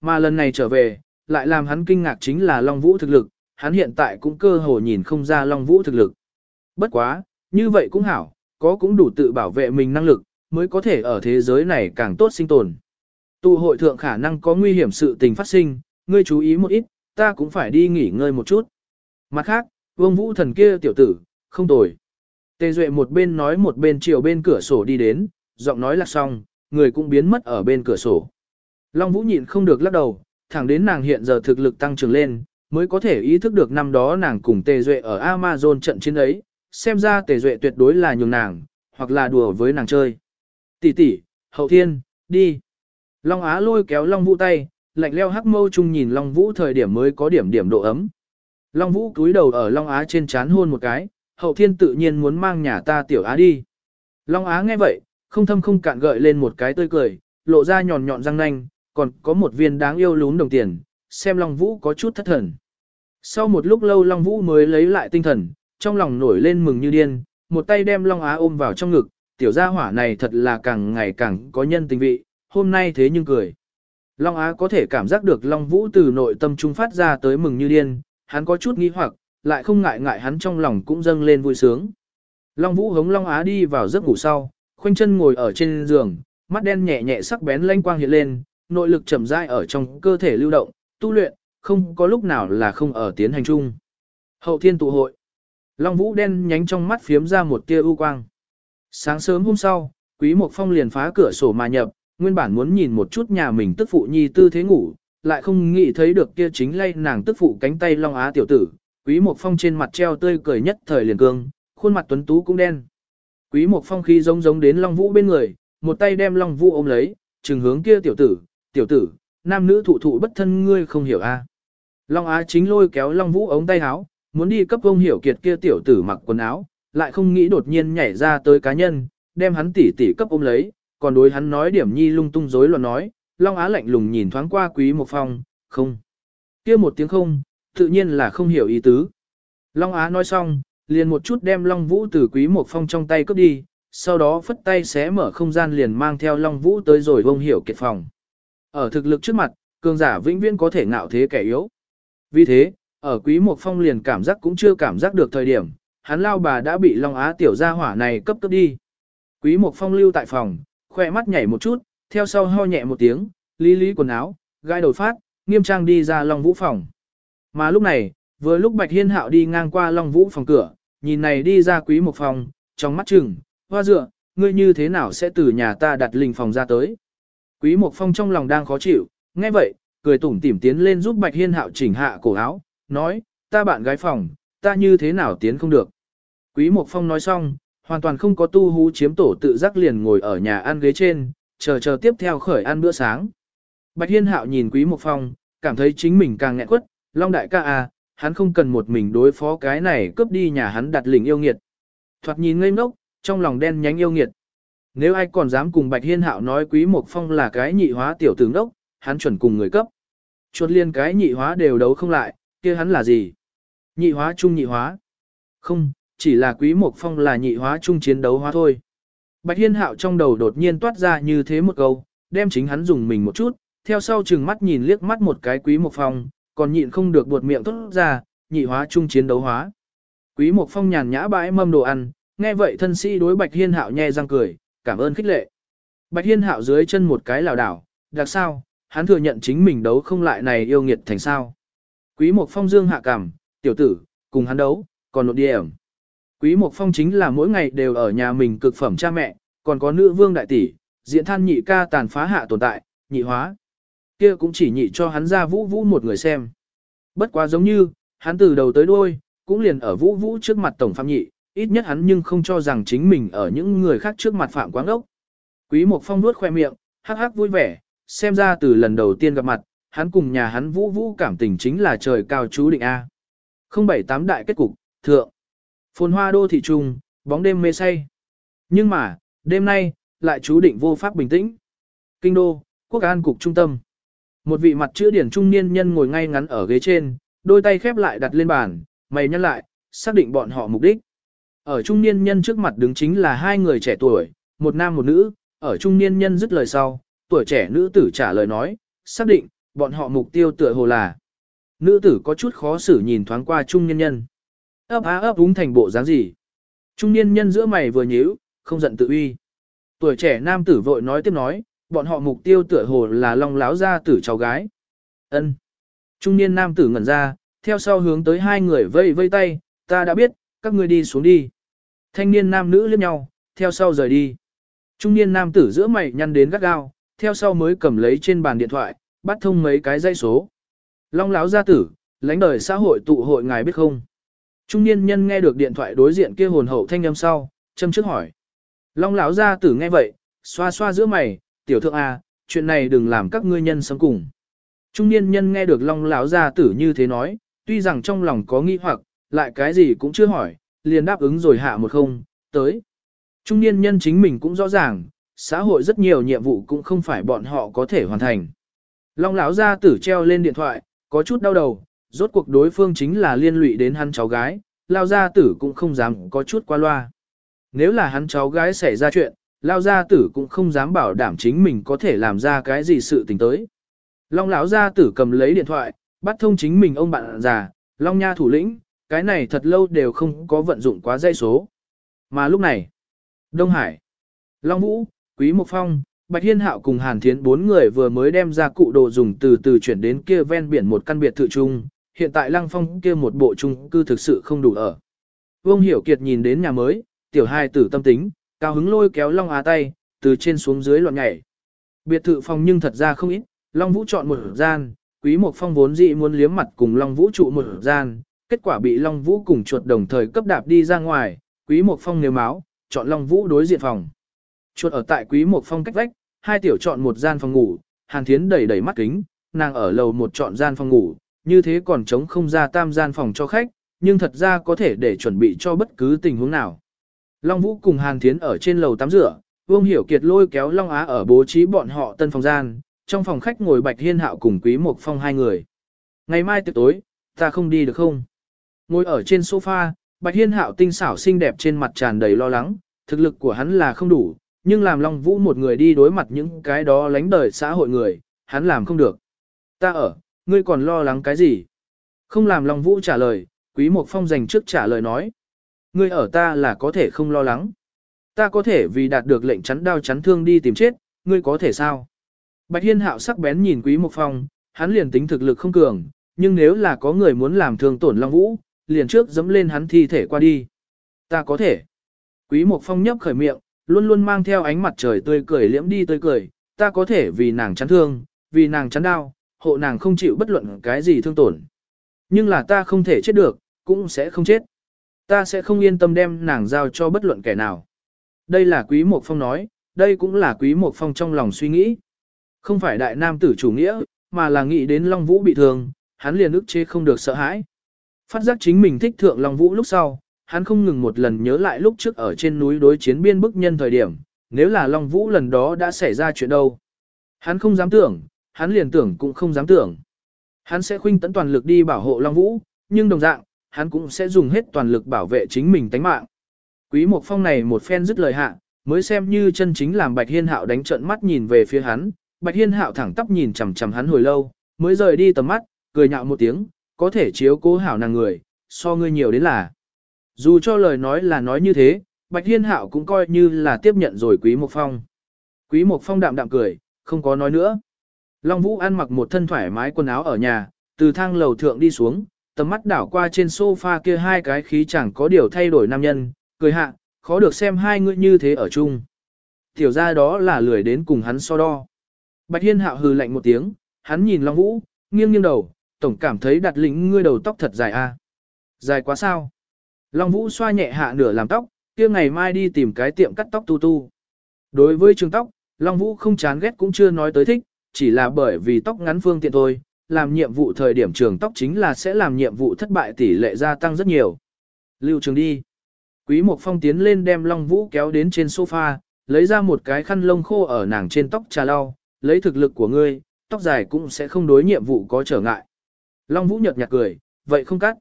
Mà lần này trở về, lại làm hắn kinh ngạc chính là Long Vũ thực lực, hắn hiện tại cũng cơ hồ nhìn không ra Long Vũ thực lực. Bất quá, như vậy cũng hảo, có cũng đủ tự bảo vệ mình năng lực, mới có thể ở thế giới này càng tốt sinh tồn. Tụ hội thượng khả năng có nguy hiểm sự tình phát sinh, ngươi chú ý một ít, ta cũng phải đi nghỉ ngơi một chút. Mặt khác, vương vũ thần kia tiểu tử, không tồi. Tề Duệ một bên nói một bên chiều bên cửa sổ đi đến, giọng nói là xong, người cũng biến mất ở bên cửa sổ. Long Vũ nhịn không được lắc đầu, thẳng đến nàng hiện giờ thực lực tăng trưởng lên, mới có thể ý thức được năm đó nàng cùng Tề Duệ ở Amazon trận chiến ấy, xem ra Tề Duệ tuyệt đối là nhường nàng, hoặc là đùa với nàng chơi. Tỷ tỷ, hậu thiên, đi. Long Á lôi kéo Long Vũ tay, lạnh leo hắc mâu chung nhìn Long Vũ thời điểm mới có điểm điểm độ ấm. Long Vũ cúi đầu ở Long Á trên chán hôn một cái, hậu thiên tự nhiên muốn mang nhà ta tiểu Á đi. Long Á nghe vậy, không thâm không cạn gợi lên một cái tươi cười, lộ ra nhọn nhọn răng nanh, còn có một viên đáng yêu lún đồng tiền, xem Long Vũ có chút thất thần. Sau một lúc lâu Long Vũ mới lấy lại tinh thần, trong lòng nổi lên mừng như điên, một tay đem Long Á ôm vào trong ngực, tiểu gia hỏa này thật là càng ngày càng có nhân tình vị, hôm nay thế nhưng cười. Long Á có thể cảm giác được Long Vũ từ nội tâm trung phát ra tới mừng như điên, hắn có chút nghi hoặc, lại không ngại ngại hắn trong lòng cũng dâng lên vui sướng. Long Vũ hống Long Á đi vào giấc ngủ sau, khoanh chân ngồi ở trên giường, mắt đen nhẹ nhẹ sắc bén lanh quang hiện lên, nội lực chậm rãi ở trong cơ thể lưu động, tu luyện, không có lúc nào là không ở tiến hành chung. Hậu thiên tụ hội. Long Vũ đen nhánh trong mắt phiếm ra một tia u quang. Sáng sớm hôm sau, Quý Mộc Phong liền phá cửa sổ mà nhập, nguyên bản muốn nhìn một chút nhà mình tức phụ nhi tư thế ngủ, lại không nghĩ thấy được kia chính lay nàng tức phụ cánh tay Long Á tiểu tử. Quý Mộc Phong trên mặt treo tươi cười nhất thời liền cương, khuôn mặt tuấn tú cũng đen. Quý Mộc Phong khi giống giống đến Long Vũ bên người, một tay đem Long Vũ ôm lấy, trừng hướng kia tiểu tử, tiểu tử, nam nữ thụ thụ bất thân ngươi không hiểu a. Long Á chính lôi kéo Long Vũ ống tay áo, muốn đi cấp ông hiểu kiệt kia tiểu tử mặc quần áo, lại không nghĩ đột nhiên nhảy ra tới cá nhân, đem hắn tỉ tỉ cấp ôm lấy, còn đối hắn nói điểm nhi lung tung rối loạn nói, Long Á lạnh lùng nhìn thoáng qua Quý Mộc Phong, không. kia một tiếng không, tự nhiên là không hiểu ý tứ. Long Á nói xong, liền một chút đem Long Vũ từ Quý Mộc Phong trong tay cướp đi, sau đó phất tay xé mở không gian liền mang theo Long Vũ tới rồi vông hiểu kiệt phòng. Ở thực lực trước mặt, cường giả vĩnh viễn có thể ngạo thế kẻ yếu. Vì thế, ở Quý một Phong liền cảm giác cũng chưa cảm giác được thời điểm, hắn lao bà đã bị Long Á tiểu gia hỏa này cấp cấp đi. Quý một Phong lưu tại phòng, khoe mắt nhảy một chút, theo sau ho nhẹ một tiếng, lý lý quần áo, gai đầu phát, nghiêm trang đi ra Long Vũ phòng. Mà lúc này, vừa lúc Bạch Hiên Hạo đi ngang qua Long Vũ phòng cửa, nhìn này đi ra Quý một phòng, trong mắt chừng, hoa dựa, ngươi như thế nào sẽ từ nhà ta đặt linh phòng ra tới. Quý Mộc Phong trong lòng đang khó chịu, nghe vậy, cười tủm tỉm tiến lên giúp Bạch Hiên Hạo chỉnh hạ cổ áo, nói, ta bạn gái phòng, ta như thế nào tiến không được. Quý Mộc Phong nói xong, hoàn toàn không có tu hú chiếm tổ tự giác liền ngồi ở nhà ăn ghế trên, chờ chờ tiếp theo khởi ăn bữa sáng. Bạch Hiên Hạo nhìn Quý Mộc Phong, cảm thấy chính mình càng nghẹn quất, Long đại ca à, hắn không cần một mình đối phó cái này cướp đi nhà hắn đặt lình yêu nghiệt. Thoạt nhìn ngây ngốc, trong lòng đen nhánh yêu nghiệt. Nếu ai còn dám cùng Bạch Hiên Hạo nói Quý Mộc Phong là cái nhị hóa tiểu tướng đốc, hắn chuẩn cùng người cấp. Chuột liên cái nhị hóa đều đấu không lại, kia hắn là gì? Nhị hóa chung nhị hóa. Không, chỉ là Quý Mộc Phong là nhị hóa chung chiến đấu hóa thôi. Bạch Hiên Hạo trong đầu đột nhiên toát ra như thế một câu, đem chính hắn dùng mình một chút, theo sau chừng mắt nhìn liếc mắt một cái Quý Mộc Phong, còn nhịn không được buột miệng tốt ra, nhị hóa chung chiến đấu hóa. Quý Mộc Phong nhàn nhã bãi mâm đồ ăn, nghe vậy thân sĩ đối Bạch Hiên Hạo nhe răng cười, cảm ơn khích lệ. Bạch Hiên Hạo dưới chân một cái lảo đảo, đặc sao, hắn thừa nhận chính mình đấu không lại này yêu nghiệt thành sao. Quý Mộc Phong dương hạ cảm, tiểu tử, cùng hắn đấu, còn một điểm. Quý Mộc Phong chính là mỗi ngày đều ở nhà mình cực phẩm cha mẹ, còn có nữ vương đại tỷ, diễn than nhị ca tàn phá hạ tồn tại, nhị hóa. Kia cũng chỉ nhị cho hắn ra vũ vũ một người xem. Bất quá giống như, hắn từ đầu tới đuôi, cũng liền ở vũ vũ trước mặt tổng phạm nhị, ít nhất hắn nhưng không cho rằng chính mình ở những người khác trước mặt phạm quáng ốc. Quý Mộc Phong nuốt khoe miệng, hắc hắc vui vẻ, xem ra từ lần đầu tiên gặp mặt, hắn cùng nhà hắn vũ vũ cảm tình chính là trời cao chú định A. 078 đại kết cục, thượng. Phồn hoa đô thị trung, bóng đêm mê say. Nhưng mà, đêm nay, lại chú định vô pháp bình tĩnh. Kinh đô, quốc an cục trung tâm. Một vị mặt chữ điển trung niên nhân ngồi ngay ngắn ở ghế trên, đôi tay khép lại đặt lên bàn, mày nhăn lại, xác định bọn họ mục đích. Ở trung niên nhân trước mặt đứng chính là hai người trẻ tuổi, một nam một nữ, ở trung niên nhân dứt lời sau, tuổi trẻ nữ tử trả lời nói, xác định, bọn họ mục tiêu tựa hồ là. Nữ tử có chút khó xử nhìn thoáng qua trung niên nhân. ấp á ấp úng thành bộ dáng gì. Trung niên nhân giữa mày vừa nhíu, không giận tự uy. Tuổi trẻ nam tử vội nói tiếp nói, bọn họ mục tiêu tựa hồ là long láo gia tử cháu gái. ân Trung niên nam tử ngẩn ra, theo sau hướng tới hai người vây vây tay, ta đã biết, các ngươi đi xuống đi. Thanh niên nam nữ liếc nhau, theo sau rời đi. Trung niên nam tử giữa mày nhăn đến gắt gao, theo sau mới cầm lấy trên bàn điện thoại, bắt thông mấy cái dây số. Long láo gia tử, lãnh đời xã hội tụ hội ngài biết không? Trung niên nhân nghe được điện thoại đối diện kia hồn hậu thanh âm sau, châm trước hỏi. Long lão gia tử nghe vậy, xoa xoa giữa mày, tiểu thượng A, chuyện này đừng làm các ngươi nhân sống cùng. Trung niên nhân nghe được long lão gia tử như thế nói, tuy rằng trong lòng có nghi hoặc, lại cái gì cũng chưa hỏi, liền đáp ứng rồi hạ một không, tới. Trung niên nhân chính mình cũng rõ ràng, xã hội rất nhiều nhiệm vụ cũng không phải bọn họ có thể hoàn thành. Long lão gia tử treo lên điện thoại, có chút đau đầu, rốt cuộc đối phương chính là liên lụy đến hắn cháu gái, lao gia tử cũng không dám có chút qua loa. Nếu là hắn cháu gái xảy ra chuyện, lao gia tử cũng không dám bảo đảm chính mình có thể làm ra cái gì sự tình tới. Long lão gia tử cầm lấy điện thoại, bắt thông chính mình ông bạn già, Long Nha thủ lĩnh, cái này thật lâu đều không có vận dụng quá dây số. Mà lúc này, Đông Hải, Long Vũ, Quý Mộc Phong, Bạch Hiên Hạo cùng Hàn Thiến bốn người vừa mới đem ra cụ đồ dùng từ từ chuyển đến kia ven biển một căn biệt thự chung, hiện tại Lăng Phong kia một bộ chung cư thực sự không đủ ở. Vương Hiểu Kiệt nhìn đến nhà mới, tiểu hai tử tâm tính, cao hứng lôi kéo Long Á tay, từ trên xuống dưới loạn nhảy. Biệt thự phòng nhưng thật ra không ít, Long Vũ chọn một gian, Quý Mộc Phong vốn dị muốn liếm mặt cùng Long Vũ trụ một gian, kết quả bị Long Vũ cùng chuột đồng thời cấp đạp đi ra ngoài, Quý Mộc Phong nếu máu, chọn Long Vũ đối diện phòng. Chuột ở tại Quý Mộc Phong cách vách, hai tiểu chọn một gian phòng ngủ, Hàn Thiến đẩy đẩy mắt kính, nàng ở lầu một chọn gian phòng ngủ, như thế còn chống không ra tam gian phòng cho khách, nhưng thật ra có thể để chuẩn bị cho bất cứ tình huống nào. Long Vũ cùng Hàn Thiến ở trên lầu tắm rửa, Vương Hiểu Kiệt lôi kéo Long Á ở bố trí bọn họ tân phòng gian, trong phòng khách ngồi Bạch Hiên Hạo cùng Quý Mộc Phong hai người. Ngày mai tiệc tối, ta không đi được không? Ngồi ở trên sofa, Bạch Hiên Hạo tinh xảo xinh đẹp trên mặt tràn đầy lo lắng, thực lực của hắn là không đủ, nhưng làm Long Vũ một người đi đối mặt những cái đó lánh đời xã hội người, hắn làm không được. Ta ở, ngươi còn lo lắng cái gì? Không làm Long Vũ trả lời, Quý Mộc Phong dành trước trả lời nói. Ngươi ở ta là có thể không lo lắng. Ta có thể vì đạt được lệnh chắn đao chắn thương đi tìm chết, ngươi có thể sao? Bạch Hiên Hạo sắc bén nhìn Quý Mộc Phong, hắn liền tính thực lực không cường, nhưng nếu là có người muốn làm thương tổn Long Vũ, liền trước dẫm lên hắn thi thể qua đi. Ta có thể. Quý Mộc Phong nhấp khởi miệng, luôn luôn mang theo ánh mặt trời tươi cười liễm đi tươi cười, ta có thể vì nàng chắn thương, vì nàng chắn đau, hộ nàng không chịu bất luận cái gì thương tổn. Nhưng là ta không thể chết được, cũng sẽ không chết. Ta sẽ không yên tâm đem nàng giao cho bất luận kẻ nào. Đây là Quý Mộc Phong nói, đây cũng là Quý Mộc Phong trong lòng suy nghĩ. Không phải đại nam tử chủ nghĩa, mà là nghĩ đến Long Vũ bị thương, hắn liền ức chế không được sợ hãi. Phát giác chính mình thích thượng Long Vũ lúc sau, hắn không ngừng một lần nhớ lại lúc trước ở trên núi đối chiến biên bức nhân thời điểm, nếu là Long Vũ lần đó đã xảy ra chuyện đâu. Hắn không dám tưởng, hắn liền tưởng cũng không dám tưởng. Hắn sẽ khuynh tấn toàn lực đi bảo hộ Long Vũ, nhưng đồng dạng, hắn cũng sẽ dùng hết toàn lực bảo vệ chính mình tánh mạng. Quý Mộc Phong này một phen dứt lời hạ, mới xem như chân chính làm Bạch Hiên Hạo đánh trận mắt nhìn về phía hắn, Bạch Hiên Hạo thẳng tắp nhìn chằm chằm hắn hồi lâu, mới rời đi tầm mắt, cười nhạo một tiếng, có thể chiếu cố hảo nàng người, so ngươi nhiều đến là. Dù cho lời nói là nói như thế, Bạch Hiên Hạo cũng coi như là tiếp nhận rồi Quý Mộc Phong. Quý Mộc Phong đạm đạm cười, không có nói nữa. Long Vũ ăn mặc một thân thoải mái quần áo ở nhà, từ thang lầu thượng đi xuống, tầm mắt đảo qua trên sofa kia hai cái khí chẳng có điều thay đổi nam nhân, cười hạ, khó được xem hai người như thế ở chung. Tiểu ra đó là lười đến cùng hắn so đo. Bạch Hiên Hạo hừ lạnh một tiếng, hắn nhìn Long Vũ, nghiêng nghiêng đầu, tổng cảm thấy đặt lĩnh ngươi đầu tóc thật dài a. Dài quá sao? Long Vũ xoa nhẹ hạ nửa làm tóc, kia ngày mai đi tìm cái tiệm cắt tóc tu tu. Đối với trường tóc, Long Vũ không chán ghét cũng chưa nói tới thích, chỉ là bởi vì tóc ngắn phương tiện thôi, làm nhiệm vụ thời điểm trường tóc chính là sẽ làm nhiệm vụ thất bại tỷ lệ gia tăng rất nhiều. Lưu trường đi. Quý Mộc Phong tiến lên đem Long Vũ kéo đến trên sofa, lấy ra một cái khăn lông khô ở nàng trên tóc trà lau, lấy thực lực của ngươi, tóc dài cũng sẽ không đối nhiệm vụ có trở ngại. Long Vũ nhợt nhạt cười, vậy không cắt.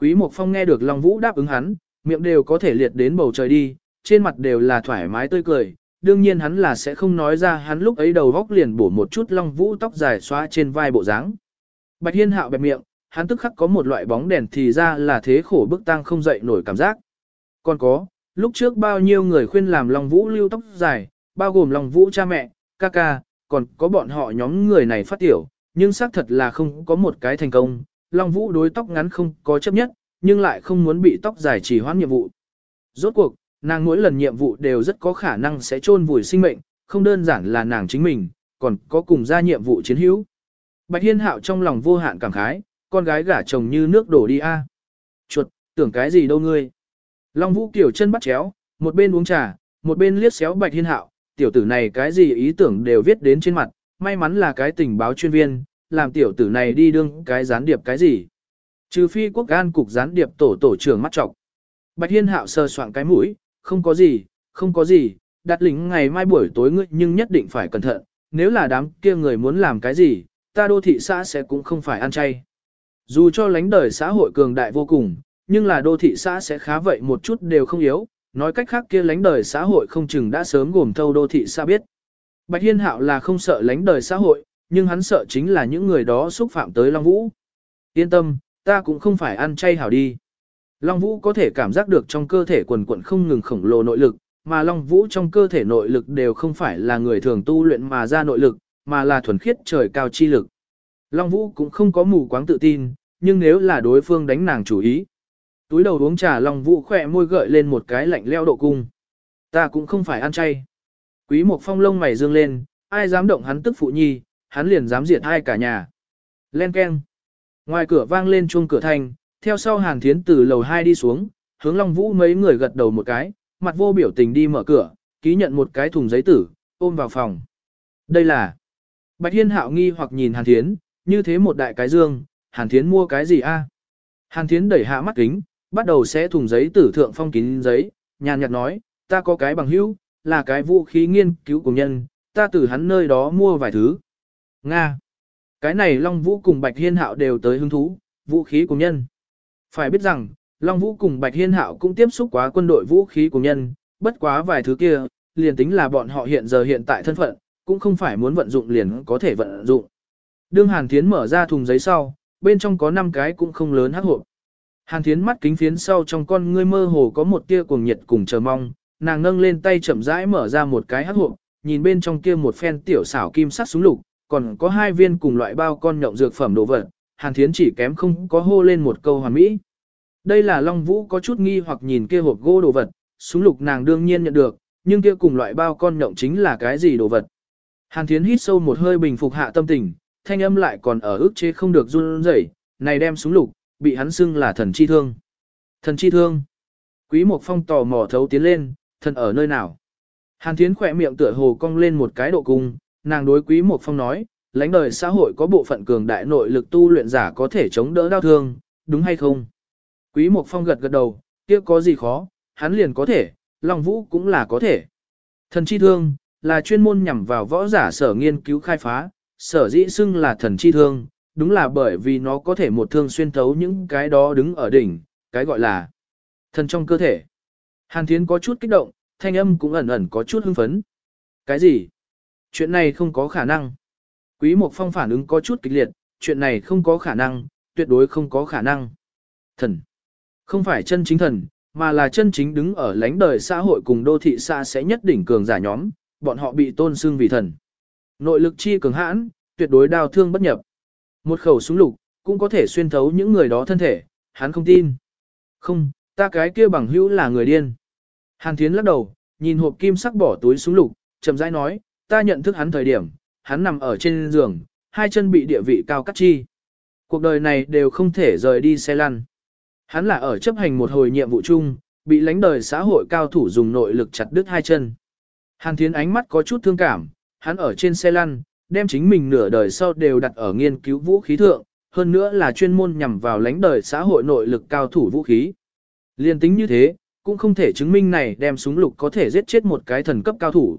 Quý Mộc Phong nghe được Long Vũ đáp ứng hắn, miệng đều có thể liệt đến bầu trời đi, trên mặt đều là thoải mái tươi cười, đương nhiên hắn là sẽ không nói ra hắn lúc ấy đầu góc liền bổ một chút Long Vũ tóc dài xóa trên vai bộ dáng. Bạch Hiên hạo bẹp miệng, hắn tức khắc có một loại bóng đèn thì ra là thế khổ bức tăng không dậy nổi cảm giác. Còn có, lúc trước bao nhiêu người khuyên làm Long Vũ lưu tóc dài, bao gồm Long Vũ cha mẹ, ca ca, còn có bọn họ nhóm người này phát tiểu, nhưng xác thật là không có một cái thành công. Long Vũ đối tóc ngắn không có chấp nhất, nhưng lại không muốn bị tóc dài chỉ hoãn nhiệm vụ. Rốt cuộc, nàng mỗi lần nhiệm vụ đều rất có khả năng sẽ chôn vùi sinh mệnh, không đơn giản là nàng chính mình, còn có cùng ra nhiệm vụ chiến hữu. Bạch Hiên Hạo trong lòng vô hạn cảm khái, con gái gả chồng như nước đổ đi a. Chuột, tưởng cái gì đâu ngươi. Long Vũ kiểu chân bắt chéo, một bên uống trà, một bên liếc xéo Bạch Hiên Hạo, tiểu tử này cái gì ý tưởng đều viết đến trên mặt, may mắn là cái tình báo chuyên viên, làm tiểu tử này đi đương cái gián điệp cái gì. Trừ phi quốc an cục gián điệp tổ tổ trưởng mắt trọc. Bạch Hiên Hạo sờ soạn cái mũi, không có gì, không có gì, đặt lính ngày mai buổi tối ngươi nhưng nhất định phải cẩn thận, nếu là đám kia người muốn làm cái gì, ta đô thị xã sẽ cũng không phải ăn chay. Dù cho lãnh đời xã hội cường đại vô cùng, nhưng là đô thị xã sẽ khá vậy một chút đều không yếu, nói cách khác kia lãnh đời xã hội không chừng đã sớm gồm thâu đô thị xã biết. Bạch Hiên Hạo là không sợ lánh đời xã hội, nhưng hắn sợ chính là những người đó xúc phạm tới Long Vũ. Yên tâm, ta cũng không phải ăn chay hảo đi. Long Vũ có thể cảm giác được trong cơ thể quần quận không ngừng khổng lồ nội lực, mà Long Vũ trong cơ thể nội lực đều không phải là người thường tu luyện mà ra nội lực, mà là thuần khiết trời cao chi lực. Long Vũ cũng không có mù quáng tự tin, nhưng nếu là đối phương đánh nàng chủ ý. Túi đầu uống trà Long Vũ khỏe môi gợi lên một cái lạnh leo độ cung. Ta cũng không phải ăn chay. Quý một phong lông mày dương lên, ai dám động hắn tức phụ nhi, hắn liền dám diệt hai cả nhà. Len keng. Ngoài cửa vang lên chuông cửa thanh, theo sau Hàn Thiến từ lầu 2 đi xuống, hướng Long Vũ mấy người gật đầu một cái, mặt vô biểu tình đi mở cửa, ký nhận một cái thùng giấy tử, ôm vào phòng. Đây là... Bạch Hiên hạo nghi hoặc nhìn Hàn Thiến, như thế một đại cái dương, Hàn Thiến mua cái gì a? Hàn Thiến đẩy hạ mắt kính, bắt đầu xé thùng giấy tử thượng phong kín giấy, nhàn nhạt nói, ta có cái bằng hữu, là cái vũ khí nghiên cứu của nhân, ta từ hắn nơi đó mua vài thứ. Nga. Cái này Long Vũ cùng Bạch Hiên Hạo đều tới hứng thú, vũ khí của nhân. Phải biết rằng, Long Vũ cùng Bạch Hiên Hạo cũng tiếp xúc quá quân đội vũ khí của nhân, bất quá vài thứ kia, liền tính là bọn họ hiện giờ hiện tại thân phận, cũng không phải muốn vận dụng liền có thể vận dụng. Đương Hàn Thiến mở ra thùng giấy sau, bên trong có 5 cái cũng không lớn hắc hộp. Hàn Thiến mắt kính phiến sau trong con ngươi mơ hồ có một tia cuồng nhiệt cùng chờ mong, nàng nâng lên tay chậm rãi mở ra một cái hắc hộp, nhìn bên trong kia một phen tiểu xảo kim sắc súng lục, còn có hai viên cùng loại bao con nhộng dược phẩm đồ vật, Hàn Thiến chỉ kém không có hô lên một câu hoàn mỹ. Đây là Long Vũ có chút nghi hoặc nhìn kia hộp gỗ đồ vật, súng lục nàng đương nhiên nhận được, nhưng kia cùng loại bao con nhộng chính là cái gì đồ vật. Hàn Thiến hít sâu một hơi bình phục hạ tâm tình, thanh âm lại còn ở ức chế không được run rẩy, này đem súng lục, bị hắn xưng là thần chi thương. Thần chi thương. Quý Mộc Phong tò mò thấu tiến lên, thần ở nơi nào? Hàn Thiến khỏe miệng tựa hồ cong lên một cái độ cung, nàng đối Quý một Phong nói, lãnh đời xã hội có bộ phận cường đại nội lực tu luyện giả có thể chống đỡ đau thương, đúng hay không? Quý một Phong gật gật đầu, kia có gì khó, hắn liền có thể, Long Vũ cũng là có thể. Thần chi thương, là chuyên môn nhằm vào võ giả sở nghiên cứu khai phá, sở dĩ xưng là thần chi thương, đúng là bởi vì nó có thể một thương xuyên thấu những cái đó đứng ở đỉnh, cái gọi là thần trong cơ thể. Hàn Thiến có chút kích động, thanh âm cũng ẩn ẩn có chút hưng phấn. Cái gì? Chuyện này không có khả năng. Quý Mộc Phong phản ứng có chút kịch liệt, chuyện này không có khả năng, tuyệt đối không có khả năng. Thần. Không phải chân chính thần, mà là chân chính đứng ở lãnh đời xã hội cùng đô thị xa sẽ nhất đỉnh cường giả nhóm, bọn họ bị tôn xưng vì thần. Nội lực chi cường hãn, tuyệt đối đào thương bất nhập. Một khẩu súng lục, cũng có thể xuyên thấu những người đó thân thể, hắn không tin. Không, ta cái kia bằng hữu là người điên. Hàn Thiến lắc đầu, nhìn hộp kim sắc bỏ túi xuống lục, chậm rãi nói, ta nhận thức hắn thời điểm, hắn nằm ở trên giường, hai chân bị địa vị cao cắt chi. Cuộc đời này đều không thể rời đi xe lăn. Hắn là ở chấp hành một hồi nhiệm vụ chung, bị lãnh đời xã hội cao thủ dùng nội lực chặt đứt hai chân. Hàn Thiến ánh mắt có chút thương cảm, hắn ở trên xe lăn, đem chính mình nửa đời sau đều đặt ở nghiên cứu vũ khí thượng, hơn nữa là chuyên môn nhằm vào lãnh đời xã hội nội lực cao thủ vũ khí. Liên tính như thế, cũng không thể chứng minh này đem súng lục có thể giết chết một cái thần cấp cao thủ.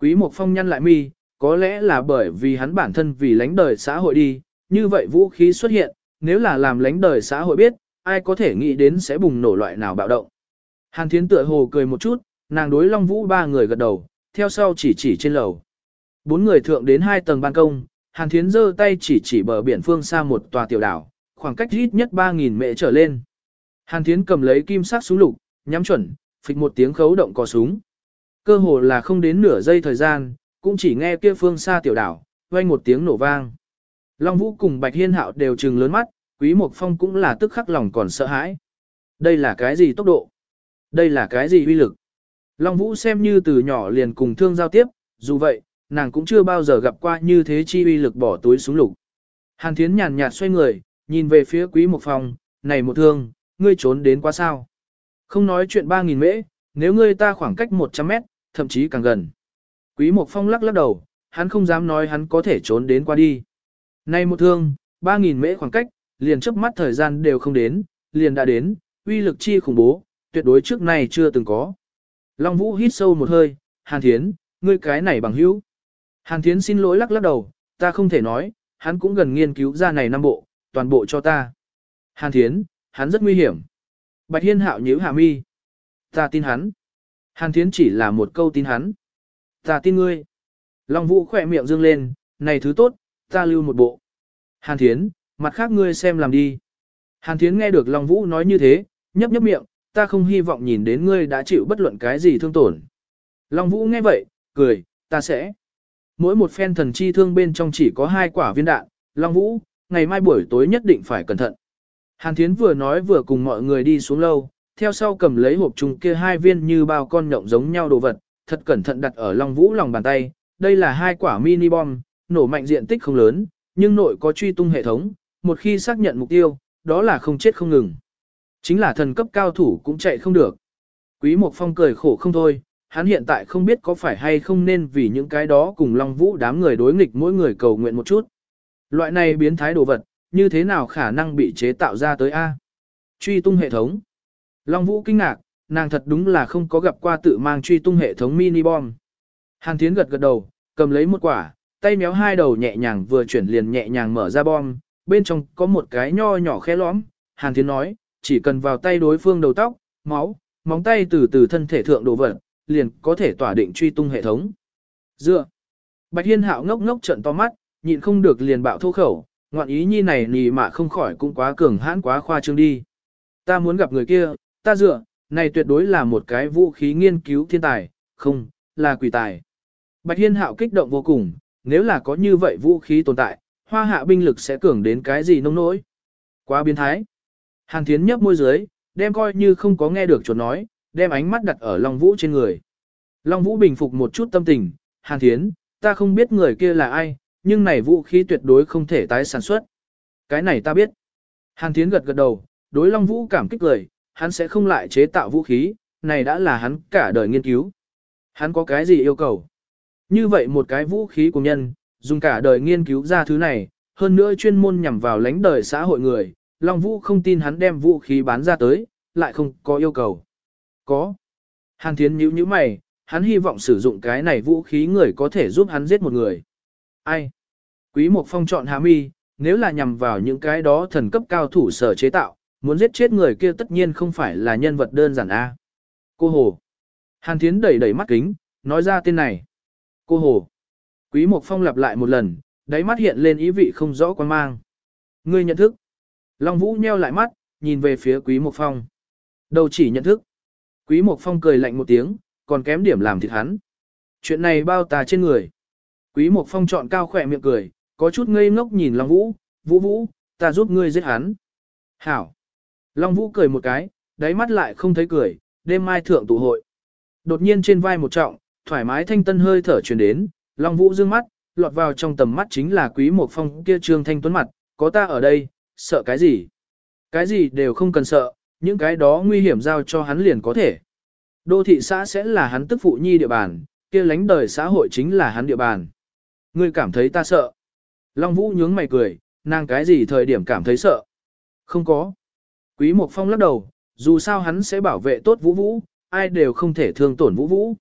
Quý Mộc Phong nhăn lại mi, có lẽ là bởi vì hắn bản thân vì lãnh đời xã hội đi, như vậy vũ khí xuất hiện, nếu là làm lãnh đời xã hội biết, ai có thể nghĩ đến sẽ bùng nổ loại nào bạo động. Hàn Thiến tựa hồ cười một chút, nàng đối Long Vũ ba người gật đầu, theo sau chỉ chỉ trên lầu. Bốn người thượng đến hai tầng ban công, Hàn Thiến giơ tay chỉ chỉ bờ biển phương xa một tòa tiểu đảo, khoảng cách ít nhất 3.000 mệ trở lên. Hàn Thiến cầm lấy kim sắc súng lục, nhắm chuẩn, phịch một tiếng khấu động cò súng. Cơ hồ là không đến nửa giây thời gian, cũng chỉ nghe kia phương xa tiểu đảo, vang một tiếng nổ vang. Long Vũ cùng Bạch Hiên Hạo đều trừng lớn mắt, Quý Mộc Phong cũng là tức khắc lòng còn sợ hãi. Đây là cái gì tốc độ? Đây là cái gì uy lực? Long Vũ xem như từ nhỏ liền cùng thương giao tiếp, dù vậy, nàng cũng chưa bao giờ gặp qua như thế chi uy lực bỏ túi xuống lục. Hàn Thiến nhàn nhạt xoay người, nhìn về phía Quý Mộc Phong, này một thương, ngươi trốn đến quá sao? Không nói chuyện 3.000 mễ, nếu ngươi ta khoảng cách 100 mét, thậm chí càng gần. Quý Mộc Phong lắc lắc đầu, hắn không dám nói hắn có thể trốn đến qua đi. Này một thương, 3.000 mễ khoảng cách, liền chớp mắt thời gian đều không đến, liền đã đến, uy lực chi khủng bố, tuyệt đối trước này chưa từng có. Long Vũ hít sâu một hơi, Hàn Thiến, ngươi cái này bằng hữu. Hàn Thiến xin lỗi lắc lắc đầu, ta không thể nói, hắn cũng gần nghiên cứu ra này năm bộ, toàn bộ cho ta. Hàn Thiến, hắn rất nguy hiểm. Bạch Hiên hạo nhíu hạ mi. Ta tin hắn. Hàn Thiến chỉ là một câu tin hắn. Ta tin ngươi. Long Vũ khỏe miệng dương lên, này thứ tốt, ta lưu một bộ. Hàn Thiến, mặt khác ngươi xem làm đi. Hàn Thiến nghe được Long Vũ nói như thế, nhấp nhấp miệng, ta không hy vọng nhìn đến ngươi đã chịu bất luận cái gì thương tổn. Long Vũ nghe vậy, cười, ta sẽ. Mỗi một phen thần chi thương bên trong chỉ có hai quả viên đạn, Long Vũ, ngày mai buổi tối nhất định phải cẩn thận. Hàn Thiến vừa nói vừa cùng mọi người đi xuống lâu, theo sau cầm lấy hộp chung kia hai viên như bao con nhộng giống nhau đồ vật, thật cẩn thận đặt ở Long Vũ lòng bàn tay. Đây là hai quả mini bom, nổ mạnh diện tích không lớn, nhưng nội có truy tung hệ thống, một khi xác nhận mục tiêu, đó là không chết không ngừng. Chính là thần cấp cao thủ cũng chạy không được. Quý Mộc Phong cười khổ không thôi, hắn hiện tại không biết có phải hay không nên vì những cái đó cùng Long Vũ đám người đối nghịch mỗi người cầu nguyện một chút. Loại này biến thái đồ vật, như thế nào khả năng bị chế tạo ra tới A? Truy tung hệ thống. Long Vũ kinh ngạc, nàng thật đúng là không có gặp qua tự mang truy tung hệ thống mini bom. Hàn Thiến gật gật đầu, cầm lấy một quả, tay méo hai đầu nhẹ nhàng vừa chuyển liền nhẹ nhàng mở ra bom, bên trong có một cái nho nhỏ khe lõm. Hàn Thiến nói, chỉ cần vào tay đối phương đầu tóc, máu, móng tay từ từ thân thể thượng đồ vật, liền có thể tỏa định truy tung hệ thống. Dựa. Bạch Hiên Hạo ngốc ngốc trận to mắt, nhịn không được liền bạo thô khẩu, ngoạn ý nhi này nì mà không khỏi cũng quá cường hãn quá khoa trương đi. Ta muốn gặp người kia, ta dựa, này tuyệt đối là một cái vũ khí nghiên cứu thiên tài, không, là quỷ tài. Bạch Hiên Hạo kích động vô cùng, nếu là có như vậy vũ khí tồn tại, hoa hạ binh lực sẽ cường đến cái gì nông nỗi. Quá biến thái. Hàn Thiến nhấp môi dưới, đem coi như không có nghe được chuột nói, đem ánh mắt đặt ở Long Vũ trên người. Long Vũ bình phục một chút tâm tình, Hàn Thiến, ta không biết người kia là ai, nhưng này vũ khí tuyệt đối không thể tái sản xuất. Cái này ta biết. Hàn Thiến gật gật đầu, đối Long Vũ cảm kích lời, hắn sẽ không lại chế tạo vũ khí, này đã là hắn cả đời nghiên cứu. Hắn có cái gì yêu cầu? Như vậy một cái vũ khí của nhân, dùng cả đời nghiên cứu ra thứ này, hơn nữa chuyên môn nhằm vào lãnh đời xã hội người, Long Vũ không tin hắn đem vũ khí bán ra tới, lại không có yêu cầu. Có. Hàn Thiến nhíu nhíu mày, hắn hy vọng sử dụng cái này vũ khí người có thể giúp hắn giết một người. Ai? Quý Mộc Phong chọn Hạ Mi, nếu là nhằm vào những cái đó thần cấp cao thủ sở chế tạo, muốn giết chết người kia tất nhiên không phải là nhân vật đơn giản a. Cô Hồ. Hàn Thiến đẩy đẩy mắt kính, nói ra tên này. Cô Hồ. Quý Mộc Phong lặp lại một lần, đáy mắt hiện lên ý vị không rõ quan mang. Ngươi nhận thức. Long Vũ nheo lại mắt, nhìn về phía Quý Mộc Phong. Đầu chỉ nhận thức. Quý Mộc Phong cười lạnh một tiếng, còn kém điểm làm thịt hắn. Chuyện này bao tà trên người. Quý Mộc Phong chọn cao khỏe miệng cười, có chút ngây ngốc nhìn Long Vũ, Vũ Vũ, ta giúp ngươi giết hắn. Hảo. Long Vũ cười một cái, đáy mắt lại không thấy cười, đêm mai thượng tụ hội. Đột nhiên trên vai một trọng, thoải mái thanh tân hơi thở truyền đến, Long Vũ dương mắt, lọt vào trong tầm mắt chính là Quý Mộc Phong kia trương thanh tuấn mặt, có ta ở đây, sợ cái gì? Cái gì đều không cần sợ, những cái đó nguy hiểm giao cho hắn liền có thể. Đô thị xã sẽ là hắn tức phụ nhi địa bàn, kia lánh đời xã hội chính là hắn địa bàn. Ngươi cảm thấy ta sợ. Long Vũ nhướng mày cười, nàng cái gì thời điểm cảm thấy sợ? Không có. Quý Mộc Phong lắc đầu, dù sao hắn sẽ bảo vệ tốt Vũ Vũ, ai đều không thể thương tổn Vũ Vũ.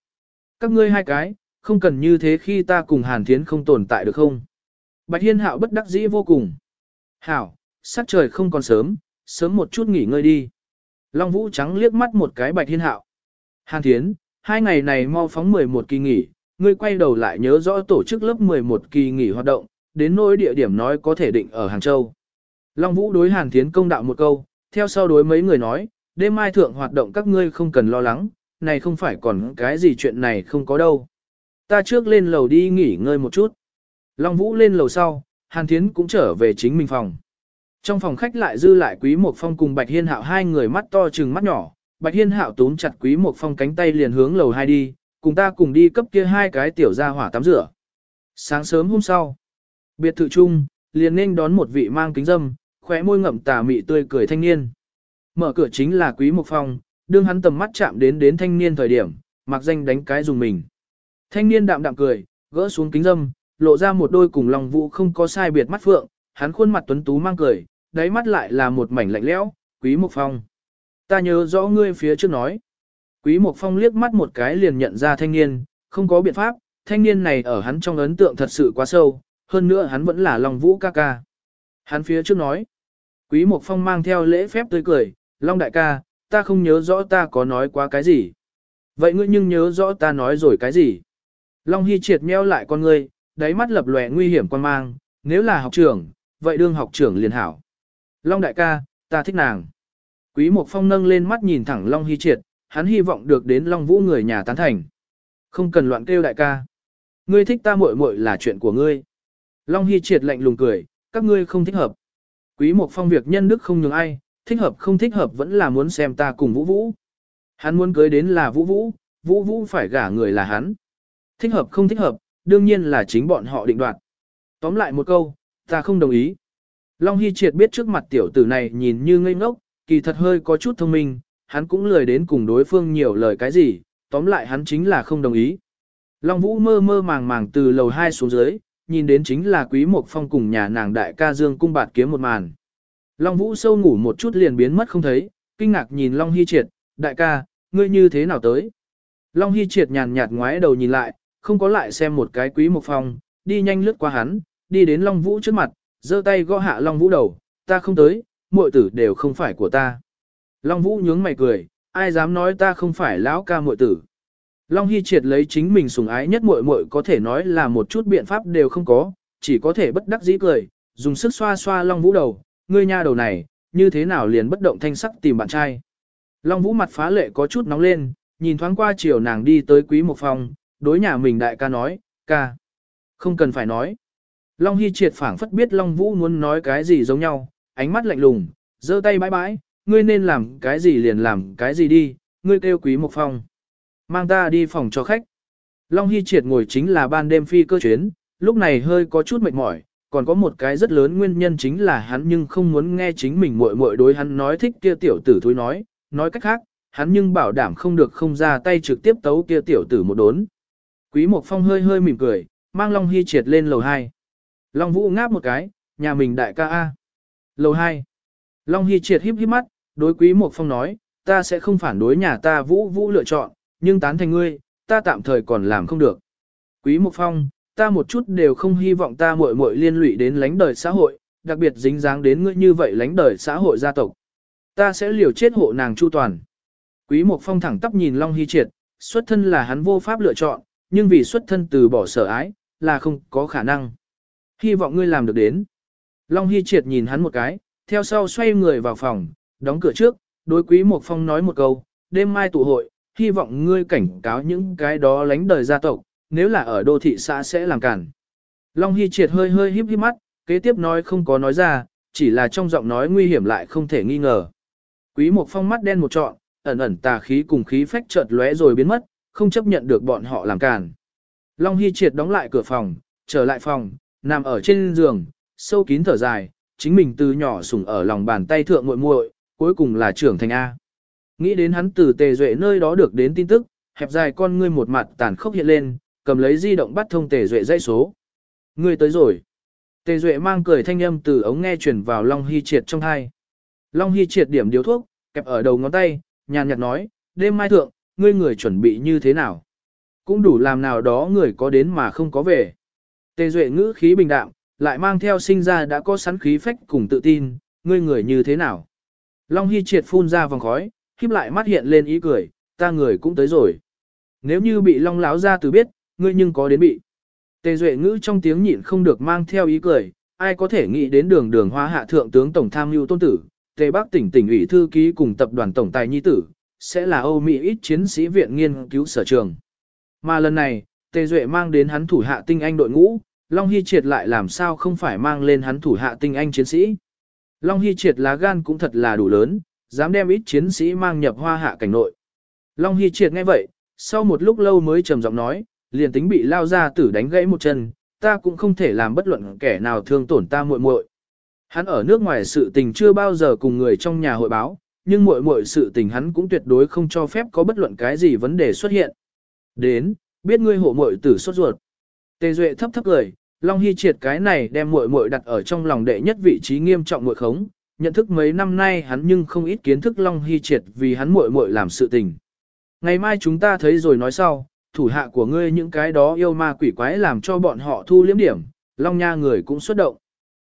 Các ngươi hai cái, không cần như thế khi ta cùng Hàn Thiến không tồn tại được không? Bạch Hiên Hạo bất đắc dĩ vô cùng. Hảo, sắc trời không còn sớm, sớm một chút nghỉ ngơi đi. Long Vũ trắng liếc mắt một cái Bạch Hiên Hạo. Hàn Thiến, hai ngày này mau phóng 11 kỳ nghỉ, ngươi quay đầu lại nhớ rõ tổ chức lớp 11 kỳ nghỉ hoạt động, đến nỗi địa điểm nói có thể định ở Hàng Châu. Long Vũ đối Hàn Thiến công đạo một câu, theo sau đối mấy người nói, đêm mai thượng hoạt động các ngươi không cần lo lắng, này không phải còn cái gì chuyện này không có đâu. Ta trước lên lầu đi nghỉ ngơi một chút. Long Vũ lên lầu sau, Hàn Thiến cũng trở về chính mình phòng. Trong phòng khách lại dư lại Quý Mộc Phong cùng Bạch Hiên Hạo hai người mắt to trừng mắt nhỏ, Bạch Hiên Hạo túm chặt Quý Mộc Phong cánh tay liền hướng lầu hai đi, cùng ta cùng đi cấp kia hai cái tiểu gia hỏa tắm rửa. Sáng sớm hôm sau, biệt thự chung, liền nên đón một vị mang kính dâm, khóe môi ngậm tà mị tươi cười thanh niên. Mở cửa chính là Quý Mộc Phong, đương hắn tầm mắt chạm đến đến thanh niên thời điểm, mặc danh đánh cái dùng mình. Thanh niên đạm đạm cười, gỡ xuống kính dâm, lộ ra một đôi cùng lòng vũ không có sai biệt mắt phượng, hắn khuôn mặt tuấn tú mang cười, đáy mắt lại là một mảnh lạnh lẽo, Quý Mộc Phong. Ta nhớ rõ ngươi phía trước nói. Quý Mộc Phong liếc mắt một cái liền nhận ra thanh niên, không có biện pháp, thanh niên này ở hắn trong ấn tượng thật sự quá sâu, hơn nữa hắn vẫn là Long Vũ ca ca. Hắn phía trước nói. Quý Mộc Phong mang theo lễ phép tươi cười, Long đại ca, ta không nhớ rõ ta có nói quá cái gì. Vậy ngươi nhưng nhớ rõ ta nói rồi cái gì? Long Hy triệt meo lại con ngươi, đáy mắt lập lòe nguy hiểm quan mang, nếu là học trưởng, vậy đương học trưởng liền hảo. Long đại ca, ta thích nàng. Quý Mộc Phong nâng lên mắt nhìn thẳng Long Hy triệt, hắn hy vọng được đến Long Vũ người nhà tán thành. Không cần loạn kêu đại ca. Ngươi thích ta muội muội là chuyện của ngươi. Long Hy triệt lạnh lùng cười, các ngươi không thích hợp. Quý Mộc Phong việc nhân đức không nhường ai, thích hợp không thích hợp vẫn là muốn xem ta cùng Vũ Vũ. Hắn muốn cưới đến là Vũ Vũ, Vũ Vũ phải gả người là hắn. Thích hợp không thích hợp, đương nhiên là chính bọn họ định đoạt. Tóm lại một câu, ta không đồng ý. Long Hy Triệt biết trước mặt tiểu tử này nhìn như ngây ngốc, kỳ thật hơi có chút thông minh, hắn cũng lười đến cùng đối phương nhiều lời cái gì, tóm lại hắn chính là không đồng ý. Long Vũ mơ mơ màng màng từ lầu 2 xuống dưới, nhìn đến chính là Quý Mộc Phong cùng nhà nàng đại ca Dương cung bạt kiếm một màn. Long Vũ sâu ngủ một chút liền biến mất không thấy, kinh ngạc nhìn Long Hy Triệt, đại ca, ngươi như thế nào tới? Long Hy Triệt nhàn nhạt ngoái đầu nhìn lại, không có lại xem một cái Quý Mộc Phong, đi nhanh lướt qua hắn, đi đến Long Vũ trước mặt, giơ tay gõ hạ Long Vũ đầu, ta không tới, muội tử đều không phải của ta. Long Vũ nhướng mày cười, ai dám nói ta không phải lão ca muội tử. Long Hy triệt lấy chính mình sủng ái nhất muội muội có thể nói là một chút biện pháp đều không có, chỉ có thể bất đắc dĩ cười, dùng sức xoa xoa Long Vũ đầu, ngươi nha đầu này, như thế nào liền bất động thanh sắc tìm bạn trai. Long Vũ mặt phá lệ có chút nóng lên, nhìn thoáng qua chiều nàng đi tới quý một phòng, đối nhà mình đại ca nói, ca. Không cần phải nói. Long Hy triệt phảng phất biết Long Vũ muốn nói cái gì giống nhau, ánh mắt lạnh lùng, giơ tay bãi bãi, ngươi nên làm cái gì liền làm cái gì đi, ngươi kêu quý một phong. Mang ta đi phòng cho khách. Long Hy triệt ngồi chính là ban đêm phi cơ chuyến, lúc này hơi có chút mệt mỏi, còn có một cái rất lớn nguyên nhân chính là hắn nhưng không muốn nghe chính mình muội muội đối hắn nói thích kia tiểu tử thúi nói, nói cách khác, hắn nhưng bảo đảm không được không ra tay trực tiếp tấu kia tiểu tử một đốn. Quý Mộc Phong hơi hơi mỉm cười, mang Long Hy triệt lên lầu 2. Long Vũ ngáp một cái, nhà mình đại ca A. Lầu 2. Long Hy triệt híp híp mắt, đối Quý Mộc Phong nói, ta sẽ không phản đối nhà ta Vũ Vũ lựa chọn, nhưng tán thành ngươi, ta tạm thời còn làm không được. Quý Mộc Phong, ta một chút đều không hy vọng ta muội muội liên lụy đến lánh đời xã hội, đặc biệt dính dáng đến ngươi như vậy lánh đời xã hội gia tộc. Ta sẽ liều chết hộ nàng chu toàn. Quý Mộc Phong thẳng tắp nhìn Long Hy Triệt, xuất thân là hắn vô pháp lựa chọn, nhưng vì xuất thân từ bỏ sở ái, là không có khả năng. Hy vọng ngươi làm được đến. Long Hy Triệt nhìn hắn một cái, theo sau xoay người vào phòng, đóng cửa trước, đối Quý Mộc Phong nói một câu, đêm mai tụ hội, hy vọng ngươi cảnh cáo những cái đó lánh đời gia tộc, nếu là ở đô thị xã sẽ làm cản. Long Hy triệt hơi hơi híp híp mắt, kế tiếp nói không có nói ra, chỉ là trong giọng nói nguy hiểm lại không thể nghi ngờ. Quý Mộc Phong mắt đen một trọn, ẩn ẩn tà khí cùng khí phách chợt lóe rồi biến mất, không chấp nhận được bọn họ làm cản. Long Hy triệt đóng lại cửa phòng, trở lại phòng, nằm ở trên giường, sâu kín thở dài, chính mình từ nhỏ sủng ở lòng bàn tay thượng muội muội, cuối cùng là trưởng thành A. Nghĩ đến hắn từ tề duệ nơi đó được đến tin tức, hẹp dài con ngươi một mặt tàn khốc hiện lên, cầm lấy di động bắt thông tề duệ dãy số. Ngươi tới rồi. Tề duệ mang cười thanh âm từ ống nghe truyền vào Long Hy Triệt trong hai. Long Hy Triệt điểm điếu thuốc, kẹp ở đầu ngón tay, nhàn nhạt nói, đêm mai thượng, ngươi người chuẩn bị như thế nào? Cũng đủ làm nào đó người có đến mà không có về. Tề duệ ngữ khí bình đạm, lại mang theo sinh ra đã có sẵn khí phách cùng tự tin, ngươi người như thế nào? Long Hy Triệt phun ra vòng khói, khiếp lại mắt hiện lên ý cười, ta người cũng tới rồi. Nếu như bị Long Láo ra từ biết, ngươi nhưng có đến bị. Tề Duệ ngữ trong tiếng nhịn không được mang theo ý cười, ai có thể nghĩ đến đường đường hoa hạ thượng tướng tổng tham mưu tôn tử, Tề Bắc tỉnh tỉnh ủy thư ký cùng tập đoàn tổng tài nhi tử, sẽ là Âu Mỹ ít chiến sĩ viện nghiên cứu sở trường. Mà lần này, Tề Duệ mang đến hắn thủ hạ tinh anh đội ngũ, Long Hy Triệt lại làm sao không phải mang lên hắn thủ hạ tinh anh chiến sĩ. Long Hy Triệt lá gan cũng thật là đủ lớn, dám đem ít chiến sĩ mang nhập hoa hạ cảnh nội. Long Hy Triệt nghe vậy, sau một lúc lâu mới trầm giọng nói, liền tính bị lao ra tử đánh gãy một chân, ta cũng không thể làm bất luận kẻ nào thương tổn ta muội muội. Hắn ở nước ngoài sự tình chưa bao giờ cùng người trong nhà hội báo, nhưng muội muội sự tình hắn cũng tuyệt đối không cho phép có bất luận cái gì vấn đề xuất hiện. Đến, biết ngươi hộ muội tử sốt ruột. Tề Duệ thấp thấp cười, Long Hy triệt cái này đem muội muội đặt ở trong lòng đệ nhất vị trí nghiêm trọng muội khống, nhận thức mấy năm nay hắn nhưng không ít kiến thức Long Hy triệt vì hắn muội muội làm sự tình. Ngày mai chúng ta thấy rồi nói sau, thủ hạ của ngươi những cái đó yêu ma quỷ quái làm cho bọn họ thu liếm điểm, Long Nha người cũng xuất động.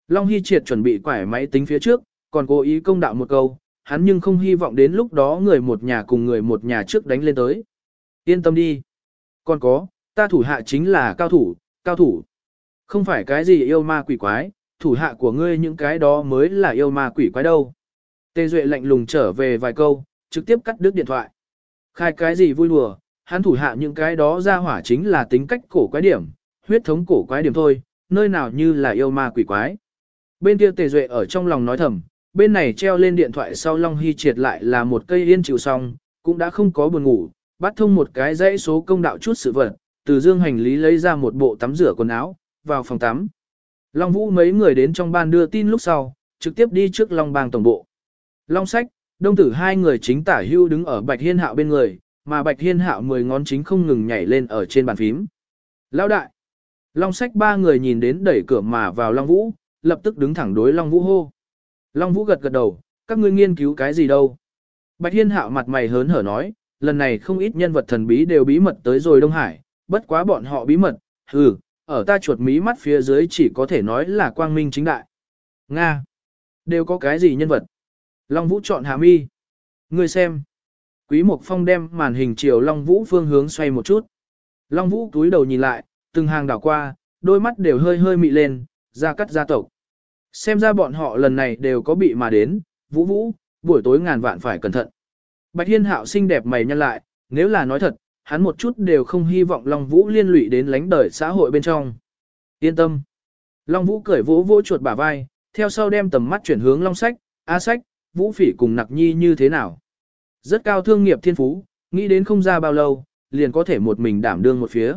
Long Hy triệt chuẩn bị quải máy tính phía trước, còn cố ý công đạo một câu, hắn nhưng không hy vọng đến lúc đó người một nhà cùng người một nhà trước đánh lên tới. Yên tâm đi. Còn có, ta thủ hạ chính là cao thủ, cao thủ. Không phải cái gì yêu ma quỷ quái, thủ hạ của ngươi những cái đó mới là yêu ma quỷ quái đâu. Tê Duệ lạnh lùng trở về vài câu, trực tiếp cắt đứt điện thoại. Khai cái gì vui đùa, hắn thủ hạ những cái đó ra hỏa chính là tính cách cổ quái điểm, huyết thống cổ quái điểm thôi, nơi nào như là yêu ma quỷ quái. Bên kia Tề Duệ ở trong lòng nói thầm, bên này treo lên điện thoại sau Long Hy triệt lại là một cây yên chịu xong, cũng đã không có buồn ngủ, bắt thông một cái dãy số công đạo chút sự vật, từ dương hành lý lấy ra một bộ tắm rửa quần áo, vào phòng tắm. Long Vũ mấy người đến trong ban đưa tin lúc sau, trực tiếp đi trước Long Bang tổng bộ. Long Sách, Đông Tử hai người chính tả hưu đứng ở Bạch Hiên Hạo bên người, mà Bạch Hiên Hạo mười ngón chính không ngừng nhảy lên ở trên bàn phím. Lão đại! Long Sách ba người nhìn đến đẩy cửa mà vào Long Vũ, lập tức đứng thẳng đối Long Vũ hô. Long Vũ gật gật đầu, các ngươi nghiên cứu cái gì đâu? Bạch Hiên Hạo mặt mày hớn hở nói, lần này không ít nhân vật thần bí đều bí mật tới rồi Đông Hải, bất quá bọn họ bí mật, hừ, ở ta chuột mí mắt phía dưới chỉ có thể nói là quang minh chính đại. Nga. Đều có cái gì nhân vật? Long Vũ chọn Hà Mi. Ngươi xem. Quý Mộc Phong đem màn hình chiều Long Vũ phương hướng xoay một chút. Long Vũ túi đầu nhìn lại, từng hàng đảo qua, đôi mắt đều hơi hơi mị lên, ra cắt gia tộc. Xem ra bọn họ lần này đều có bị mà đến, Vũ Vũ, buổi tối ngàn vạn phải cẩn thận. Bạch Hiên Hạo xinh đẹp mày nhăn lại, nếu là nói thật, hắn một chút đều không hy vọng Long Vũ liên lụy đến lánh đời xã hội bên trong. Yên tâm. Long Vũ cởi vỗ vỗ chuột bả vai, theo sau đem tầm mắt chuyển hướng Long Sách, A Sách, Vũ Phỉ cùng Nặc Nhi như thế nào. Rất cao thương nghiệp thiên phú, nghĩ đến không ra bao lâu, liền có thể một mình đảm đương một phía.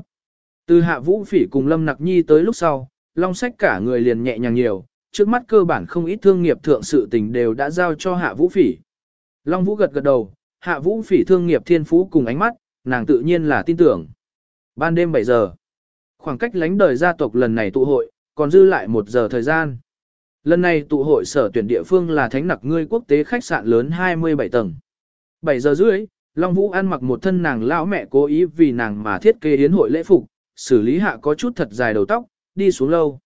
Từ hạ Vũ Phỉ cùng Lâm Nặc Nhi tới lúc sau, Long Sách cả người liền nhẹ nhàng nhiều, trước mắt cơ bản không ít thương nghiệp thượng sự tình đều đã giao cho hạ Vũ Phỉ. Long Vũ gật gật đầu, hạ Vũ Phỉ thương nghiệp thiên phú cùng ánh mắt, nàng tự nhiên là tin tưởng. Ban đêm 7 giờ, khoảng cách lánh đời gia tộc lần này tụ hội, còn dư lại 1 giờ thời gian. Lần này tụ hội sở tuyển địa phương là Thánh Nặc Ngươi quốc tế khách sạn lớn 27 tầng. 7 giờ rưỡi, Long Vũ ăn mặc một thân nàng lão mẹ cố ý vì nàng mà thiết kế yến hội lễ phục, xử lý hạ có chút thật dài đầu tóc, đi xuống lâu.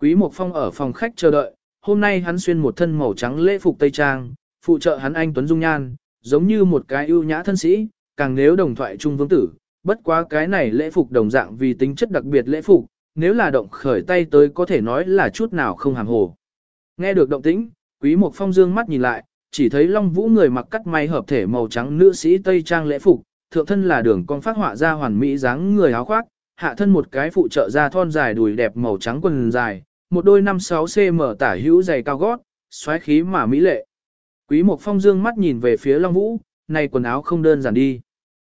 Quý Mộc Phong ở phòng khách chờ đợi, hôm nay hắn xuyên một thân màu trắng lễ phục tây trang, phụ trợ hắn anh Tuấn Dung Nhan, giống như một cái ưu nhã thân sĩ, càng nếu đồng thoại trung vương tử, bất quá cái này lễ phục đồng dạng vì tính chất đặc biệt lễ phục, nếu là động khởi tay tới có thể nói là chút nào không hàm hồ. Nghe được động tĩnh, Quý Mộc Phong dương mắt nhìn lại, chỉ thấy Long Vũ người mặc cắt may hợp thể màu trắng nữ sĩ tây trang lễ phục, thượng thân là đường con phát họa ra hoàn mỹ dáng người áo khoác, hạ thân một cái phụ trợ ra thon dài đùi đẹp màu trắng quần dài, một đôi 5-6 cm tả hữu dày cao gót, xoáy khí mà mỹ lệ. Quý Mộc Phong dương mắt nhìn về phía Long Vũ, này quần áo không đơn giản đi.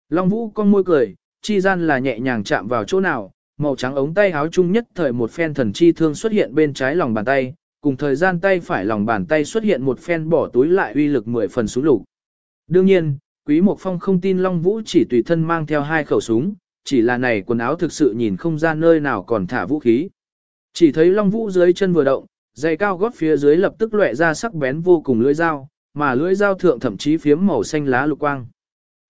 Long Vũ con môi cười, chi gian là nhẹ nhàng chạm vào chỗ nào, màu trắng ống tay áo chung nhất thời một phen thần chi thương xuất hiện bên trái lòng bàn tay, cùng thời gian tay phải lòng bàn tay xuất hiện một phen bỏ túi lại uy lực 10 phần súng lục. Đương nhiên, Quý Mộc Phong không tin Long Vũ chỉ tùy thân mang theo hai khẩu súng, chỉ là này quần áo thực sự nhìn không ra nơi nào còn thả vũ khí. Chỉ thấy Long Vũ dưới chân vừa động, giày cao gót phía dưới lập tức lóe ra sắc bén vô cùng lưỡi dao, mà lưỡi dao thượng thậm chí phiếm màu xanh lá lục quang.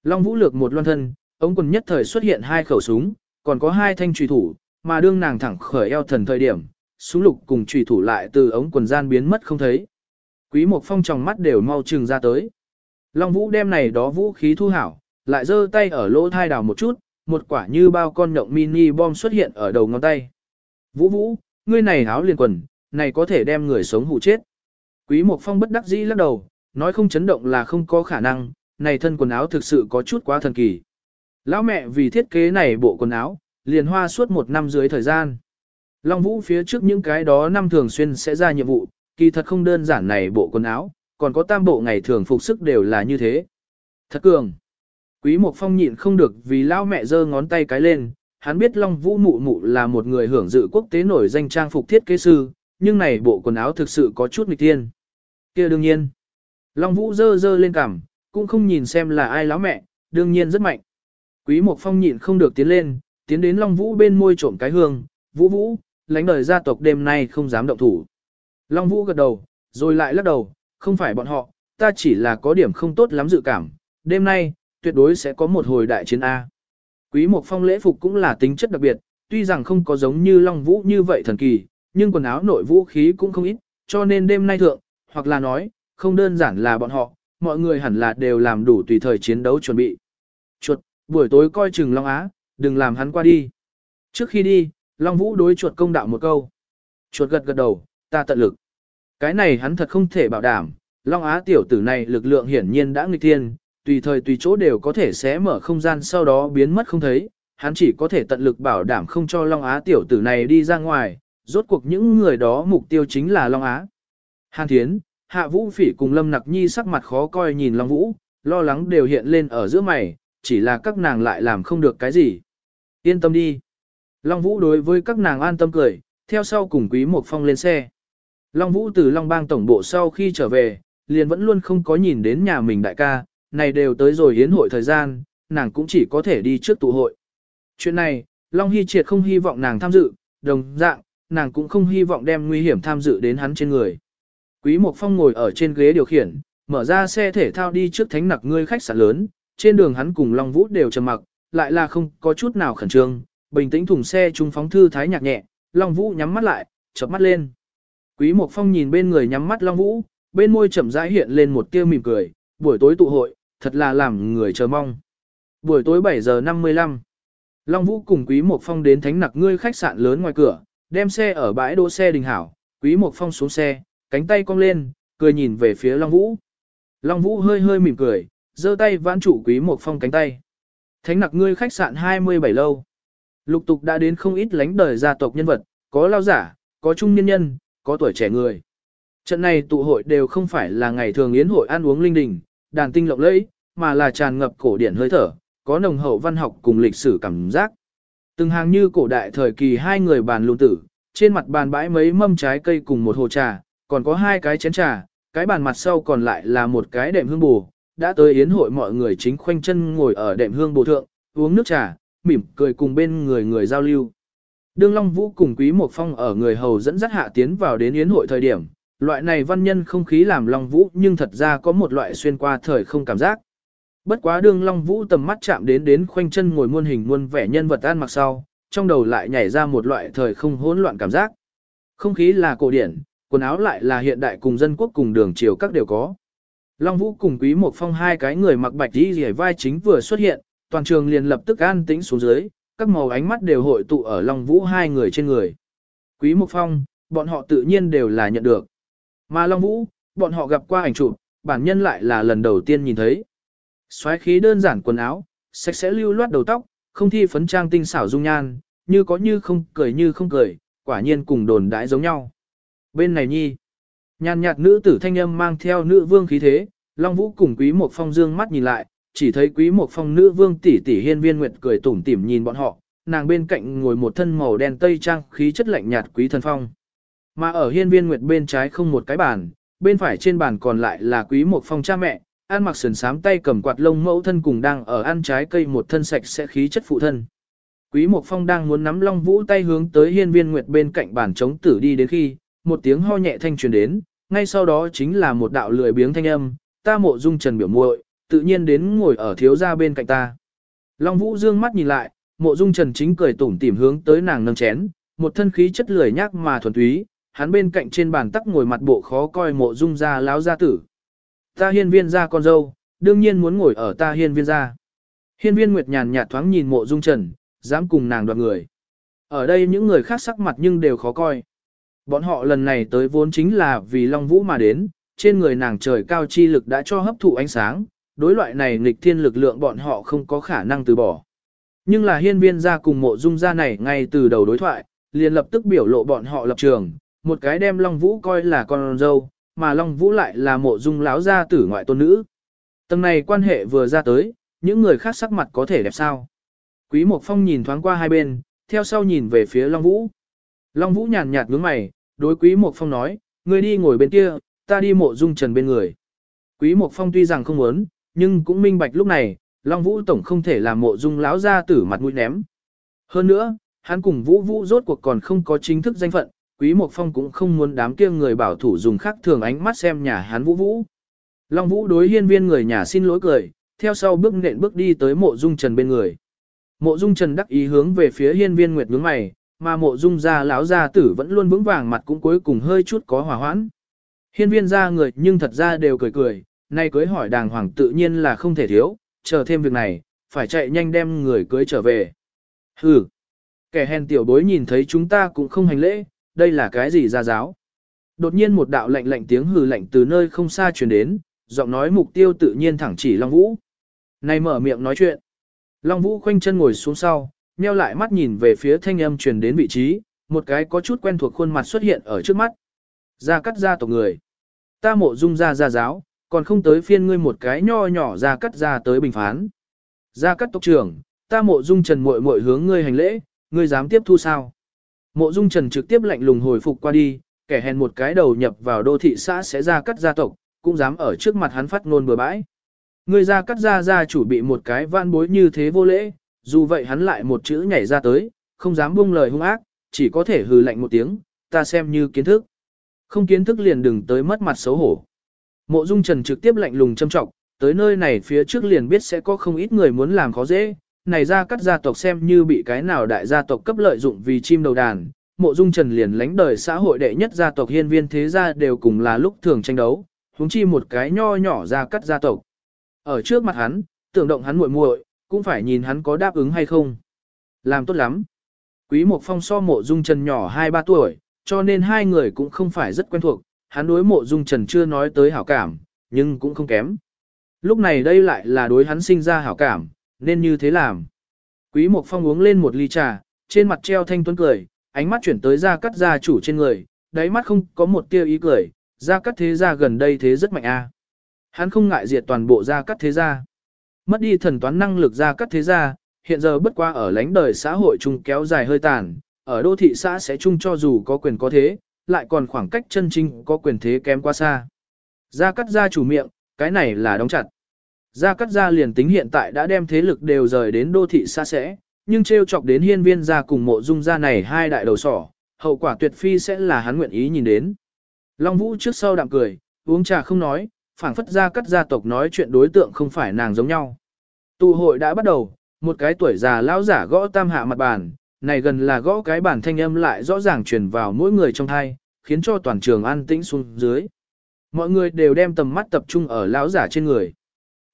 Long Vũ lược một loan thân, ống quần nhất thời xuất hiện hai khẩu súng, còn có hai thanh trùy thủ, mà đương nàng thẳng khởi eo thần thời điểm, súng lục cùng trùy thủ lại từ ống quần gian biến mất không thấy. Quý Mộc Phong trong mắt đều mau trừng ra tới. Long Vũ đem này đó vũ khí thu hảo, lại giơ tay ở lỗ thai đào một chút, một quả như bao con nhộng mini bom xuất hiện ở đầu ngón tay. Vũ Vũ, ngươi này háo liền quần, này có thể đem người sống hụ chết. Quý Mộc Phong bất đắc dĩ lắc đầu, nói không chấn động là không có khả năng, này thân quần áo thực sự có chút quá thần kỳ. Lão mẹ vì thiết kế này bộ quần áo, liền hoa suốt một năm dưới thời gian. Long Vũ phía trước những cái đó năm thường xuyên sẽ ra nhiệm vụ, kỳ thật không đơn giản này bộ quần áo, còn có tam bộ ngày thường phục sức đều là như thế. Thật cường. Quý Mộc Phong nhịn không được vì lão mẹ giơ ngón tay cái lên, hắn biết Long Vũ mụ mụ là một người hưởng dự quốc tế nổi danh trang phục thiết kế sư, nhưng này bộ quần áo thực sự có chút nghịch tiên. kia đương nhiên. Long Vũ giơ giơ lên cằm, cũng không nhìn xem là ai láo mẹ, đương nhiên rất mạnh. Quý Mộc Phong nhịn không được tiến lên, tiến đến Long Vũ bên môi trộm cái hương, Vũ Vũ, lãnh đời gia tộc đêm nay không dám động thủ. Long Vũ gật đầu, rồi lại lắc đầu, không phải bọn họ, ta chỉ là có điểm không tốt lắm dự cảm, đêm nay, tuyệt đối sẽ có một hồi đại chiến A. Quý Mộc Phong lễ phục cũng là tính chất đặc biệt, tuy rằng không có giống như Long Vũ như vậy thần kỳ, nhưng quần áo nội vũ khí cũng không ít, cho nên đêm nay thượng, hoặc là nói, không đơn giản là bọn họ, mọi người hẳn là đều làm đủ tùy thời chiến đấu chuẩn bị. Chuột, buổi tối coi chừng Long Á, đừng làm hắn qua đi. Trước khi đi, Long Vũ đối chuột công đạo một câu. Chuột gật gật đầu, ta tận lực. Cái này hắn thật không thể bảo đảm, Long Á tiểu tử này lực lượng hiển nhiên đã nghịch thiên, tùy thời tùy chỗ đều có thể xé mở không gian sau đó biến mất không thấy, hắn chỉ có thể tận lực bảo đảm không cho Long Á tiểu tử này đi ra ngoài, rốt cuộc những người đó mục tiêu chính là Long Á. Hàn Thiến, Hạ Vũ Phỉ cùng Lâm Nặc Nhi sắc mặt khó coi nhìn Long Vũ, lo lắng đều hiện lên ở giữa mày, chỉ là các nàng lại làm không được cái gì. Yên tâm đi. Long Vũ đối với các nàng an tâm cười, theo sau cùng Quý Mộc Phong lên xe. Long Vũ từ Long Bang tổng bộ sau khi trở về, liền vẫn luôn không có nhìn đến nhà mình đại ca, này đều tới rồi hiến hội thời gian, nàng cũng chỉ có thể đi trước tụ hội. Chuyện này, Long Hy Triệt không hy vọng nàng tham dự, đồng dạng, nàng cũng không hy vọng đem nguy hiểm tham dự đến hắn trên người. Quý Mộc Phong ngồi ở trên ghế điều khiển, mở ra xe thể thao đi trước thánh nặc ngươi khách sạn lớn, trên đường hắn cùng Long Vũ đều trầm mặc, lại là không có chút nào khẩn trương, bình tĩnh thùng xe trung phóng thư thái nhạc nhẹ, Long Vũ nhắm mắt lại, chớp mắt lên. Quý Mộc Phong nhìn bên người nhắm mắt Long Vũ, bên môi chậm rãi hiện lên một tia mỉm cười, buổi tối tụ hội, thật là làm người chờ mong. Buổi tối 7 giờ 55, Long Vũ cùng Quý Mộc Phong đến thánh nặc ngươi khách sạn lớn ngoài cửa, đem xe ở bãi đỗ xe đình hảo, Quý Mộc Phong xuống xe, cánh tay cong lên, cười nhìn về phía Long Vũ. Long Vũ hơi hơi mỉm cười, giơ tay vãn chủ Quý một Phong cánh tay. Thánh nặc ngươi khách sạn 27 lâu. Lục tục đã đến không ít lánh đời gia tộc nhân vật, có lao giả, có trung nhân nhân, có tuổi trẻ người. Trận này tụ hội đều không phải là ngày thường yến hội ăn uống linh đình, đàn tinh lộng lẫy, mà là tràn ngập cổ điển hơi thở, có nồng hậu văn học cùng lịch sử cảm giác. Từng hàng như cổ đại thời kỳ hai người bàn lùn tử, trên mặt bàn bãi mấy mâm trái cây cùng một hồ trà, còn có hai cái chén trà, cái bàn mặt sau còn lại là một cái đệm hương bù. Đã tới yến hội mọi người chính khoanh chân ngồi ở đệm hương bù thượng, uống nước trà, mỉm cười cùng bên người người giao lưu. Đương Long Vũ cùng Quý Mộc Phong ở người hầu dẫn dắt hạ tiến vào đến yến hội thời điểm, loại này văn nhân không khí làm Long Vũ nhưng thật ra có một loại xuyên qua thời không cảm giác. Bất quá đương Long Vũ tầm mắt chạm đến đến khoanh chân ngồi muôn hình muôn vẻ nhân vật an mặc sau, trong đầu lại nhảy ra một loại thời không hỗn loạn cảm giác. Không khí là cổ điển, quần áo lại là hiện đại cùng dân quốc cùng đường chiều các đều có. Long Vũ cùng Quý Mộc Phong hai cái người mặc bạch y rỉa vai chính vừa xuất hiện, toàn trường liền lập tức an tĩnh xuống dưới, các màu ánh mắt đều hội tụ ở Long Vũ hai người trên người. Quý Mộc Phong, bọn họ tự nhiên đều là nhận được. Mà Long Vũ, bọn họ gặp qua ảnh chụp, bản nhân lại là lần đầu tiên nhìn thấy. Xoáy khí đơn giản quần áo, sạch sẽ lưu loát đầu tóc, không thi phấn trang tinh xảo dung nhan, như có như không cười như không cười, quả nhiên cùng đồn đãi giống nhau. Bên này nhi, nhàn nhạt nữ tử thanh âm mang theo nữ vương khí thế, Long Vũ cùng Quý Mộc Phong dương mắt nhìn lại, chỉ thấy Quý Mộc Phong nữ vương tỷ tỷ Hiên Viên Nguyệt cười tủm tỉm nhìn bọn họ, nàng bên cạnh ngồi một thân màu đen tây trang khí chất lạnh nhạt Quý Thần Phong. Mà ở Hiên Viên Nguyệt bên trái không một cái bàn, bên phải trên bàn còn lại là Quý Mộc Phong cha mẹ, ăn mặc sườn sám tay cầm quạt lông mẫu thân cùng đang ở ăn trái cây một thân sạch sẽ khí chất phụ thân. Quý Mộc Phong đang muốn nắm Long Vũ tay hướng tới Hiên Viên Nguyệt bên cạnh bàn chống tử đi đến khi, một tiếng ho nhẹ thanh truyền đến, ngay sau đó chính là một đạo lười biếng thanh âm, ta mộ dung trần biểu muội, tự nhiên đến ngồi ở thiếu gia bên cạnh ta. Long Vũ dương mắt nhìn lại, mộ dung trần chính cười tủm tỉm hướng tới nàng nâng chén, một thân khí chất lười nhác mà thuần túy, hắn bên cạnh trên bàn tắc ngồi mặt bộ khó coi mộ dung gia láo gia tử. Ta hiên viên gia con dâu, đương nhiên muốn ngồi ở ta hiên viên gia. Hiên viên Nguyệt nhàn nhạt thoáng nhìn mộ dung trần, dám cùng nàng đoạt người. Ở đây những người khác sắc mặt nhưng đều khó coi. Bọn họ lần này tới vốn chính là vì Long Vũ mà đến, trên người nàng trời cao chi lực đã cho hấp thụ ánh sáng, đối loại này nghịch thiên lực lượng bọn họ không có khả năng từ bỏ. Nhưng là hiên viên ra cùng mộ dung ra này ngay từ đầu đối thoại, liền lập tức biểu lộ bọn họ lập trường, một cái đem Long Vũ coi là con dâu, mà Long Vũ lại là mộ dung láo gia tử ngoại tôn nữ. Tầng này quan hệ vừa ra tới, những người khác sắc mặt có thể đẹp sao. Quý Mộc Phong nhìn thoáng qua hai bên, theo sau nhìn về phía Long Vũ. Long Vũ nhàn nhạt nhướng mày, đối Quý Mộc Phong nói, người đi ngồi bên kia, ta đi mộ dung trần bên người. Quý Mộc Phong tuy rằng không muốn, nhưng cũng minh bạch lúc này, Long Vũ tổng không thể làm mộ dung láo ra tử mặt mũi ném. Hơn nữa, hắn cùng Vũ Vũ rốt cuộc còn không có chính thức danh phận, Quý Mộc Phong cũng không muốn đám kia người bảo thủ dùng khác thường ánh mắt xem nhà hắn Vũ Vũ. Long Vũ đối hiên viên người nhà xin lỗi cười, theo sau bước nện bước đi tới mộ dung trần bên người. Mộ dung trần đắc ý hướng về phía hiên viên nguyệt nhướng mày, mà mộ dung gia lão gia tử vẫn luôn vững vàng mặt cũng cuối cùng hơi chút có hòa hoãn. Hiên viên gia người nhưng thật ra đều cười cười, nay cưới hỏi đàng hoàng tự nhiên là không thể thiếu, chờ thêm việc này, phải chạy nhanh đem người cưới trở về. Hừ, kẻ hèn tiểu bối nhìn thấy chúng ta cũng không hành lễ, đây là cái gì ra giáo. Đột nhiên một đạo lạnh lạnh tiếng hừ lạnh từ nơi không xa truyền đến, giọng nói mục tiêu tự nhiên thẳng chỉ Long Vũ. Này mở miệng nói chuyện. Long Vũ khoanh chân ngồi xuống sau, nheo lại mắt nhìn về phía thanh âm truyền đến vị trí, một cái có chút quen thuộc khuôn mặt xuất hiện ở trước mắt. Ra cắt gia tộc người. Ta mộ dung gia gia giáo, còn không tới phiên ngươi một cái nho nhỏ ra cắt gia tới bình phán. Ra cắt tộc trưởng, ta mộ dung trần muội muội hướng ngươi hành lễ, ngươi dám tiếp thu sao? Mộ dung trần trực tiếp lạnh lùng hồi phục qua đi, kẻ hèn một cái đầu nhập vào đô thị xã sẽ ra cắt gia tộc, cũng dám ở trước mặt hắn phát ngôn bừa bãi. Ngươi ra cắt gia gia chủ bị một cái vạn bối như thế vô lễ, dù vậy hắn lại một chữ nhảy ra tới, không dám buông lời hung ác, chỉ có thể hừ lạnh một tiếng, ta xem như kiến thức. Không kiến thức liền đừng tới mất mặt xấu hổ. Mộ Dung Trần trực tiếp lạnh lùng châm trọng, tới nơi này phía trước liền biết sẽ có không ít người muốn làm khó dễ, này ra cắt gia tộc xem như bị cái nào đại gia tộc cấp lợi dụng vì chim đầu đàn. Mộ Dung Trần liền lánh đời xã hội đệ nhất gia tộc hiên viên thế gia đều cùng là lúc thường tranh đấu, huống chi một cái nho nhỏ ra cắt gia tộc. Ở trước mặt hắn, tưởng động hắn muội muội, cũng phải nhìn hắn có đáp ứng hay không. Làm tốt lắm. Quý Mộc Phong so mộ dung trần nhỏ 2-3 tuổi, cho nên hai người cũng không phải rất quen thuộc, hắn đối mộ dung trần chưa nói tới hảo cảm, nhưng cũng không kém. Lúc này đây lại là đối hắn sinh ra hảo cảm, nên như thế làm. Quý Mộc Phong uống lên một ly trà, trên mặt treo thanh tuấn cười, ánh mắt chuyển tới ra cắt gia chủ trên người, đáy mắt không có một tia ý cười, ra cắt thế gia gần đây thế rất mạnh a. Hắn không ngại diệt toàn bộ ra cắt thế gia. Mất đi thần toán năng lực gia cắt thế gia, hiện giờ bất qua ở lãnh đời xã hội chung kéo dài hơi tàn, ở đô thị xã sẽ chung cho dù có quyền có thế, lại còn khoảng cách chân chính có quyền thế kém quá xa. Gia cắt gia chủ miệng, cái này là đóng chặt. Gia cắt gia liền tính hiện tại đã đem thế lực đều rời đến đô thị xa sẽ, nhưng treo chọc đến hiên viên gia cùng mộ dung gia này hai đại đầu sỏ, hậu quả tuyệt phi sẽ là hắn nguyện ý nhìn đến. Long Vũ trước sau đạm cười, uống trà không nói, phảng phất ra cắt gia tộc nói chuyện đối tượng không phải nàng giống nhau. Tụ hội đã bắt đầu, một cái tuổi già lão giả gõ tam hạ mặt bàn, này gần là gõ cái bản thanh âm lại rõ ràng truyền vào mỗi người trong thai, khiến cho toàn trường an tĩnh xuống dưới. Mọi người đều đem tầm mắt tập trung ở lão giả trên người.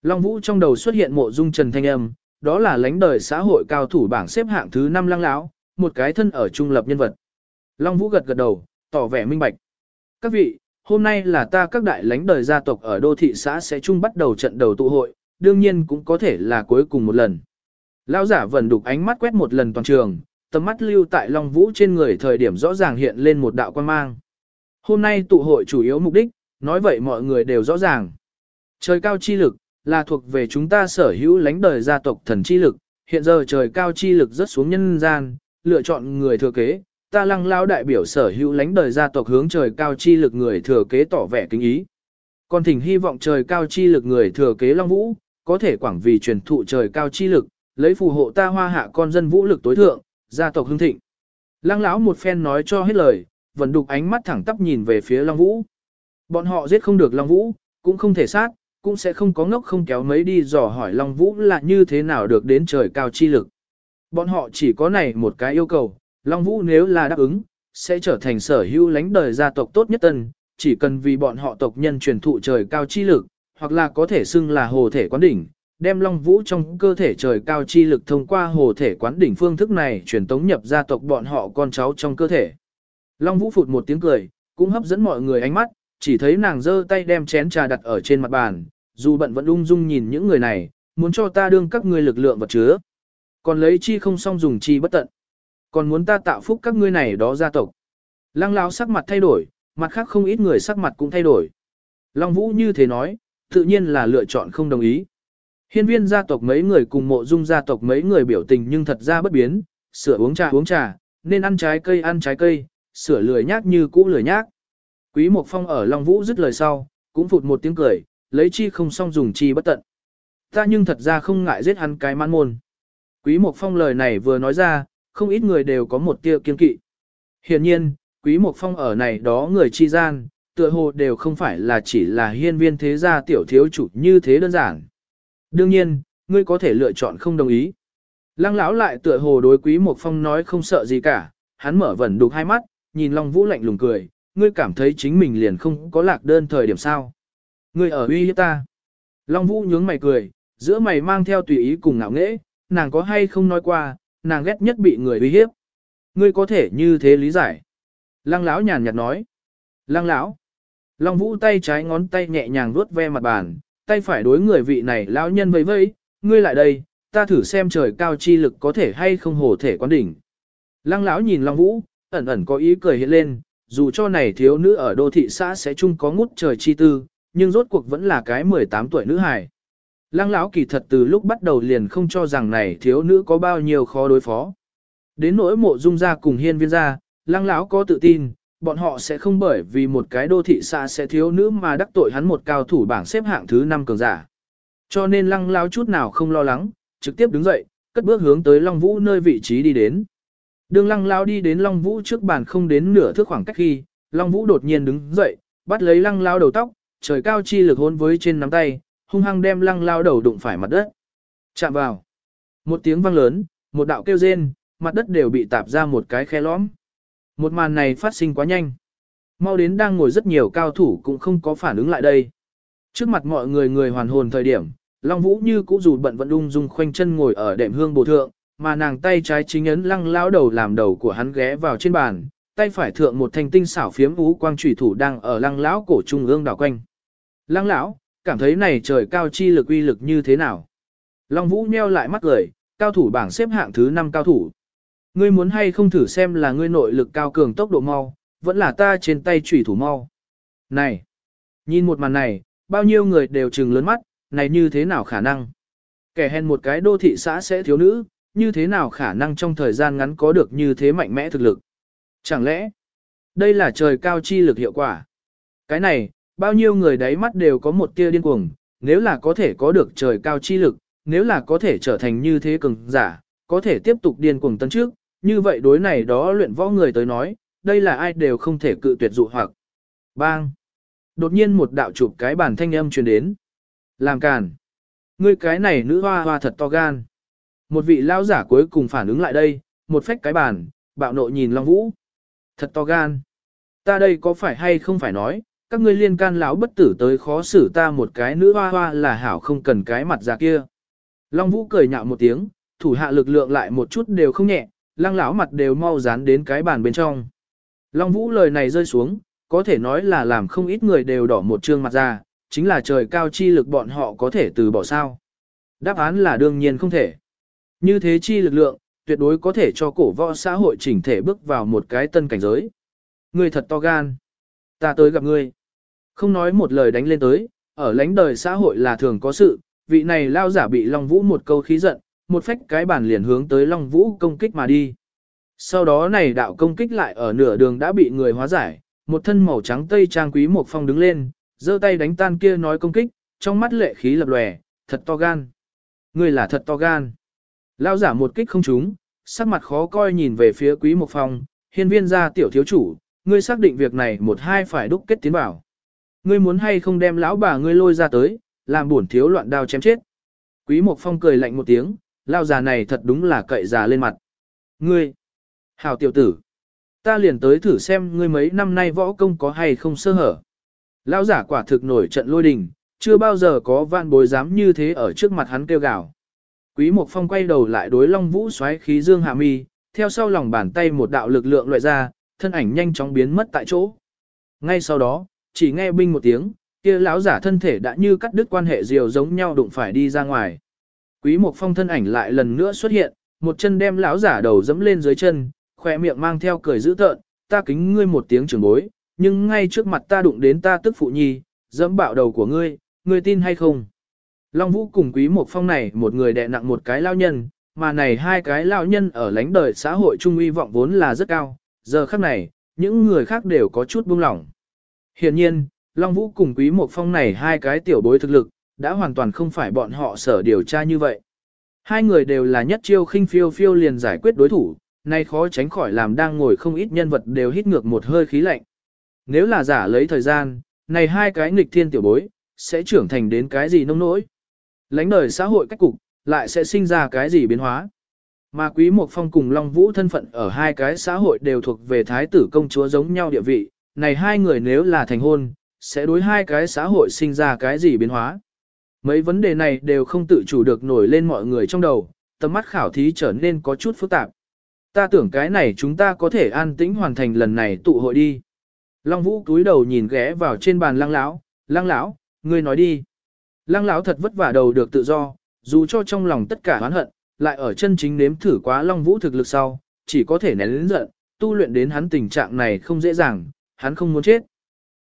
Long Vũ trong đầu xuất hiện mộ dung trần thanh âm, đó là lãnh đời xã hội cao thủ bảng xếp hạng thứ 5 lăng lão, một cái thân ở trung lập nhân vật. Long Vũ gật gật đầu, tỏ vẻ minh bạch. Các vị, hôm nay là ta các đại lãnh đời gia tộc ở đô thị xã sẽ chung bắt đầu trận đầu tụ hội, đương nhiên cũng có thể là cuối cùng một lần. Lão giả vẫn đục ánh mắt quét một lần toàn trường, tầm mắt lưu tại Long Vũ trên người thời điểm rõ ràng hiện lên một đạo quan mang. Hôm nay tụ hội chủ yếu mục đích, nói vậy mọi người đều rõ ràng. Trời cao chi lực, là thuộc về chúng ta sở hữu lãnh đời gia tộc thần chi lực, hiện giờ trời cao chi lực rất xuống nhân gian, lựa chọn người thừa kế, ta lăng lao đại biểu sở hữu lãnh đời gia tộc hướng trời cao chi lực người thừa kế tỏ vẻ kính ý. Còn thỉnh hy vọng trời cao chi lực người thừa kế Long Vũ, có thể quảng vì truyền thụ trời cao chi lực, lấy phù hộ ta hoa hạ con dân vũ lực tối thượng, gia tộc hưng thịnh. Lăng lão một phen nói cho hết lời, vẫn đục ánh mắt thẳng tắp nhìn về phía Long Vũ. Bọn họ giết không được Long Vũ, cũng không thể sát, cũng sẽ không có ngốc không kéo mấy đi dò hỏi Long Vũ là như thế nào được đến trời cao chi lực. Bọn họ chỉ có này một cái yêu cầu, Long Vũ nếu là đáp ứng, sẽ trở thành sở hữu lãnh đời gia tộc tốt nhất tân, chỉ cần vì bọn họ tộc nhân truyền thụ trời cao chi lực, hoặc là có thể xưng là hồ thể quán đỉnh, đem Long Vũ trong cơ thể trời cao chi lực thông qua hồ thể quán đỉnh phương thức này truyền tống nhập gia tộc bọn họ con cháu trong cơ thể. Long Vũ phụt một tiếng cười, cũng hấp dẫn mọi người ánh mắt, chỉ thấy nàng giơ tay đem chén trà đặt ở trên mặt bàn, dù bận vẫn ung dung nhìn những người này, muốn cho ta đương các ngươi lực lượng vật chứa. Còn lấy chi không xong dùng chi bất tận. Còn muốn ta tạo phúc các ngươi này đó gia tộc. Lăng lão sắc mặt thay đổi, mặt khác không ít người sắc mặt cũng thay đổi. Long Vũ như thế nói, tự nhiên là lựa chọn không đồng ý. Hiên viên gia tộc mấy người cùng mộ dung gia tộc mấy người biểu tình nhưng thật ra bất biến, sửa uống trà uống trà, nên ăn trái cây ăn trái cây, sửa lười nhác như cũ lười nhác. Quý Mộc Phong ở Long Vũ dứt lời sau, cũng phụt một tiếng cười, lấy chi không xong dùng chi bất tận. Ta nhưng thật ra không ngại giết hắn cái man môn. Quý Mộc Phong lời này vừa nói ra, không ít người đều có một tia kiên kỵ. Hiển nhiên, Quý Mộc Phong ở này đó người chi gian, tựa hồ đều không phải là chỉ là hiên viên thế gia tiểu thiếu chủ như thế đơn giản. Đương nhiên, ngươi có thể lựa chọn không đồng ý. Lăng lão lại tựa hồ đối Quý Mộc Phong nói không sợ gì cả, hắn mở vẩn đục hai mắt, nhìn Long Vũ lạnh lùng cười, ngươi cảm thấy chính mình liền không có lạc đơn thời điểm sao. Ngươi ở uy hiếp ta. Long Vũ nhướng mày cười, giữa mày mang theo tùy ý cùng ngạo nghễ, nàng có hay không nói qua, nàng ghét nhất bị người uy hiếp. Ngươi có thể như thế lý giải. Lăng lão nhàn nhạt nói. Lăng lão. Long Vũ tay trái ngón tay nhẹ nhàng vuốt ve mặt bàn, tay phải đối người vị này lão nhân vẫy vẫy, ngươi lại đây, ta thử xem trời cao chi lực có thể hay không hồ thể quán đỉnh. Lăng lão nhìn Long Vũ, ẩn ẩn có ý cười hiện lên, dù cho này thiếu nữ ở đô thị xã sẽ chung có ngút trời chi tư, nhưng rốt cuộc vẫn là cái 18 tuổi nữ hài. Lăng lão kỳ thật từ lúc bắt đầu liền không cho rằng này thiếu nữ có bao nhiêu khó đối phó. Đến nỗi mộ dung gia cùng hiên viên gia, lăng lão có tự tin, bọn họ sẽ không bởi vì một cái đô thị xã sẽ thiếu nữ mà đắc tội hắn một cao thủ bảng xếp hạng thứ 5 cường giả. Cho nên lăng lão chút nào không lo lắng, trực tiếp đứng dậy, cất bước hướng tới Long Vũ nơi vị trí đi đến. Đường lăng lão đi đến Long Vũ trước bàn không đến nửa thước khoảng cách khi, Long Vũ đột nhiên đứng dậy, bắt lấy lăng lão đầu tóc, trời cao chi lực hôn với trên nắm tay, hung hăng đem lăng lao đầu đụng phải mặt đất. Chạm vào. Một tiếng vang lớn, một đạo kêu rên, mặt đất đều bị tạp ra một cái khe lõm. Một màn này phát sinh quá nhanh. Mau đến đang ngồi rất nhiều cao thủ cũng không có phản ứng lại đây. Trước mặt mọi người người hoàn hồn thời điểm, Long Vũ như cũ dù bận vận ung dung khoanh chân ngồi ở đệm hương bồ thượng, mà nàng tay trái chính ấn lăng lao đầu làm đầu của hắn ghé vào trên bàn, tay phải thượng một thanh tinh xảo phiếm vũ quang trùy thủ đang ở lăng lão cổ trung ương đảo quanh. Lăng lão, cảm thấy này trời cao chi lực uy lực như thế nào. Long Vũ nheo lại mắt cười, cao thủ bảng xếp hạng thứ 5 cao thủ. Ngươi muốn hay không thử xem là ngươi nội lực cao cường tốc độ mau, vẫn là ta trên tay chủy thủ mau. Này, nhìn một màn này, bao nhiêu người đều trừng lớn mắt, này như thế nào khả năng? Kẻ hèn một cái đô thị xã sẽ thiếu nữ, như thế nào khả năng trong thời gian ngắn có được như thế mạnh mẽ thực lực? Chẳng lẽ, đây là trời cao chi lực hiệu quả? Cái này, Bao nhiêu người đáy mắt đều có một tia điên cuồng, nếu là có thể có được trời cao chi lực, nếu là có thể trở thành như thế cường giả, có thể tiếp tục điên cuồng tấn trước, như vậy đối này đó luyện võ người tới nói, đây là ai đều không thể cự tuyệt dụ hoặc. Bang! Đột nhiên một đạo chụp cái bản thanh âm truyền đến. Làm càn! Ngươi cái này nữ hoa hoa thật to gan. Một vị lao giả cuối cùng phản ứng lại đây, một phách cái bàn, bạo nộ nhìn Long Vũ. Thật to gan. Ta đây có phải hay không phải nói, các ngươi liên can lão bất tử tới khó xử ta một cái nữ hoa hoa là hảo không cần cái mặt ra kia. Long Vũ cười nhạo một tiếng, thủ hạ lực lượng lại một chút đều không nhẹ, lăng lão mặt đều mau dán đến cái bàn bên trong. Long Vũ lời này rơi xuống, có thể nói là làm không ít người đều đỏ một trương mặt ra, chính là trời cao chi lực bọn họ có thể từ bỏ sao. Đáp án là đương nhiên không thể. Như thế chi lực lượng, tuyệt đối có thể cho cổ võ xã hội chỉnh thể bước vào một cái tân cảnh giới. Người thật to gan. Ta tới gặp ngươi. Không nói một lời đánh lên tới, ở lãnh đời xã hội là thường có sự, vị này lao giả bị Long Vũ một câu khí giận, một phách cái bản liền hướng tới Long Vũ công kích mà đi. Sau đó này đạo công kích lại ở nửa đường đã bị người hóa giải, một thân màu trắng tây trang quý một phong đứng lên, giơ tay đánh tan kia nói công kích, trong mắt lệ khí lập lòe, thật to gan. Người là thật to gan. Lao giả một kích không trúng, sắc mặt khó coi nhìn về phía quý một phong, hiên viên gia tiểu thiếu chủ, ngươi xác định việc này một hai phải đúc kết tiến bảo. Ngươi muốn hay không đem lão bà ngươi lôi ra tới, làm buồn thiếu loạn đao chém chết. Quý Mộc Phong cười lạnh một tiếng, lao già này thật đúng là cậy già lên mặt. Ngươi, hảo tiểu tử, ta liền tới thử xem ngươi mấy năm nay võ công có hay không sơ hở. Lão giả quả thực nổi trận lôi đình, Chưa bao giờ có vạn bối dám như thế ở trước mặt hắn kêu gào. Quý Mộc Phong quay đầu lại đối Long Vũ xoáy khí dương hạ mi, theo sau lòng bàn tay một đạo lực lượng loại ra, thân ảnh nhanh chóng biến mất tại chỗ. Ngay sau đó, chỉ nghe binh một tiếng, kia lão giả thân thể đã như cắt đứt quan hệ diều giống nhau đụng phải đi ra ngoài. Quý Mộc Phong thân ảnh lại lần nữa xuất hiện, một chân đem lão giả đầu dẫm lên dưới chân, khỏe miệng mang theo cười dữ tợn, ta kính ngươi một tiếng trưởng bối, nhưng ngay trước mặt ta đụng đến ta tức phụ nhi, dẫm bạo đầu của ngươi, ngươi tin hay không? Long Vũ cùng Quý Mộc Phong này một người đè nặng một cái lao nhân, mà này hai cái lao nhân ở lãnh đời xã hội trung uy vọng vốn là rất cao, giờ khắc này, những người khác đều có chút buông lỏng. Hiện nhiên, Long Vũ cùng Quý Mộc Phong này hai cái tiểu bối thực lực, đã hoàn toàn không phải bọn họ sở điều tra như vậy. Hai người đều là nhất chiêu khinh phiêu phiêu liền giải quyết đối thủ, nay khó tránh khỏi làm đang ngồi không ít nhân vật đều hít ngược một hơi khí lạnh. Nếu là giả lấy thời gian, này hai cái nghịch thiên tiểu bối, sẽ trưởng thành đến cái gì nông nỗi. Lánh đời xã hội cách cục, lại sẽ sinh ra cái gì biến hóa. Mà Quý Mộc Phong cùng Long Vũ thân phận ở hai cái xã hội đều thuộc về thái tử công chúa giống nhau địa vị, này hai người nếu là thành hôn, sẽ đối hai cái xã hội sinh ra cái gì biến hóa. Mấy vấn đề này đều không tự chủ được nổi lên mọi người trong đầu, tầm mắt khảo thí trở nên có chút phức tạp. Ta tưởng cái này chúng ta có thể an tĩnh hoàn thành lần này tụ hội đi. Long Vũ túi đầu nhìn ghé vào trên bàn lăng lão, lăng lão, ngươi nói đi. Lăng lão thật vất vả đầu được tự do, dù cho trong lòng tất cả oán hận, lại ở chân chính nếm thử quá Long Vũ thực lực sau, chỉ có thể nén lĩnh giận, tu luyện đến hắn tình trạng này không dễ dàng, hắn không muốn chết.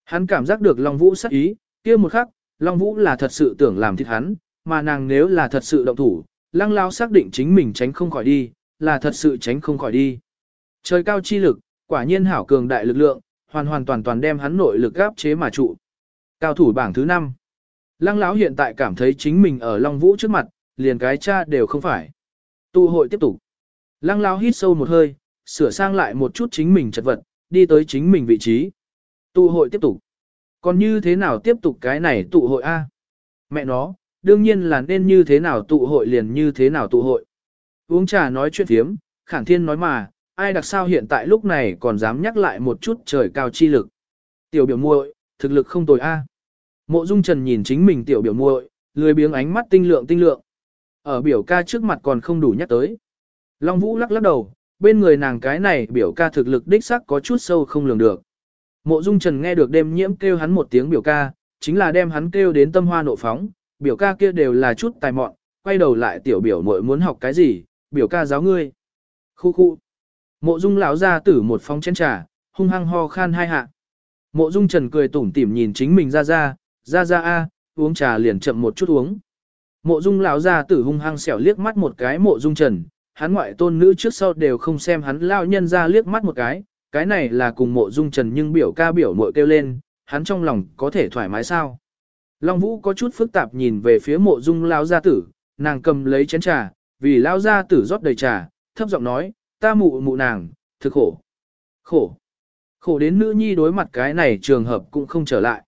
Hắn cảm giác được Long Vũ sắc ý, kia một khắc, Long Vũ là thật sự tưởng làm thịt hắn, mà nàng nếu là thật sự động thủ, lăng lao xác định chính mình tránh không khỏi đi, là thật sự tránh không khỏi đi. Trời cao chi lực, quả nhiên hảo cường đại lực lượng, hoàn hoàn toàn toàn đem hắn nội lực gáp chế mà trụ. Cao thủ bảng thứ 5. Lăng lão hiện tại cảm thấy chính mình ở Long Vũ trước mặt, liền cái cha đều không phải. Tụ hội tiếp tục. Lăng lão hít sâu một hơi, sửa sang lại một chút chính mình chật vật, đi tới chính mình vị trí. Tụ hội tiếp tục. Còn như thế nào tiếp tục cái này tụ hội A? Mẹ nó, đương nhiên là nên như thế nào tụ hội liền như thế nào tụ hội. Uống trà nói chuyện thiếm, khản thiên nói mà, ai đặc sao hiện tại lúc này còn dám nhắc lại một chút trời cao chi lực. Tiểu biểu muội, thực lực không tồi A. Mộ Dung Trần nhìn chính mình tiểu biểu muội, lười biếng ánh mắt tinh lượng tinh lượng. Ở biểu ca trước mặt còn không đủ nhắc tới. Long Vũ lắc lắc đầu, bên người nàng cái này biểu ca thực lực đích sắc có chút sâu không lường được. Mộ Dung Trần nghe được đêm nhiễm kêu hắn một tiếng biểu ca, chính là đem hắn kêu đến tâm hoa nộ phóng, biểu ca kia đều là chút tài mọn, quay đầu lại tiểu biểu muội muốn học cái gì, biểu ca giáo ngươi. Khu khu. Mộ Dung lão ra tử một phong chén trà, hung hăng ho khan hai hạ. Mộ Dung Trần cười tủm tỉm nhìn chính mình ra ra, ra ra a, uống trà liền chậm một chút uống. Mộ Dung lão ra tử hung hăng xẻo liếc mắt một cái Mộ Dung Trần, hắn ngoại tôn nữ trước sau đều không xem hắn lao nhân ra liếc mắt một cái, cái này là cùng Mộ Dung Trần nhưng biểu ca biểu muội kêu lên, hắn trong lòng có thể thoải mái sao? Long Vũ có chút phức tạp nhìn về phía Mộ Dung lao gia tử, nàng cầm lấy chén trà, vì lao gia tử rót đầy trà, thấp giọng nói, ta mụ mụ nàng, thực khổ. Khổ. Khổ đến nữ nhi đối mặt cái này trường hợp cũng không trở lại.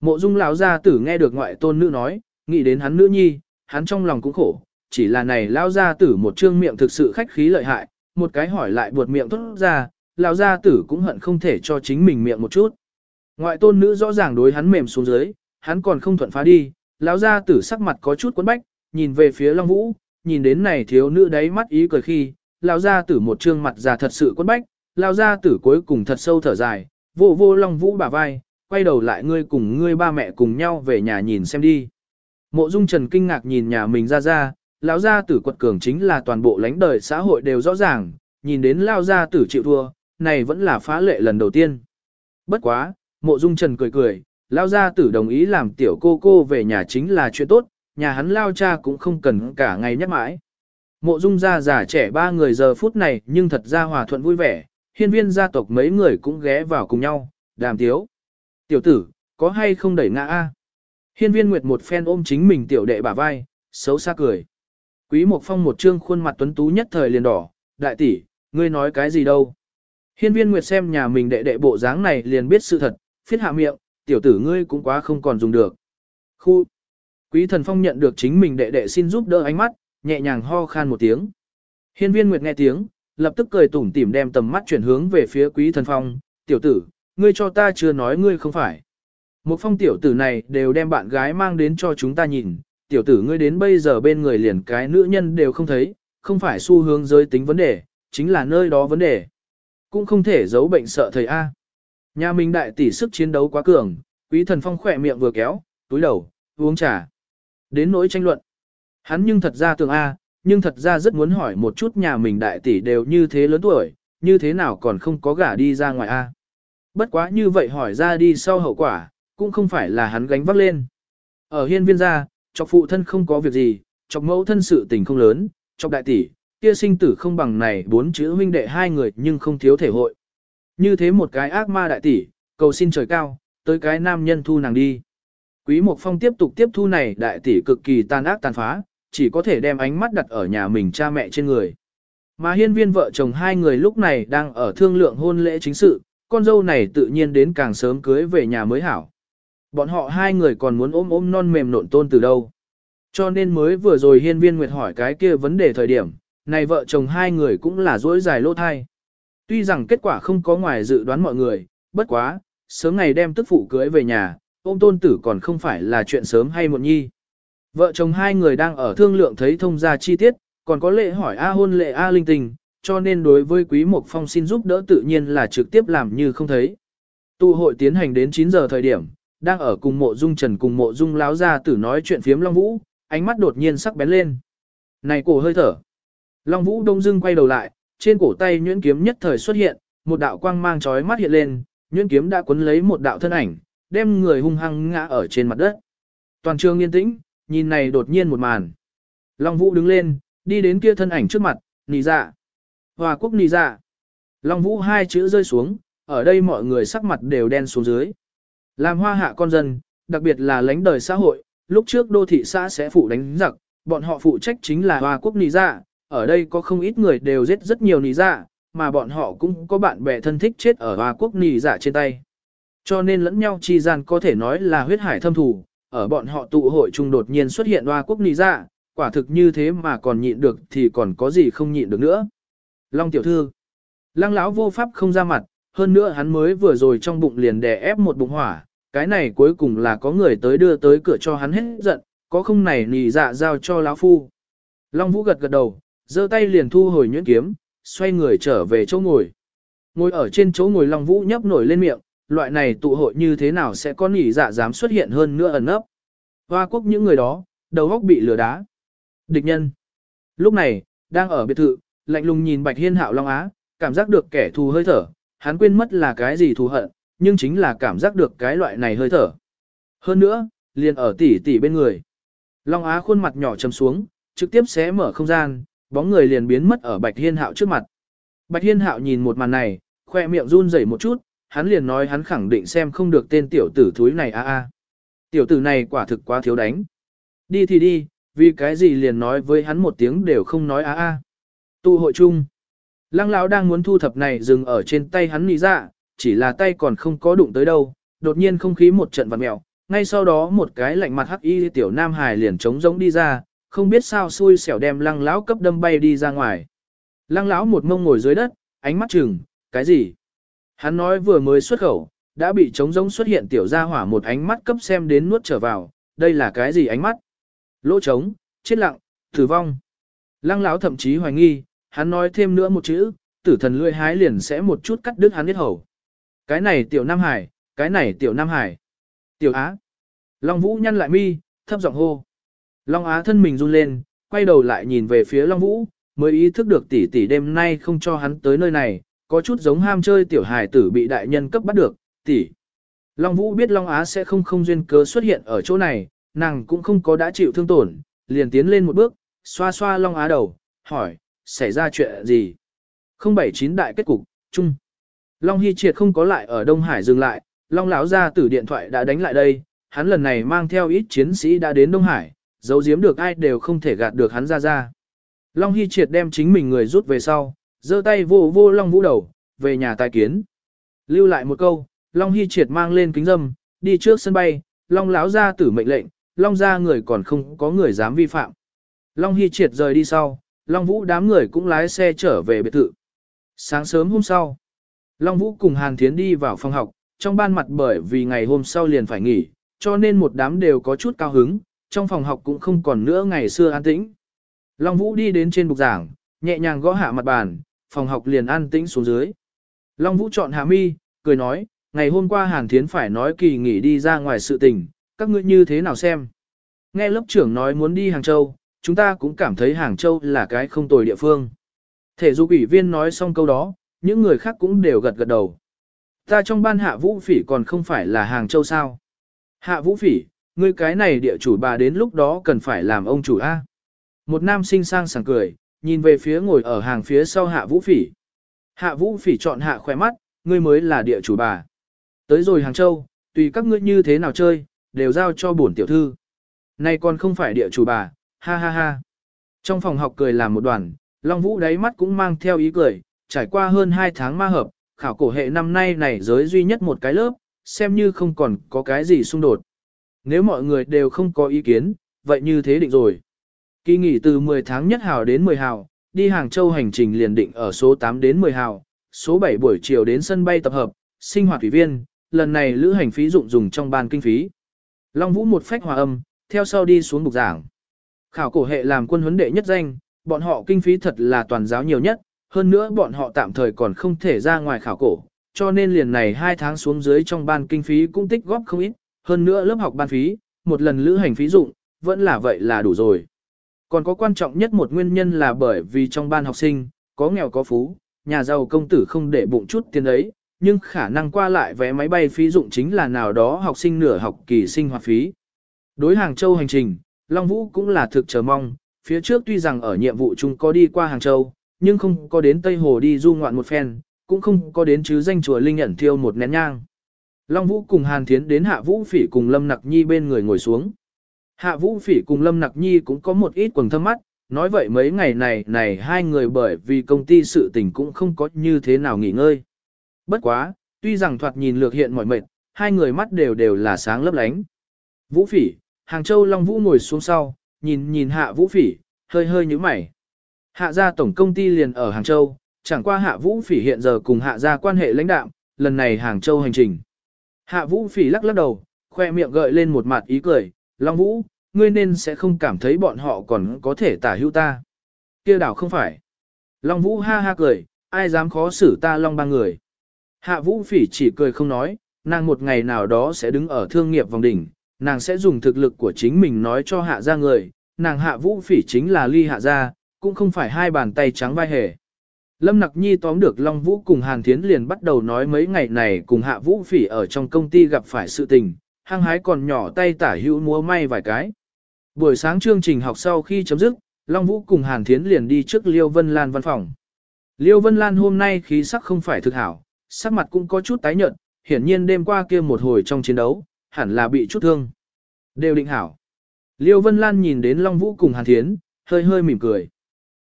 Mộ dung lão gia tử nghe được ngoại tôn nữ nói, nghĩ đến hắn nữ nhi, hắn trong lòng cũng khổ, chỉ là này lão gia tử một trương miệng thực sự khách khí lợi hại, một cái hỏi lại buột miệng thốt ra, lão gia tử cũng hận không thể cho chính mình miệng một chút. Ngoại tôn nữ rõ ràng đối hắn mềm xuống dưới, hắn còn không thuận phá đi, lão gia tử sắc mặt có chút quấn bách, nhìn về phía Long Vũ, nhìn đến này thiếu nữ đấy mắt ý cười khi, lão gia tử một trương mặt già thật sự quấn bách, lão gia tử cuối cùng thật sâu thở dài, vô vô Long Vũ bả vai, quay đầu lại ngươi cùng ngươi ba mẹ cùng nhau về nhà nhìn xem đi. Mộ Dung Trần kinh ngạc nhìn nhà mình ra ra, lão gia tử quật cường chính là toàn bộ lãnh đời xã hội đều rõ ràng, nhìn đến lão gia tử chịu thua, này vẫn là phá lệ lần đầu tiên. Bất quá, Mộ Dung Trần cười cười, lão gia tử đồng ý làm tiểu cô cô về nhà chính là chuyện tốt, nhà hắn lao cha cũng không cần cả ngày nhắc mãi. Mộ Dung gia già trẻ ba người giờ phút này nhưng thật ra hòa thuận vui vẻ, hiên viên gia tộc mấy người cũng ghé vào cùng nhau, đàm tiếu. Tiểu tử, có hay không đẩy ngã a? Hiên viên Nguyệt một phen ôm chính mình tiểu đệ bả vai, xấu xa cười. Quý Mộc Phong một trương khuôn mặt tuấn tú nhất thời liền đỏ, đại tỷ, ngươi nói cái gì đâu? Hiên viên Nguyệt xem nhà mình đệ đệ bộ dáng này liền biết sự thật, phiết hạ miệng, tiểu tử ngươi cũng quá không còn dùng được. Khu! Quý thần phong nhận được chính mình đệ đệ xin giúp đỡ ánh mắt, nhẹ nhàng ho khan một tiếng. Hiên viên Nguyệt nghe tiếng, lập tức cười tủm tỉm đem tầm mắt chuyển hướng về phía quý thần phong, tiểu tử, ngươi cho ta chưa nói ngươi không phải. Một phong tiểu tử này đều đem bạn gái mang đến cho chúng ta nhìn, tiểu tử ngươi đến bây giờ bên người liền cái nữ nhân đều không thấy, không phải xu hướng giới tính vấn đề, chính là nơi đó vấn đề. Cũng không thể giấu bệnh sợ thầy A. Nhà mình đại tỷ sức chiến đấu quá cường, quý thần phong khỏe miệng vừa kéo, túi đầu, uống trà. Đến nỗi tranh luận. Hắn nhưng thật ra tưởng A, nhưng thật ra rất muốn hỏi một chút nhà mình đại tỷ đều như thế lớn tuổi, như thế nào còn không có gả đi ra ngoài A. Bất quá như vậy hỏi ra đi sau hậu quả, cũng không phải là hắn gánh vác lên. Ở hiên viên gia, chọc phụ thân không có việc gì, chọc mẫu thân sự tình không lớn, chọc đại tỷ, kia sinh tử không bằng này bốn chữ huynh đệ hai người nhưng không thiếu thể hội. Như thế một cái ác ma đại tỷ, cầu xin trời cao, tới cái nam nhân thu nàng đi. Quý Mộc Phong tiếp tục tiếp thu này đại tỷ cực kỳ tàn ác tàn phá, chỉ có thể đem ánh mắt đặt ở nhà mình cha mẹ trên người. Mà hiên viên vợ chồng hai người lúc này đang ở thương lượng hôn lễ chính sự, con dâu này tự nhiên đến càng sớm cưới về nhà mới hảo. Bọn họ hai người còn muốn ôm ôm non mềm nộn tôn từ đâu. Cho nên mới vừa rồi hiên viên nguyệt hỏi cái kia vấn đề thời điểm, này vợ chồng hai người cũng là dỗi dài lỗ thai. Tuy rằng kết quả không có ngoài dự đoán mọi người, bất quá, sớm ngày đem tức phụ cưới về nhà, ôm tôn tử còn không phải là chuyện sớm hay muộn nhi. Vợ chồng hai người đang ở thương lượng thấy thông gia chi tiết, còn có lệ hỏi A hôn lệ A linh tình, cho nên đối với Quý Mộc Phong xin giúp đỡ tự nhiên là trực tiếp làm như không thấy. Tụ hội tiến hành đến 9 giờ thời điểm, đang ở cùng mộ dung trần cùng mộ dung láo ra tử nói chuyện phiếm Long Vũ, ánh mắt đột nhiên sắc bén lên. Này cổ hơi thở. Long Vũ đông dưng quay đầu lại, trên cổ tay nhuyễn kiếm nhất thời xuất hiện, một đạo quang mang chói mắt hiện lên, nhuyễn kiếm đã cuốn lấy một đạo thân ảnh, đem người hung hăng ngã ở trên mặt đất. Toàn trường yên tĩnh, nhìn này đột nhiên một màn. Long Vũ đứng lên, đi đến kia thân ảnh trước mặt, nì dạ. Hòa quốc nì dạ. Long Vũ hai chữ rơi xuống, ở đây mọi người sắc mặt đều đen xuống dưới. Làm hoa hạ con dân, đặc biệt là lãnh đời xã hội, lúc trước đô thị xã sẽ phụ đánh giặc, bọn họ phụ trách chính là Hoa quốc nì dạ, ở đây có không ít người đều giết rất nhiều nì dạ, mà bọn họ cũng có bạn bè thân thích chết ở Hoa quốc nì dạ trên tay. Cho nên lẫn nhau chi gian có thể nói là huyết hải thâm thù, ở bọn họ tụ hội chung đột nhiên xuất hiện Hoa quốc nì dạ, quả thực như thế mà còn nhịn được thì còn có gì không nhịn được nữa. Long tiểu thư, lăng lão vô pháp không ra mặt, hơn nữa hắn mới vừa rồi trong bụng liền đè ép một bụng hỏa, cái này cuối cùng là có người tới đưa tới cửa cho hắn hết giận, có không này nì dạ giao cho lão phu. Long Vũ gật gật đầu, giơ tay liền thu hồi nhuyễn kiếm, xoay người trở về chỗ ngồi. Ngồi ở trên chỗ ngồi Long Vũ nhấp nổi lên miệng, loại này tụ hội như thế nào sẽ có nỉ dạ dám xuất hiện hơn nữa ẩn nấp. Hoa quốc những người đó, đầu góc bị lửa đá. Địch nhân. Lúc này, đang ở biệt thự, lạnh lùng nhìn Bạch Hiên Hạo Long Á, cảm giác được kẻ thù hơi thở, hắn quên mất là cái gì thù hận, nhưng chính là cảm giác được cái loại này hơi thở. Hơn nữa, liền ở tỉ tỉ bên người. Long Á khuôn mặt nhỏ chầm xuống, trực tiếp xé mở không gian, bóng người liền biến mất ở Bạch Hiên Hạo trước mặt. Bạch Hiên Hạo nhìn một màn này, khoe miệng run rẩy một chút, hắn liền nói hắn khẳng định xem không được tên tiểu tử thúi này a a. Tiểu tử này quả thực quá thiếu đánh. Đi thì đi, vì cái gì liền nói với hắn một tiếng đều không nói a a. Tụ hội chung. Lăng lão đang muốn thu thập này dừng ở trên tay hắn nỉ dạ, chỉ là tay còn không có đụng tới đâu, đột nhiên không khí một trận vặn mèo, ngay sau đó một cái lạnh mặt hắc y tiểu nam hài liền trống rỗng đi ra, không biết sao xui xẻo đem lăng lão cấp đâm bay đi ra ngoài. Lăng lão một mông ngồi dưới đất, ánh mắt chừng, cái gì? Hắn nói vừa mới xuất khẩu, đã bị trống rỗng xuất hiện tiểu gia hỏa một ánh mắt cấp xem đến nuốt trở vào, đây là cái gì ánh mắt? Lỗ trống, chết lặng, tử vong. Lăng lão thậm chí hoài nghi, hắn nói thêm nữa một chữ, tử thần lưỡi hái liền sẽ một chút cắt đứt hắn hết hầu. Cái này tiểu Nam Hải, cái này tiểu Nam Hải. Tiểu Á. Long Vũ nhăn lại mi, thấp giọng hô. Long Á thân mình run lên, quay đầu lại nhìn về phía Long Vũ, mới ý thức được tỷ tỷ đêm nay không cho hắn tới nơi này, có chút giống ham chơi tiểu hài tử bị đại nhân cấp bắt được, tỷ. Long Vũ biết Long Á sẽ không không duyên cớ xuất hiện ở chỗ này, nàng cũng không có đã chịu thương tổn, liền tiến lên một bước, xoa xoa Long Á đầu, hỏi, xảy ra chuyện gì? 079 đại kết cục, chung. Long Hy Triệt không có lại ở Đông Hải dừng lại, Long lão ra tử điện thoại đã đánh lại đây, hắn lần này mang theo ít chiến sĩ đã đến Đông Hải, giấu giếm được ai đều không thể gạt được hắn ra ra. Long Hy Triệt đem chính mình người rút về sau, giơ tay vô vô Long Vũ đầu, về nhà tài kiến. Lưu lại một câu, Long Hy Triệt mang lên kính dâm, đi trước sân bay, Long lão ra tử mệnh lệnh, Long ra người còn không có người dám vi phạm. Long Hy Triệt rời đi sau, Long Vũ đám người cũng lái xe trở về biệt thự. Sáng sớm hôm sau, Long Vũ cùng Hàn Thiến đi vào phòng học, trong ban mặt bởi vì ngày hôm sau liền phải nghỉ, cho nên một đám đều có chút cao hứng, trong phòng học cũng không còn nữa ngày xưa an tĩnh. Long Vũ đi đến trên bục giảng, nhẹ nhàng gõ hạ mặt bàn, phòng học liền an tĩnh xuống dưới. Long Vũ chọn Hà mi, cười nói, ngày hôm qua Hàn Thiến phải nói kỳ nghỉ đi ra ngoài sự tình, các ngươi như thế nào xem. Nghe lớp trưởng nói muốn đi Hàng Châu, chúng ta cũng cảm thấy Hàng Châu là cái không tồi địa phương. Thể dục ủy viên nói xong câu đó, những người khác cũng đều gật gật đầu. Ta trong ban hạ vũ phỉ còn không phải là Hàng Châu sao. Hạ vũ phỉ, ngươi cái này địa chủ bà đến lúc đó cần phải làm ông chủ A. Một nam sinh sang sảng cười, nhìn về phía ngồi ở hàng phía sau hạ vũ phỉ. Hạ vũ phỉ chọn hạ khỏe mắt, ngươi mới là địa chủ bà. Tới rồi Hàng Châu, tùy các ngươi như thế nào chơi, đều giao cho bổn tiểu thư. Này còn không phải địa chủ bà, ha ha ha. Trong phòng học cười làm một đoàn, Long Vũ đáy mắt cũng mang theo ý cười, trải qua hơn 2 tháng ma hợp, khảo cổ hệ năm nay này giới duy nhất một cái lớp, xem như không còn có cái gì xung đột. Nếu mọi người đều không có ý kiến, vậy như thế định rồi. Kỳ nghỉ từ 10 tháng nhất hào đến 10 hào, đi Hàng Châu hành trình liền định ở số 8 đến 10 hào, số 7 buổi chiều đến sân bay tập hợp, sinh hoạt thủy viên, lần này lữ hành phí dụng dùng trong ban kinh phí. Long Vũ một phách hòa âm, theo sau đi xuống bục giảng. Khảo cổ hệ làm quân huấn đệ nhất danh, bọn họ kinh phí thật là toàn giáo nhiều nhất, hơn nữa bọn họ tạm thời còn không thể ra ngoài khảo cổ, cho nên liền này 2 tháng xuống dưới trong ban kinh phí cũng tích góp không ít, hơn nữa lớp học ban phí, một lần lữ hành phí dụng, vẫn là vậy là đủ rồi. Còn có quan trọng nhất một nguyên nhân là bởi vì trong ban học sinh, có nghèo có phú, nhà giàu công tử không để bụng chút tiền ấy, nhưng khả năng qua lại vé máy bay phí dụng chính là nào đó học sinh nửa học kỳ sinh hoạt phí. Đối Hàng Châu hành trình, Long Vũ cũng là thực chờ mong, phía trước tuy rằng ở nhiệm vụ chung có đi qua Hàng Châu, nhưng không có đến Tây Hồ đi du ngoạn một phen, cũng không có đến chứ danh chùa Linh ẩn thiêu một nén nhang. Long Vũ cùng Hàn Thiến đến Hạ Vũ Phỉ cùng Lâm Nặc Nhi bên người ngồi xuống. Hạ Vũ Phỉ cùng Lâm Nặc Nhi cũng có một ít quần thâm mắt, nói vậy mấy ngày này này hai người bởi vì công ty sự tình cũng không có như thế nào nghỉ ngơi. Bất quá, tuy rằng thoạt nhìn lược hiện mỏi mệt, hai người mắt đều đều là sáng lấp lánh. Vũ Phỉ, Hàng Châu Long Vũ ngồi xuống sau, nhìn nhìn Hạ Vũ Phỉ, hơi hơi nhíu mày. Hạ gia tổng công ty liền ở Hàng Châu, chẳng qua Hạ Vũ Phỉ hiện giờ cùng Hạ gia quan hệ lãnh đạm, lần này Hàng Châu hành trình. Hạ Vũ Phỉ lắc lắc đầu, khoe miệng gợi lên một mặt ý cười, Long Vũ, ngươi nên sẽ không cảm thấy bọn họ còn có thể tả hữu ta. kia đảo không phải. Long Vũ ha ha cười, ai dám khó xử ta Long ba người. Hạ Vũ Phỉ chỉ cười không nói, nàng một ngày nào đó sẽ đứng ở thương nghiệp vòng đỉnh, nàng sẽ dùng thực lực của chính mình nói cho hạ gia người, nàng Hạ Vũ Phỉ chính là ly hạ gia, cũng không phải hai bàn tay trắng vai hề. Lâm Nặc Nhi tóm được Long Vũ cùng Hàn Thiến liền bắt đầu nói mấy ngày này cùng Hạ Vũ Phỉ ở trong công ty gặp phải sự tình, hăng hái còn nhỏ tay tả hữu múa may vài cái. Buổi sáng chương trình học sau khi chấm dứt, Long Vũ cùng Hàn Thiến liền đi trước Liêu Vân Lan văn phòng. Liêu Vân Lan hôm nay khí sắc không phải thực hảo, sắc mặt cũng có chút tái nhợt, hiển nhiên đêm qua kia một hồi trong chiến đấu, hẳn là bị chút thương. Đều định hảo. Liêu Vân Lan nhìn đến Long Vũ cùng Hàn Thiến, hơi hơi mỉm cười.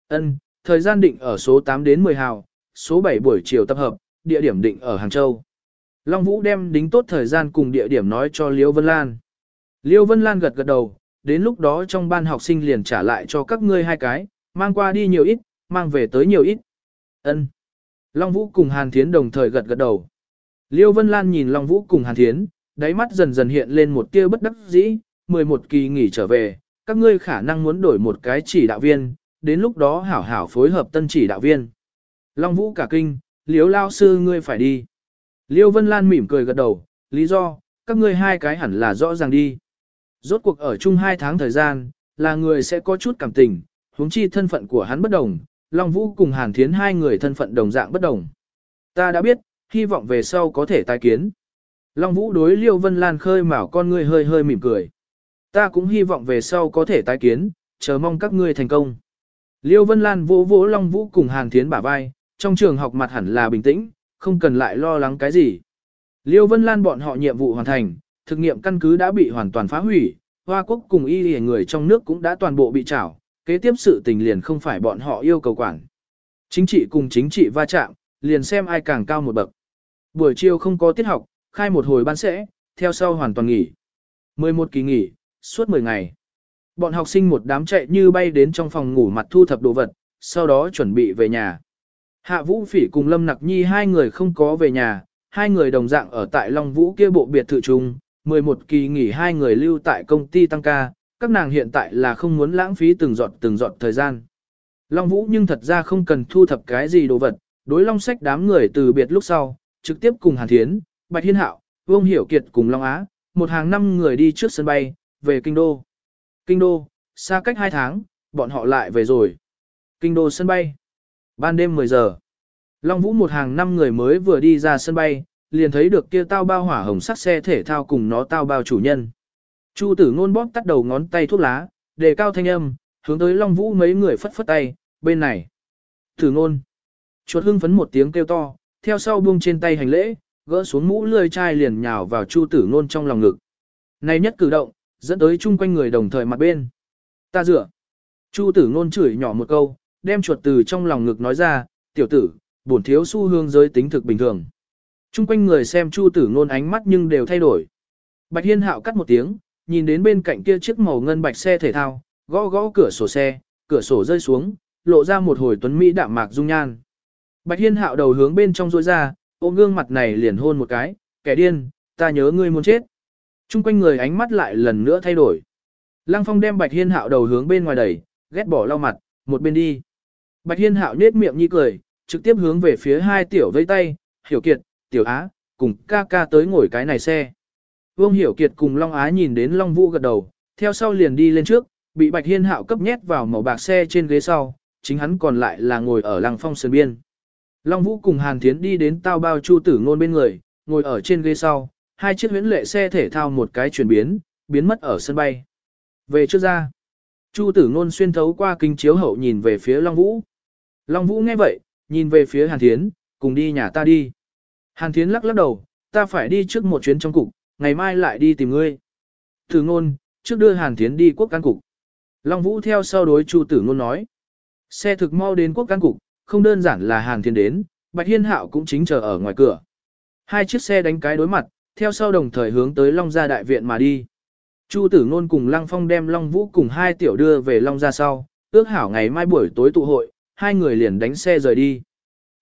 Ân, thời gian định ở số 8 đến 10 hào, số 7 buổi chiều tập hợp, địa điểm định ở Hàng Châu. Long Vũ đem đính tốt thời gian cùng địa điểm nói cho Liêu Vân Lan. Liêu Vân Lan gật gật đầu, đến lúc đó trong ban học sinh liền trả lại cho các ngươi hai cái, mang qua đi nhiều ít, mang về tới nhiều ít. Ân. Long Vũ cùng Hàn Thiến đồng thời gật gật đầu. Liêu Vân Lan nhìn Long Vũ cùng Hàn Thiến, đáy mắt dần dần hiện lên một tia bất đắc dĩ, 11 kỳ nghỉ trở về, các ngươi khả năng muốn đổi một cái chỉ đạo viên, đến lúc đó hảo hảo phối hợp tân chỉ đạo viên. Long Vũ cả kinh, Liêu Lao Sư ngươi phải đi. Liêu Vân Lan mỉm cười gật đầu, lý do, các ngươi hai cái hẳn là rõ ràng đi. Rốt cuộc ở chung hai tháng thời gian, là người sẽ có chút cảm tình, huống chi thân phận của hắn bất đồng, Long Vũ cùng Hàn Thiến hai người thân phận đồng dạng bất đồng. Ta đã biết, hy vọng về sau có thể tái kiến. Long Vũ đối Liêu Vân Lan khơi mào con ngươi hơi hơi mỉm cười. Ta cũng hy vọng về sau có thể tái kiến, chờ mong các ngươi thành công. Liêu Vân Lan vỗ vỗ Long Vũ cùng Hàn Thiến bả vai, trong trường học mặt hẳn là bình tĩnh, không cần lại lo lắng cái gì. Liêu Vân Lan bọn họ nhiệm vụ hoàn thành, thực nghiệm căn cứ đã bị hoàn toàn phá hủy, Hoa Quốc cùng y lìa người trong nước cũng đã toàn bộ bị trảo, kế tiếp sự tình liền không phải bọn họ yêu cầu quản. Chính trị cùng chính trị va chạm, liền xem ai càng cao một bậc. Buổi chiều không có tiết học, khai một hồi ban sẽ, theo sau hoàn toàn nghỉ. 11 kỳ nghỉ, suốt 10 ngày. Bọn học sinh một đám chạy như bay đến trong phòng ngủ mặt thu thập đồ vật, sau đó chuẩn bị về nhà. Hạ Vũ Phỉ cùng Lâm Nặc Nhi hai người không có về nhà, hai người đồng dạng ở tại Long Vũ kia bộ biệt thự chung, 11 kỳ nghỉ hai người lưu tại công ty tăng ca, các nàng hiện tại là không muốn lãng phí từng giọt từng giọt thời gian. Long Vũ nhưng thật ra không cần thu thập cái gì đồ vật, đối Long Sách đám người từ biệt lúc sau, trực tiếp cùng Hàn Thiến, Bạch Hiên Hạo, Vương Hiểu Kiệt cùng Long Á, một hàng năm người đi trước sân bay, về Kinh Đô. Kinh Đô, xa cách hai tháng, bọn họ lại về rồi. Kinh Đô sân bay. Ban đêm 10 giờ. Long Vũ một hàng năm người mới vừa đi ra sân bay, liền thấy được kia tao bao hỏa hồng sắc xe thể thao cùng nó tao bao chủ nhân. Chu tử ngôn bóp tắt đầu ngón tay thuốc lá, đề cao thanh âm, hướng tới Long Vũ mấy người phất phất tay, bên này. Tử ngôn. Chuột hưng phấn một tiếng kêu to, theo sau buông trên tay hành lễ, gỡ xuống mũ lươi chai liền nhào vào Chu tử ngôn trong lòng ngực. Này nhất cử động, dẫn tới chung quanh người đồng thời mặt bên. Ta dựa. Chu tử ngôn chửi nhỏ một câu, đem chuột từ trong lòng ngực nói ra, tiểu tử, bổn thiếu xu hương giới tính thực bình thường. chung quanh người xem Chu Tử Nôn ánh mắt nhưng đều thay đổi. Bạch Hiên Hạo cắt một tiếng, nhìn đến bên cạnh kia chiếc màu ngân bạch xe thể thao, gõ gõ cửa sổ xe, cửa sổ rơi xuống, lộ ra một hồi tuấn mỹ đạm mạc dung nhan. Bạch Hiên Hạo đầu hướng bên trong rối ra, ôm gương mặt này liền hôn một cái, kẻ điên, ta nhớ ngươi muốn chết. Trung quanh người ánh mắt lại lần nữa thay đổi. Lăng Phong đem Bạch Hiên Hạo đầu hướng bên ngoài đẩy, ghét bỏ lau mặt, một bên đi. Bạch Hiên Hạo nhếch miệng nhi cười, trực tiếp hướng về phía hai tiểu vây tay, hiểu kiệt, tiểu á, cùng ca ca tới ngồi cái này xe. Vương hiểu kiệt cùng Long Á nhìn đến Long Vũ gật đầu, theo sau liền đi lên trước, bị Bạch Hiên Hạo cấp nhét vào màu bạc xe trên ghế sau, chính hắn còn lại là ngồi ở lăng phong sườn biên. Long Vũ cùng Hàn Thiến đi đến tao bao chu tử ngôn bên người, ngồi ở trên ghế sau, hai chiếc huyễn lệ xe thể thao một cái chuyển biến, biến mất ở sân bay. Về trước ra, chu tử ngôn xuyên thấu qua kính chiếu hậu nhìn về phía Long Vũ. Long Vũ nghe vậy, nhìn về phía Hàn Thiến, cùng đi nhà ta đi. Hàn Thiến lắc lắc đầu, ta phải đi trước một chuyến trong cục, ngày mai lại đi tìm ngươi. Tử ngôn, trước đưa Hàn Thiến đi quốc căn cục. Long Vũ theo sau đối Chu Tử ngôn nói. Xe thực mau đến quốc căn cục, không đơn giản là Hàn Thiến đến, Bạch Hiên Hạo cũng chính chờ ở ngoài cửa. Hai chiếc xe đánh cái đối mặt, theo sau đồng thời hướng tới Long Gia Đại Viện mà đi. Chu Tử Nôn cùng Lăng Phong đem Long Vũ cùng hai tiểu đưa về Long Gia sau, ước hảo ngày mai buổi tối tụ hội, hai người liền đánh xe rời đi.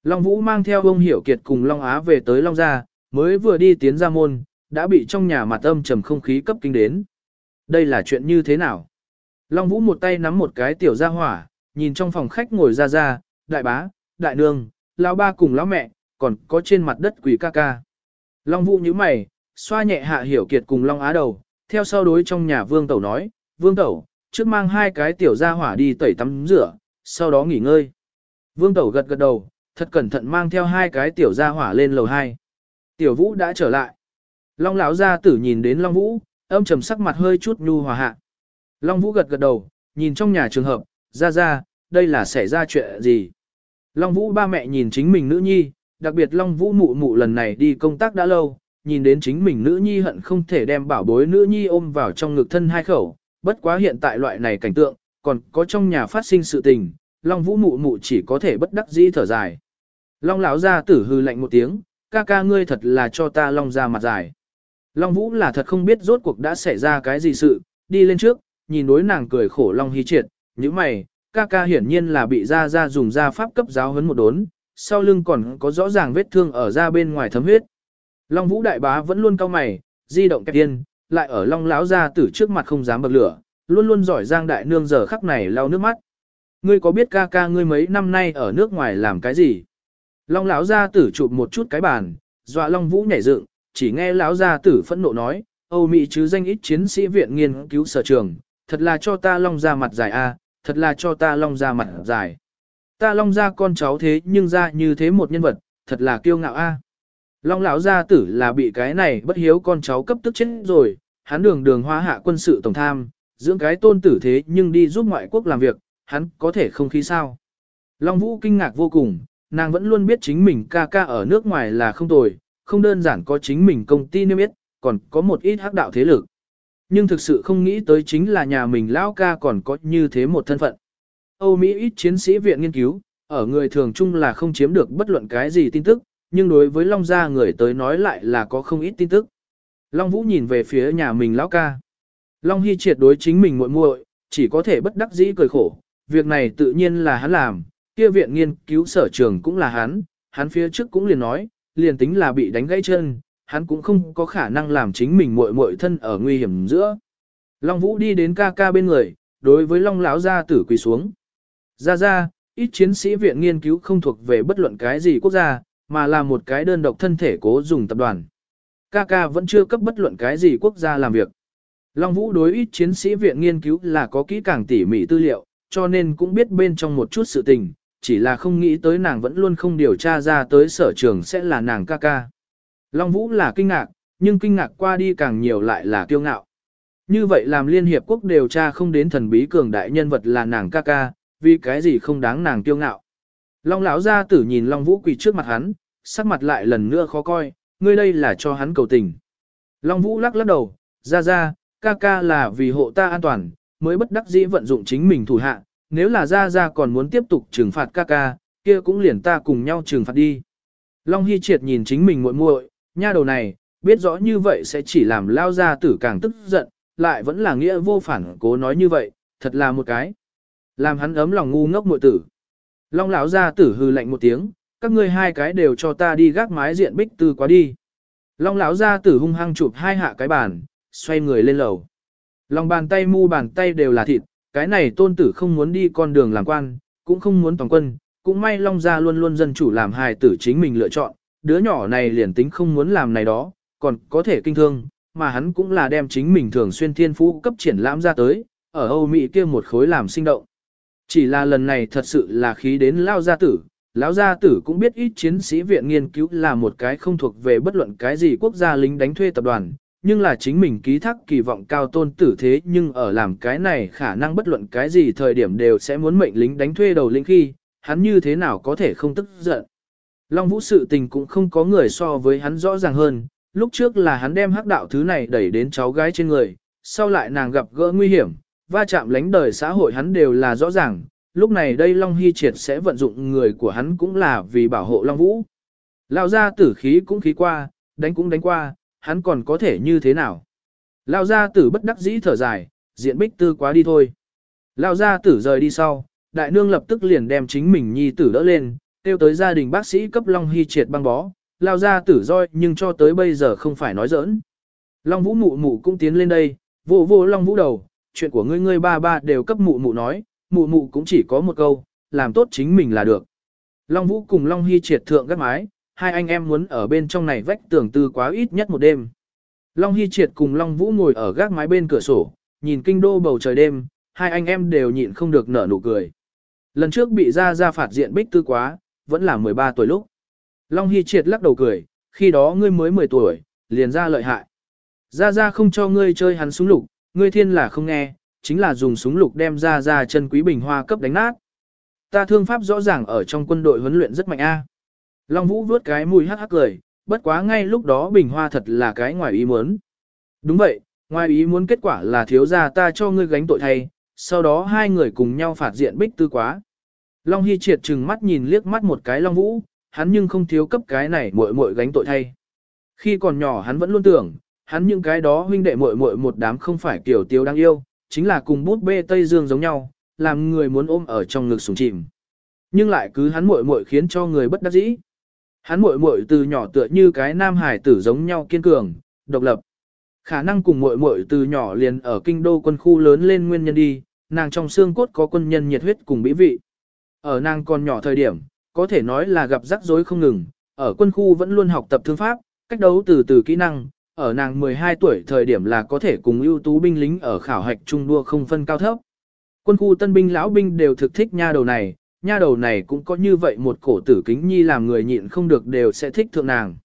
Long Vũ mang theo ông Hiểu Kiệt cùng Long Á về tới Long Gia, mới vừa đi tiến ra môn, đã bị trong nhà mặt âm trầm không khí cấp kinh đến. Đây là chuyện như thế nào? Long Vũ một tay nắm một cái tiểu gia hỏa, nhìn trong phòng khách ngồi ra ra, đại bá, đại nương, lão ba cùng lão mẹ, còn có trên mặt đất quỷ ca ca. Long Vũ nhíu mày, xoa nhẹ hạ Hiểu Kiệt cùng Long Á đầu, theo sau đối trong nhà Vương Tẩu nói, Vương Tẩu, trước mang hai cái tiểu gia hỏa đi tẩy tắm rửa, sau đó nghỉ ngơi. Vương Tẩu gật gật đầu, thật cẩn thận mang theo hai cái tiểu gia hỏa lên lầu 2. Tiểu Vũ đã trở lại. Long lão gia tử nhìn đến Long Vũ, âm trầm sắc mặt hơi chút nhu hòa hạ. Long Vũ gật gật đầu, nhìn trong nhà trường hợp, ra ra, đây là xảy ra chuyện gì? Long Vũ ba mẹ nhìn chính mình nữ nhi, đặc biệt Long Vũ mụ mụ lần này đi công tác đã lâu, nhìn đến chính mình nữ nhi hận không thể đem bảo bối nữ nhi ôm vào trong ngực thân hai khẩu, bất quá hiện tại loại này cảnh tượng, còn có trong nhà phát sinh sự tình, Long Vũ mụ mụ chỉ có thể bất đắc dĩ thở dài. Long lão gia tử hư lạnh một tiếng, ca ca ngươi thật là cho ta long ra mặt dài. Long Vũ là thật không biết rốt cuộc đã xảy ra cái gì sự, đi lên trước, nhìn đối nàng cười khổ Long Hy Triệt, như mày, ca ca hiển nhiên là bị ra ra dùng ra pháp cấp giáo hấn một đốn, sau lưng còn có rõ ràng vết thương ở ra bên ngoài thấm huyết. Long Vũ đại bá vẫn luôn cao mày, di động kẹp tiên, lại ở Long lão gia tử trước mặt không dám bật lửa, luôn luôn giỏi giang đại nương giờ khắc này lau nước mắt. Ngươi có biết ca ca ngươi mấy năm nay ở nước ngoài làm cái gì? Long lão gia tử chụp một chút cái bàn, dọa Long Vũ nhảy dựng, chỉ nghe lão gia tử phẫn nộ nói, Âu Mỹ chứ danh ít chiến sĩ viện nghiên cứu sở trường, thật là cho ta Long ra mặt dài a, thật là cho ta Long ra mặt dài. Ta Long ra con cháu thế nhưng ra như thế một nhân vật, thật là kiêu ngạo a. À. Long lão gia tử là bị cái này bất hiếu con cháu cấp tức chết rồi, hắn đường đường hóa hạ quân sự tổng tham, dưỡng cái tôn tử thế nhưng đi giúp ngoại quốc làm việc, hắn có thể không khí sao. Long Vũ kinh ngạc vô cùng, nàng vẫn luôn biết chính mình ca ca ở nước ngoài là không tồi, không đơn giản có chính mình công ty niêm yết, còn có một ít hắc đạo thế lực. Nhưng thực sự không nghĩ tới chính là nhà mình lão ca còn có như thế một thân phận. Âu Mỹ ít chiến sĩ viện nghiên cứu, ở người thường chung là không chiếm được bất luận cái gì tin tức, nhưng đối với Long gia người tới nói lại là có không ít tin tức. Long Vũ nhìn về phía nhà mình lão ca. Long Hy triệt đối chính mình muội muội, chỉ có thể bất đắc dĩ cười khổ, việc này tự nhiên là hắn làm, kia viện nghiên cứu sở trường cũng là hắn, hắn phía trước cũng liền nói, liền tính là bị đánh gãy chân, hắn cũng không có khả năng làm chính mình muội muội thân ở nguy hiểm giữa. Long Vũ đi đến ca ca bên người, đối với Long lão gia tử quỳ xuống. Ra ra, ít chiến sĩ viện nghiên cứu không thuộc về bất luận cái gì quốc gia, mà là một cái đơn độc thân thể cố dùng tập đoàn. KK vẫn chưa cấp bất luận cái gì quốc gia làm việc. Long Vũ đối ít chiến sĩ viện nghiên cứu là có kỹ càng tỉ mỉ tư liệu, cho nên cũng biết bên trong một chút sự tình, chỉ là không nghĩ tới nàng vẫn luôn không điều tra ra tới sở trường sẽ là nàng ca ca. Long Vũ là kinh ngạc, nhưng kinh ngạc qua đi càng nhiều lại là kiêu ngạo. Như vậy làm Liên Hiệp Quốc điều tra không đến thần bí cường đại nhân vật là nàng ca ca, vì cái gì không đáng nàng kiêu ngạo. Long lão gia tử nhìn Long Vũ quỳ trước mặt hắn, sắc mặt lại lần nữa khó coi, ngươi đây là cho hắn cầu tình. Long Vũ lắc lắc đầu, ra ra, ca ca là vì hộ ta an toàn, mới bất đắc dĩ vận dụng chính mình thủ hạ, nếu là ra ra còn muốn tiếp tục trừng phạt ca ca, kia cũng liền ta cùng nhau trừng phạt đi. Long Hy Triệt nhìn chính mình muội muội, nha đầu này, biết rõ như vậy sẽ chỉ làm lao gia tử càng tức giận, lại vẫn là nghĩa vô phản cố nói như vậy, thật là một cái. Làm hắn ấm lòng ngu ngốc muội tử. Long lão gia tử hư lạnh một tiếng, các ngươi hai cái đều cho ta đi gác mái diện bích tư quá đi. Long lão gia tử hung hăng chụp hai hạ cái bàn, xoay người lên lầu. Lòng bàn tay mu bàn tay đều là thịt, cái này tôn tử không muốn đi con đường làm quan, cũng không muốn toàn quân, cũng may Long gia luôn luôn dân chủ làm hài tử chính mình lựa chọn, đứa nhỏ này liền tính không muốn làm này đó, còn có thể kinh thương, mà hắn cũng là đem chính mình thường xuyên thiên phú cấp triển lãm ra tới, ở Âu Mỹ kia một khối làm sinh động. Chỉ là lần này thật sự là khí đến lao gia tử, lão gia tử cũng biết ít chiến sĩ viện nghiên cứu là một cái không thuộc về bất luận cái gì quốc gia lính đánh thuê tập đoàn, nhưng là chính mình ký thác kỳ vọng cao tôn tử thế nhưng ở làm cái này khả năng bất luận cái gì thời điểm đều sẽ muốn mệnh lính đánh thuê đầu lĩnh khi, hắn như thế nào có thể không tức giận. Long vũ sự tình cũng không có người so với hắn rõ ràng hơn, lúc trước là hắn đem hắc đạo thứ này đẩy đến cháu gái trên người, sau lại nàng gặp gỡ nguy hiểm, va chạm lánh đời xã hội hắn đều là rõ ràng, lúc này đây Long Hy Triệt sẽ vận dụng người của hắn cũng là vì bảo hộ Long Vũ. Lao ra tử khí cũng khí qua, đánh cũng đánh qua, hắn còn có thể như thế nào? Lao ra tử bất đắc dĩ thở dài, diện bích tư quá đi thôi. Lao ra tử rời đi sau, đại nương lập tức liền đem chính mình nhi tử đỡ lên, tiêu tới gia đình bác sĩ cấp Long Hy triệt băng bó, lao ra tử roi nhưng cho tới bây giờ không phải nói giỡn. Long Vũ mụ mụ cũng tiến lên đây, vô vô Long Vũ đầu, chuyện của ngươi ngươi ba ba đều cấp mụ mụ nói, mụ mụ cũng chỉ có một câu, làm tốt chính mình là được. Long Vũ cùng Long Hy triệt thượng gác mái, hai anh em muốn ở bên trong này vách tường tư quá ít nhất một đêm. Long Hy Triệt cùng Long Vũ ngồi ở gác mái bên cửa sổ, nhìn kinh đô bầu trời đêm, hai anh em đều nhịn không được nở nụ cười. Lần trước bị ra ra phạt diện bích tư quá, vẫn là 13 tuổi lúc. Long Hy Triệt lắc đầu cười, khi đó ngươi mới 10 tuổi, liền ra lợi hại. Ra ra không cho ngươi chơi hắn súng lục, ngươi thiên là không nghe, chính là dùng súng lục đem ra ra chân quý bình hoa cấp đánh nát. Ta thương pháp rõ ràng ở trong quân đội huấn luyện rất mạnh a. Long Vũ vớt cái mùi hắc hắc cười, bất quá ngay lúc đó bình hoa thật là cái ngoài ý muốn. Đúng vậy, ngoài ý muốn kết quả là thiếu gia ta cho ngươi gánh tội thay, sau đó hai người cùng nhau phạt diện bích tư quá. Long Hy triệt trừng mắt nhìn liếc mắt một cái Long Vũ, hắn nhưng không thiếu cấp cái này muội muội gánh tội thay. Khi còn nhỏ hắn vẫn luôn tưởng, hắn những cái đó huynh đệ muội muội một đám không phải kiểu tiêu đáng yêu, chính là cùng bút bê Tây Dương giống nhau, làm người muốn ôm ở trong ngực sùng chìm. Nhưng lại cứ hắn muội muội khiến cho người bất đắc dĩ. Hắn muội muội từ nhỏ tựa như cái nam hải tử giống nhau kiên cường, độc lập. Khả năng cùng muội muội từ nhỏ liền ở kinh đô quân khu lớn lên nguyên nhân đi, nàng trong xương cốt có quân nhân nhiệt huyết cùng bĩ vị. Ở nàng còn nhỏ thời điểm, có thể nói là gặp rắc rối không ngừng, ở quân khu vẫn luôn học tập thương pháp, cách đấu từ từ kỹ năng, ở nàng 12 tuổi thời điểm là có thể cùng ưu tú binh lính ở khảo hạch trung đua không phân cao thấp. Quân khu tân binh lão binh đều thực thích nha đầu này, nha đầu này cũng có như vậy một cổ tử kính nhi làm người nhịn không được đều sẽ thích thượng nàng.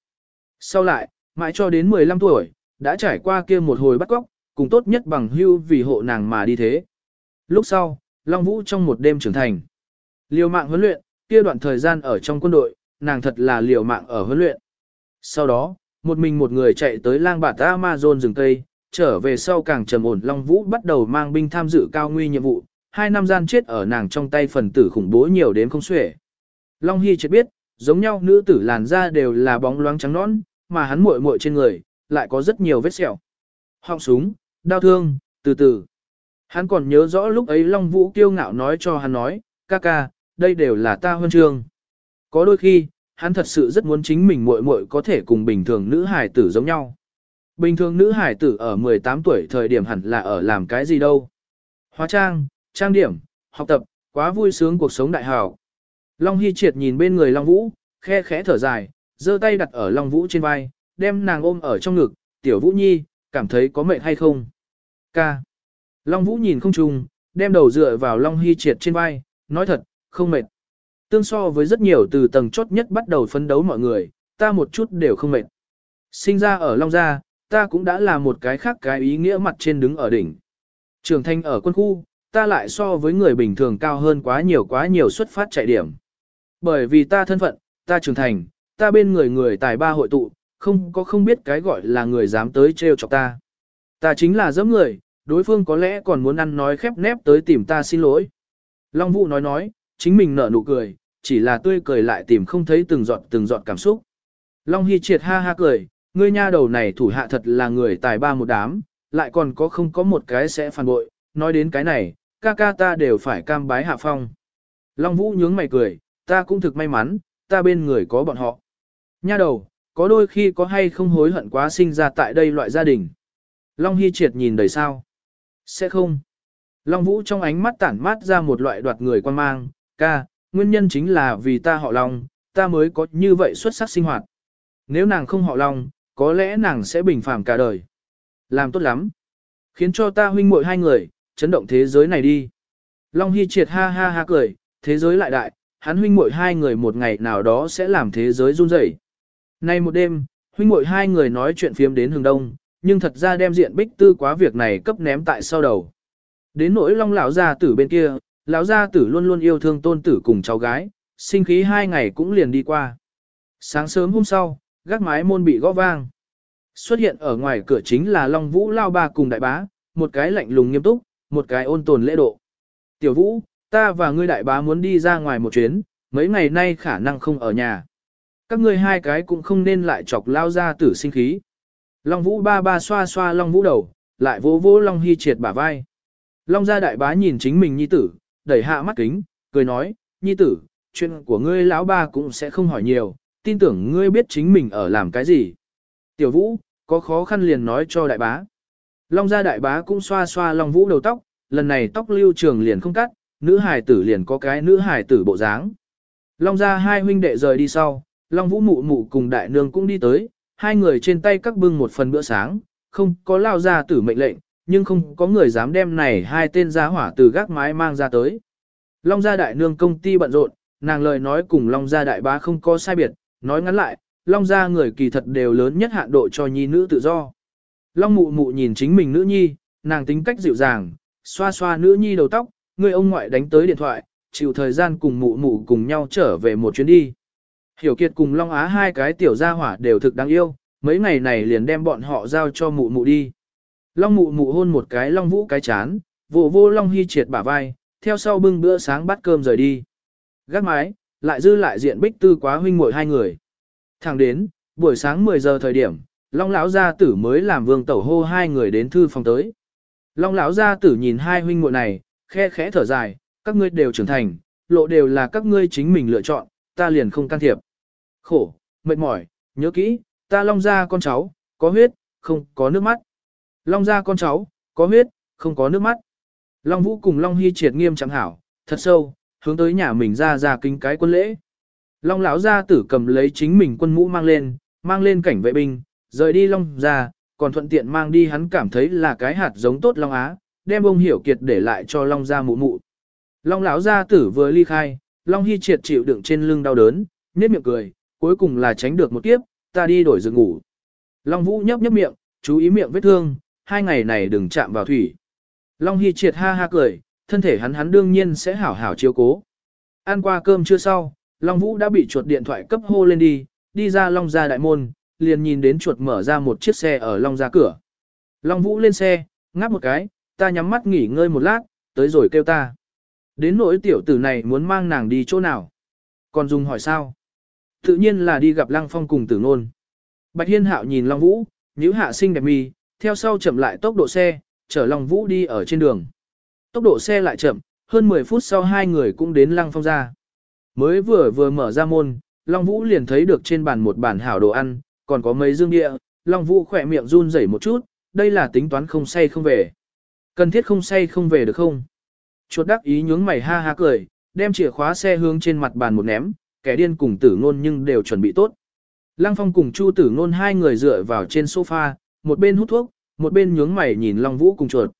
Sau lại, mãi cho đến 15 tuổi, đã trải qua kia một hồi bắt góc, cùng tốt nhất bằng hưu vì hộ nàng mà đi thế. Lúc sau, Long Vũ trong một đêm trưởng thành. Liều mạng huấn luyện, kia đoạn thời gian ở trong quân đội, nàng thật là liều mạng ở huấn luyện. Sau đó, một mình một người chạy tới lang bạt Amazon rừng Tây, trở về sau càng trầm ổn Long Vũ bắt đầu mang binh tham dự cao nguy nhiệm vụ, hai năm gian chết ở nàng trong tay phần tử khủng bố nhiều đến không xuể. Long Hy chết biết, giống nhau nữ tử làn da đều là bóng loáng trắng nõn, mà hắn muội muội trên người, lại có rất nhiều vết sẹo. Họng súng, đau thương, từ từ. Hắn còn nhớ rõ lúc ấy Long Vũ kiêu ngạo nói cho hắn nói, ca ca, đây đều là ta huân trường Có đôi khi, hắn thật sự rất muốn chính mình muội muội có thể cùng bình thường nữ hải tử giống nhau. Bình thường nữ hải tử ở 18 tuổi thời điểm hẳn là ở làm cái gì đâu. Hóa trang, trang điểm, học tập, quá vui sướng cuộc sống đại hào. Long Hy Triệt nhìn bên người Long Vũ, khe khẽ thở dài, giơ tay đặt ở Long Vũ trên vai, đem nàng ôm ở trong ngực, tiểu Vũ Nhi, cảm thấy có mệt hay không? Ca. Long Vũ nhìn không trùng, đem đầu dựa vào Long Hy Triệt trên vai, nói thật, không mệt. Tương so với rất nhiều từ tầng chốt nhất bắt đầu phấn đấu mọi người, ta một chút đều không mệt. Sinh ra ở Long Gia, ta cũng đã là một cái khác cái ý nghĩa mặt trên đứng ở đỉnh. Trường thanh ở quân khu, ta lại so với người bình thường cao hơn quá nhiều quá nhiều xuất phát chạy điểm. Bởi vì ta thân phận, ta trưởng thành, ta bên người người tài ba hội tụ, không có không biết cái gọi là người dám tới trêu chọc ta. Ta chính là giẫm người, đối phương có lẽ còn muốn ăn nói khép nép tới tìm ta xin lỗi. Long Vũ nói nói, chính mình nở nụ cười, chỉ là tươi cười lại tìm không thấy từng giọt từng giọt cảm xúc. Long Hy triệt ha ha cười, ngươi nha đầu này thủ hạ thật là người tài ba một đám, lại còn có không có một cái sẽ phản bội, nói đến cái này, ca ca ta đều phải cam bái hạ phong. Long Vũ nhướng mày cười, ta cũng thực may mắn, ta bên người có bọn họ. Nha đầu, có đôi khi có hay không hối hận quá sinh ra tại đây loại gia đình. Long Hy triệt nhìn đầy sao. Sẽ không. Long Vũ trong ánh mắt tản mát ra một loại đoạt người quan mang, ca, nguyên nhân chính là vì ta họ Long, ta mới có như vậy xuất sắc sinh hoạt. Nếu nàng không họ Long, có lẽ nàng sẽ bình phàm cả đời. Làm tốt lắm. Khiến cho ta huynh muội hai người, chấn động thế giới này đi. Long Hy triệt ha ha ha cười, thế giới lại đại, hắn huynh muội hai người một ngày nào đó sẽ làm thế giới run rẩy. Nay một đêm, huynh muội hai người nói chuyện phiếm đến hướng đông, nhưng thật ra đem diện bích tư quá việc này cấp ném tại sau đầu. Đến nỗi long lão gia tử bên kia, lão gia tử luôn luôn yêu thương tôn tử cùng cháu gái, sinh khí hai ngày cũng liền đi qua. Sáng sớm hôm sau, gác mái môn bị gõ vang. Xuất hiện ở ngoài cửa chính là Long Vũ lao ba cùng đại bá, một cái lạnh lùng nghiêm túc, một cái ôn tồn lễ độ. Tiểu Vũ, ta và ngươi đại bá muốn đi ra ngoài một chuyến, mấy ngày nay khả năng không ở nhà. Các ngươi hai cái cũng không nên lại chọc lao ra tử sinh khí. Long Vũ ba ba xoa xoa Long Vũ đầu, lại vỗ vỗ Long Hy triệt bả vai. Long gia đại bá nhìn chính mình nhi tử, đẩy hạ mắt kính, cười nói, nhi tử, chuyện của ngươi lão ba cũng sẽ không hỏi nhiều, tin tưởng ngươi biết chính mình ở làm cái gì. Tiểu Vũ, có khó khăn liền nói cho đại bá. Long gia đại bá cũng xoa xoa Long Vũ đầu tóc, lần này tóc lưu trường liền không cắt, nữ hài tử liền có cái nữ hài tử bộ dáng. Long gia hai huynh đệ rời đi sau, Long Vũ mụ mụ cùng đại nương cũng đi tới, hai người trên tay các bưng một phần bữa sáng, không có lao ra tử mệnh lệnh, nhưng không có người dám đem này hai tên gia hỏa từ gác mái mang ra tới. Long gia đại nương công ty bận rộn, nàng lời nói cùng Long gia đại bá không có sai biệt, nói ngắn lại, Long gia người kỳ thật đều lớn nhất hạn độ cho nhi nữ tự do. Long mụ mụ nhìn chính mình nữ nhi, nàng tính cách dịu dàng, xoa xoa nữ nhi đầu tóc, người ông ngoại đánh tới điện thoại, chịu thời gian cùng mụ mụ cùng nhau trở về một chuyến đi. Hiểu Kiệt cùng Long Á hai cái tiểu gia hỏa đều thực đáng yêu, mấy ngày này liền đem bọn họ giao cho mụ mụ đi. Long mụ mụ hôn một cái Long Vũ cái chán, vô vô Long Hy triệt bả vai, theo sau bưng bữa sáng bắt cơm rời đi. Gác mái, lại dư lại diện bích tư quá huynh muội hai người. Thẳng đến, buổi sáng 10 giờ thời điểm, Long lão gia tử mới làm vương tẩu hô hai người đến thư phòng tới. Long lão gia tử nhìn hai huynh muội này, khe khẽ thở dài, các ngươi đều trưởng thành, lộ đều là các ngươi chính mình lựa chọn, ta liền không can thiệp. Khổ, mệt mỏi, nhớ kỹ, ta long gia con cháu, có huyết, không có nước mắt. Long gia con cháu, có huyết, không có nước mắt. Long Vũ cùng Long Hy triệt nghiêm chẳng hảo, thật sâu, hướng tới nhà mình ra ra kính cái quân lễ. Long lão gia tử cầm lấy chính mình quân mũ mang lên, mang lên cảnh vệ binh, rời đi Long gia, còn thuận tiện mang đi hắn cảm thấy là cái hạt giống tốt Long Á, đem ông hiểu kiệt để lại cho Long gia mụ mụ. Long lão gia tử vừa ly khai, Long Hy triệt chịu đựng trên lưng đau đớn, nhếch miệng cười, cuối cùng là tránh được một kiếp, ta đi đổi giường ngủ. Long Vũ nhấp nhấp miệng, chú ý miệng vết thương, hai ngày này đừng chạm vào thủy. Long Hy triệt ha ha cười, thân thể hắn hắn đương nhiên sẽ hảo hảo chiếu cố. Ăn qua cơm chưa sau, Long Vũ đã bị chuột điện thoại cấp hô lên đi, đi ra Long gia đại môn, liền nhìn đến chuột mở ra một chiếc xe ở Long gia cửa. Long Vũ lên xe, ngáp một cái, ta nhắm mắt nghỉ ngơi một lát, tới rồi kêu ta. Đến nỗi tiểu tử này muốn mang nàng đi chỗ nào? Còn dùng hỏi sao? Tự nhiên là đi gặp Lăng Phong cùng tử nôn. Bạch Hiên Hạo nhìn Long Vũ, nhíu hạ sinh đẹp mi, theo sau chậm lại tốc độ xe, chở Long Vũ đi ở trên đường. Tốc độ xe lại chậm, hơn 10 phút sau hai người cũng đến Lăng Phong ra. Mới vừa vừa mở ra môn, Long Vũ liền thấy được trên bàn một bản hảo đồ ăn, còn có mấy dương địa, Long Vũ khỏe miệng run rẩy một chút, đây là tính toán không say không về. Cần thiết không say không về được không? Chuột đắc ý nhướng mày ha ha cười, đem chìa khóa xe hướng trên mặt bàn một ném, kẻ điên cùng tử ngôn nhưng đều chuẩn bị tốt. Lăng Phong cùng Chu tử ngôn hai người dựa vào trên sofa, một bên hút thuốc, một bên nhướng mày nhìn Long Vũ cùng chuột.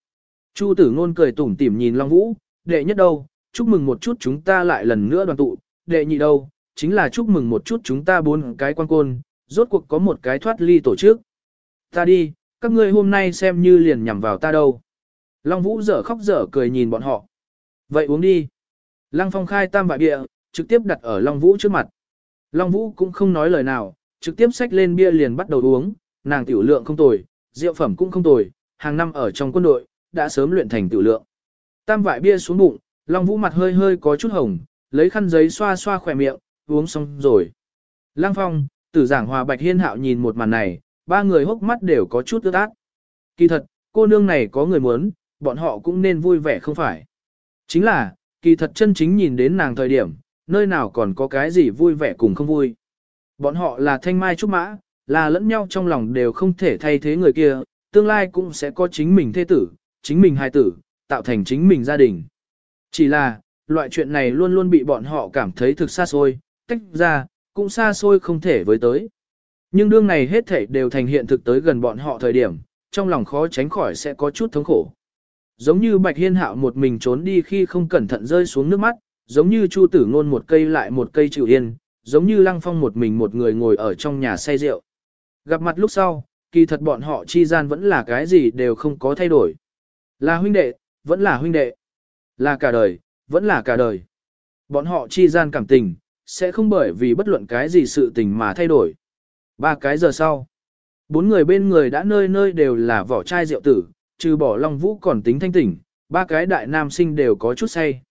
Chu tử ngôn cười tủm tỉm nhìn Long Vũ, đệ nhất đâu, chúc mừng một chút chúng ta lại lần nữa đoàn tụ, đệ nhị đâu, chính là chúc mừng một chút chúng ta bốn cái quan côn, rốt cuộc có một cái thoát ly tổ chức. Ta đi, các ngươi hôm nay xem như liền nhằm vào ta đâu. Long Vũ dở khóc dở cười nhìn bọn họ. Vậy uống đi. Lăng Phong khai tam bại bia, trực tiếp đặt ở Long Vũ trước mặt. Long Vũ cũng không nói lời nào, trực tiếp xách lên bia liền bắt đầu uống, nàng tiểu lượng không tồi, rượu phẩm cũng không tồi, hàng năm ở trong quân đội, đã sớm luyện thành tiểu lượng. Tam vại bia xuống bụng, Long Vũ mặt hơi hơi có chút hồng, lấy khăn giấy xoa xoa khỏe miệng, uống xong rồi. Lăng Phong, tử giảng hòa bạch hiên hạo nhìn một màn này, ba người hốc mắt đều có chút ướt át. Kỳ thật, cô nương này có người muốn, bọn họ cũng nên vui vẻ không phải. Chính là, kỳ thật chân chính nhìn đến nàng thời điểm, nơi nào còn có cái gì vui vẻ cùng không vui. Bọn họ là thanh mai trúc mã, là lẫn nhau trong lòng đều không thể thay thế người kia, tương lai cũng sẽ có chính mình thê tử, chính mình hài tử, tạo thành chính mình gia đình. Chỉ là, loại chuyện này luôn luôn bị bọn họ cảm thấy thực xa xôi, tách ra, cũng xa xôi không thể với tới. Nhưng đương này hết thảy đều thành hiện thực tới gần bọn họ thời điểm, trong lòng khó tránh khỏi sẽ có chút thống khổ. Giống như Bạch Hiên Hạo một mình trốn đi khi không cẩn thận rơi xuống nước mắt, giống như Chu Tử Ngôn một cây lại một cây chịu yên, giống như Lăng Phong một mình một người ngồi ở trong nhà say rượu. Gặp mặt lúc sau, kỳ thật bọn họ chi gian vẫn là cái gì đều không có thay đổi. Là huynh đệ, vẫn là huynh đệ. Là cả đời, vẫn là cả đời. Bọn họ chi gian cảm tình, sẽ không bởi vì bất luận cái gì sự tình mà thay đổi. Ba cái giờ sau, bốn người bên người đã nơi nơi đều là vỏ chai rượu tử, trừ bỏ Long Vũ còn tính thanh tỉnh, ba cái đại nam sinh đều có chút say.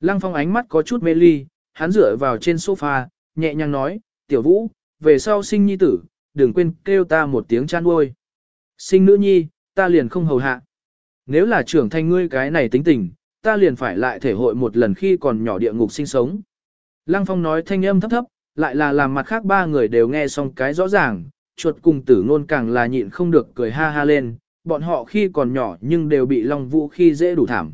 Lăng Phong ánh mắt có chút mê ly, hắn dựa vào trên sofa, nhẹ nhàng nói, tiểu Vũ, về sau sinh nhi tử, đừng quên kêu ta một tiếng chan uôi. Sinh nữ nhi, ta liền không hầu hạ. Nếu là trưởng thành ngươi cái này tính tình, ta liền phải lại thể hội một lần khi còn nhỏ địa ngục sinh sống. Lăng Phong nói thanh âm thấp thấp, lại là làm mặt khác ba người đều nghe xong cái rõ ràng, chuột cùng tử ngôn càng là nhịn không được cười ha ha lên, bọn họ khi còn nhỏ nhưng đều bị Long Vũ khi dễ đủ thảm.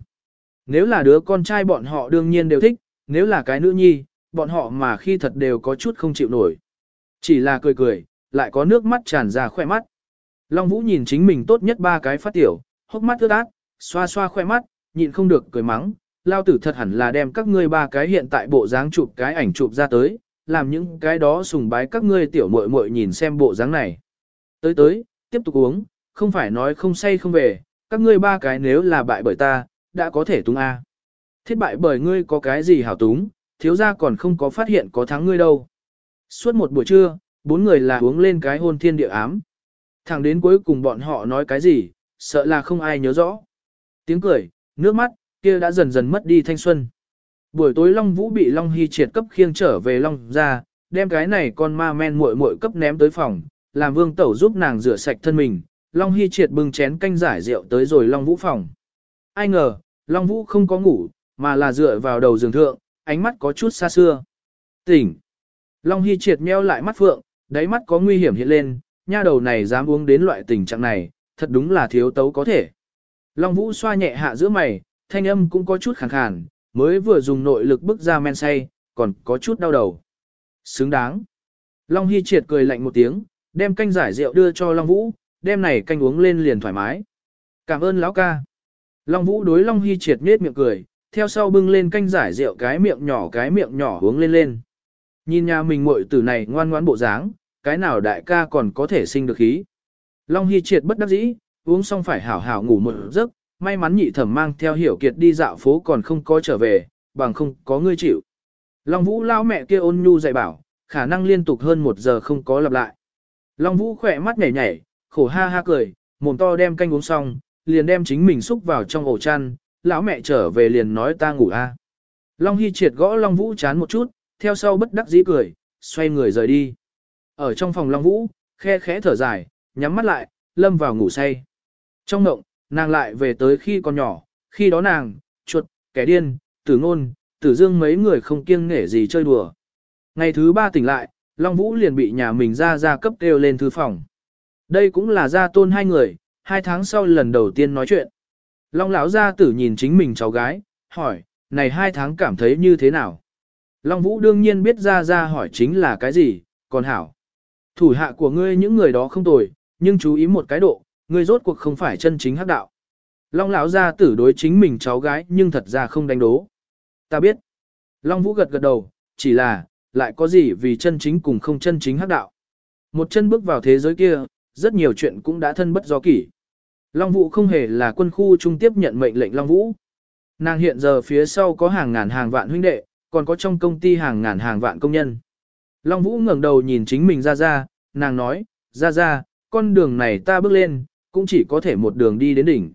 Nếu là đứa con trai bọn họ đương nhiên đều thích, nếu là cái nữ nhi, bọn họ mà khi thật đều có chút không chịu nổi. Chỉ là cười cười, lại có nước mắt tràn ra khoe mắt. Long Vũ nhìn chính mình tốt nhất ba cái phát tiểu, hốc mắt ướt át, xoa xoa khoe mắt, nhịn không được cười mắng, lao tử thật hẳn là đem các ngươi ba cái hiện tại bộ dáng chụp cái ảnh chụp ra tới, làm những cái đó sùng bái các ngươi tiểu muội muội nhìn xem bộ dáng này. Tới tới, tiếp tục uống, không phải nói không say không về, các ngươi ba cái nếu là bại bởi ta, đã có thể túng A. Thiết bại bởi ngươi có cái gì hảo túng, thiếu gia còn không có phát hiện có thắng ngươi đâu. Suốt một buổi trưa, bốn người là uống lên cái hôn thiên địa ám. Thẳng đến cuối cùng bọn họ nói cái gì, sợ là không ai nhớ rõ. Tiếng cười, nước mắt, kia đã dần dần mất đi thanh xuân. Buổi tối Long Vũ bị Long Hy triệt cấp khiêng trở về Long ra, đem cái này con ma men muội muội cấp ném tới phòng, làm vương tẩu giúp nàng rửa sạch thân mình. Long Hy triệt bưng chén canh giải rượu tới rồi Long Vũ phòng. Ai ngờ, Long Vũ không có ngủ, mà là dựa vào đầu giường thượng, ánh mắt có chút xa xưa. Tỉnh. Long Hy triệt meo lại mắt phượng, đáy mắt có nguy hiểm hiện lên, nha đầu này dám uống đến loại tình trạng này, thật đúng là thiếu tấu có thể. Long Vũ xoa nhẹ hạ giữa mày, thanh âm cũng có chút khàn khàn, mới vừa dùng nội lực bức ra men say, còn có chút đau đầu. Xứng đáng. Long Hy triệt cười lạnh một tiếng, đem canh giải rượu đưa cho Long Vũ, đem này canh uống lên liền thoải mái. Cảm ơn lão ca. Long Vũ đối Long Hy triệt nết miệng cười, theo sau bưng lên canh giải rượu cái miệng nhỏ cái miệng nhỏ uống lên lên. Nhìn nhà mình muội tử này ngoan ngoãn bộ dáng, cái nào đại ca còn có thể sinh được khí. Long Hy triệt bất đắc dĩ, uống xong phải hảo hảo ngủ một giấc, may mắn nhị thẩm mang theo hiểu kiệt đi dạo phố còn không có trở về, bằng không có ngươi chịu. Long Vũ lao mẹ kia ôn nhu dạy bảo, khả năng liên tục hơn một giờ không có lặp lại. Long Vũ khỏe mắt nhảy nhảy, khổ ha ha cười, mồm to đem canh uống xong, liền đem chính mình xúc vào trong ổ chăn, lão mẹ trở về liền nói ta ngủ a. Long Hy triệt gõ Long Vũ chán một chút, theo sau bất đắc dĩ cười, xoay người rời đi. Ở trong phòng Long Vũ, khe khẽ thở dài, nhắm mắt lại, lâm vào ngủ say. Trong mộng, nàng lại về tới khi còn nhỏ, khi đó nàng, chuột, kẻ điên, tử ngôn, tử dương mấy người không kiêng nể gì chơi đùa. Ngày thứ ba tỉnh lại, Long Vũ liền bị nhà mình ra ra cấp kêu lên thư phòng. Đây cũng là gia tôn hai người, hai tháng sau lần đầu tiên nói chuyện. Long lão gia tử nhìn chính mình cháu gái, hỏi, này hai tháng cảm thấy như thế nào? Long Vũ đương nhiên biết ra ra hỏi chính là cái gì, còn hảo. Thủ hạ của ngươi những người đó không tồi, nhưng chú ý một cái độ, ngươi rốt cuộc không phải chân chính hắc đạo. Long lão gia tử đối chính mình cháu gái nhưng thật ra không đánh đố. Ta biết. Long Vũ gật gật đầu, chỉ là, lại có gì vì chân chính cùng không chân chính hắc đạo. Một chân bước vào thế giới kia, rất nhiều chuyện cũng đã thân bất do kỷ. Long Vũ không hề là quân khu trung tiếp nhận mệnh lệnh Long Vũ. Nàng hiện giờ phía sau có hàng ngàn hàng vạn huynh đệ, còn có trong công ty hàng ngàn hàng vạn công nhân. Long Vũ ngẩng đầu nhìn chính mình ra ra, nàng nói, ra ra, con đường này ta bước lên, cũng chỉ có thể một đường đi đến đỉnh.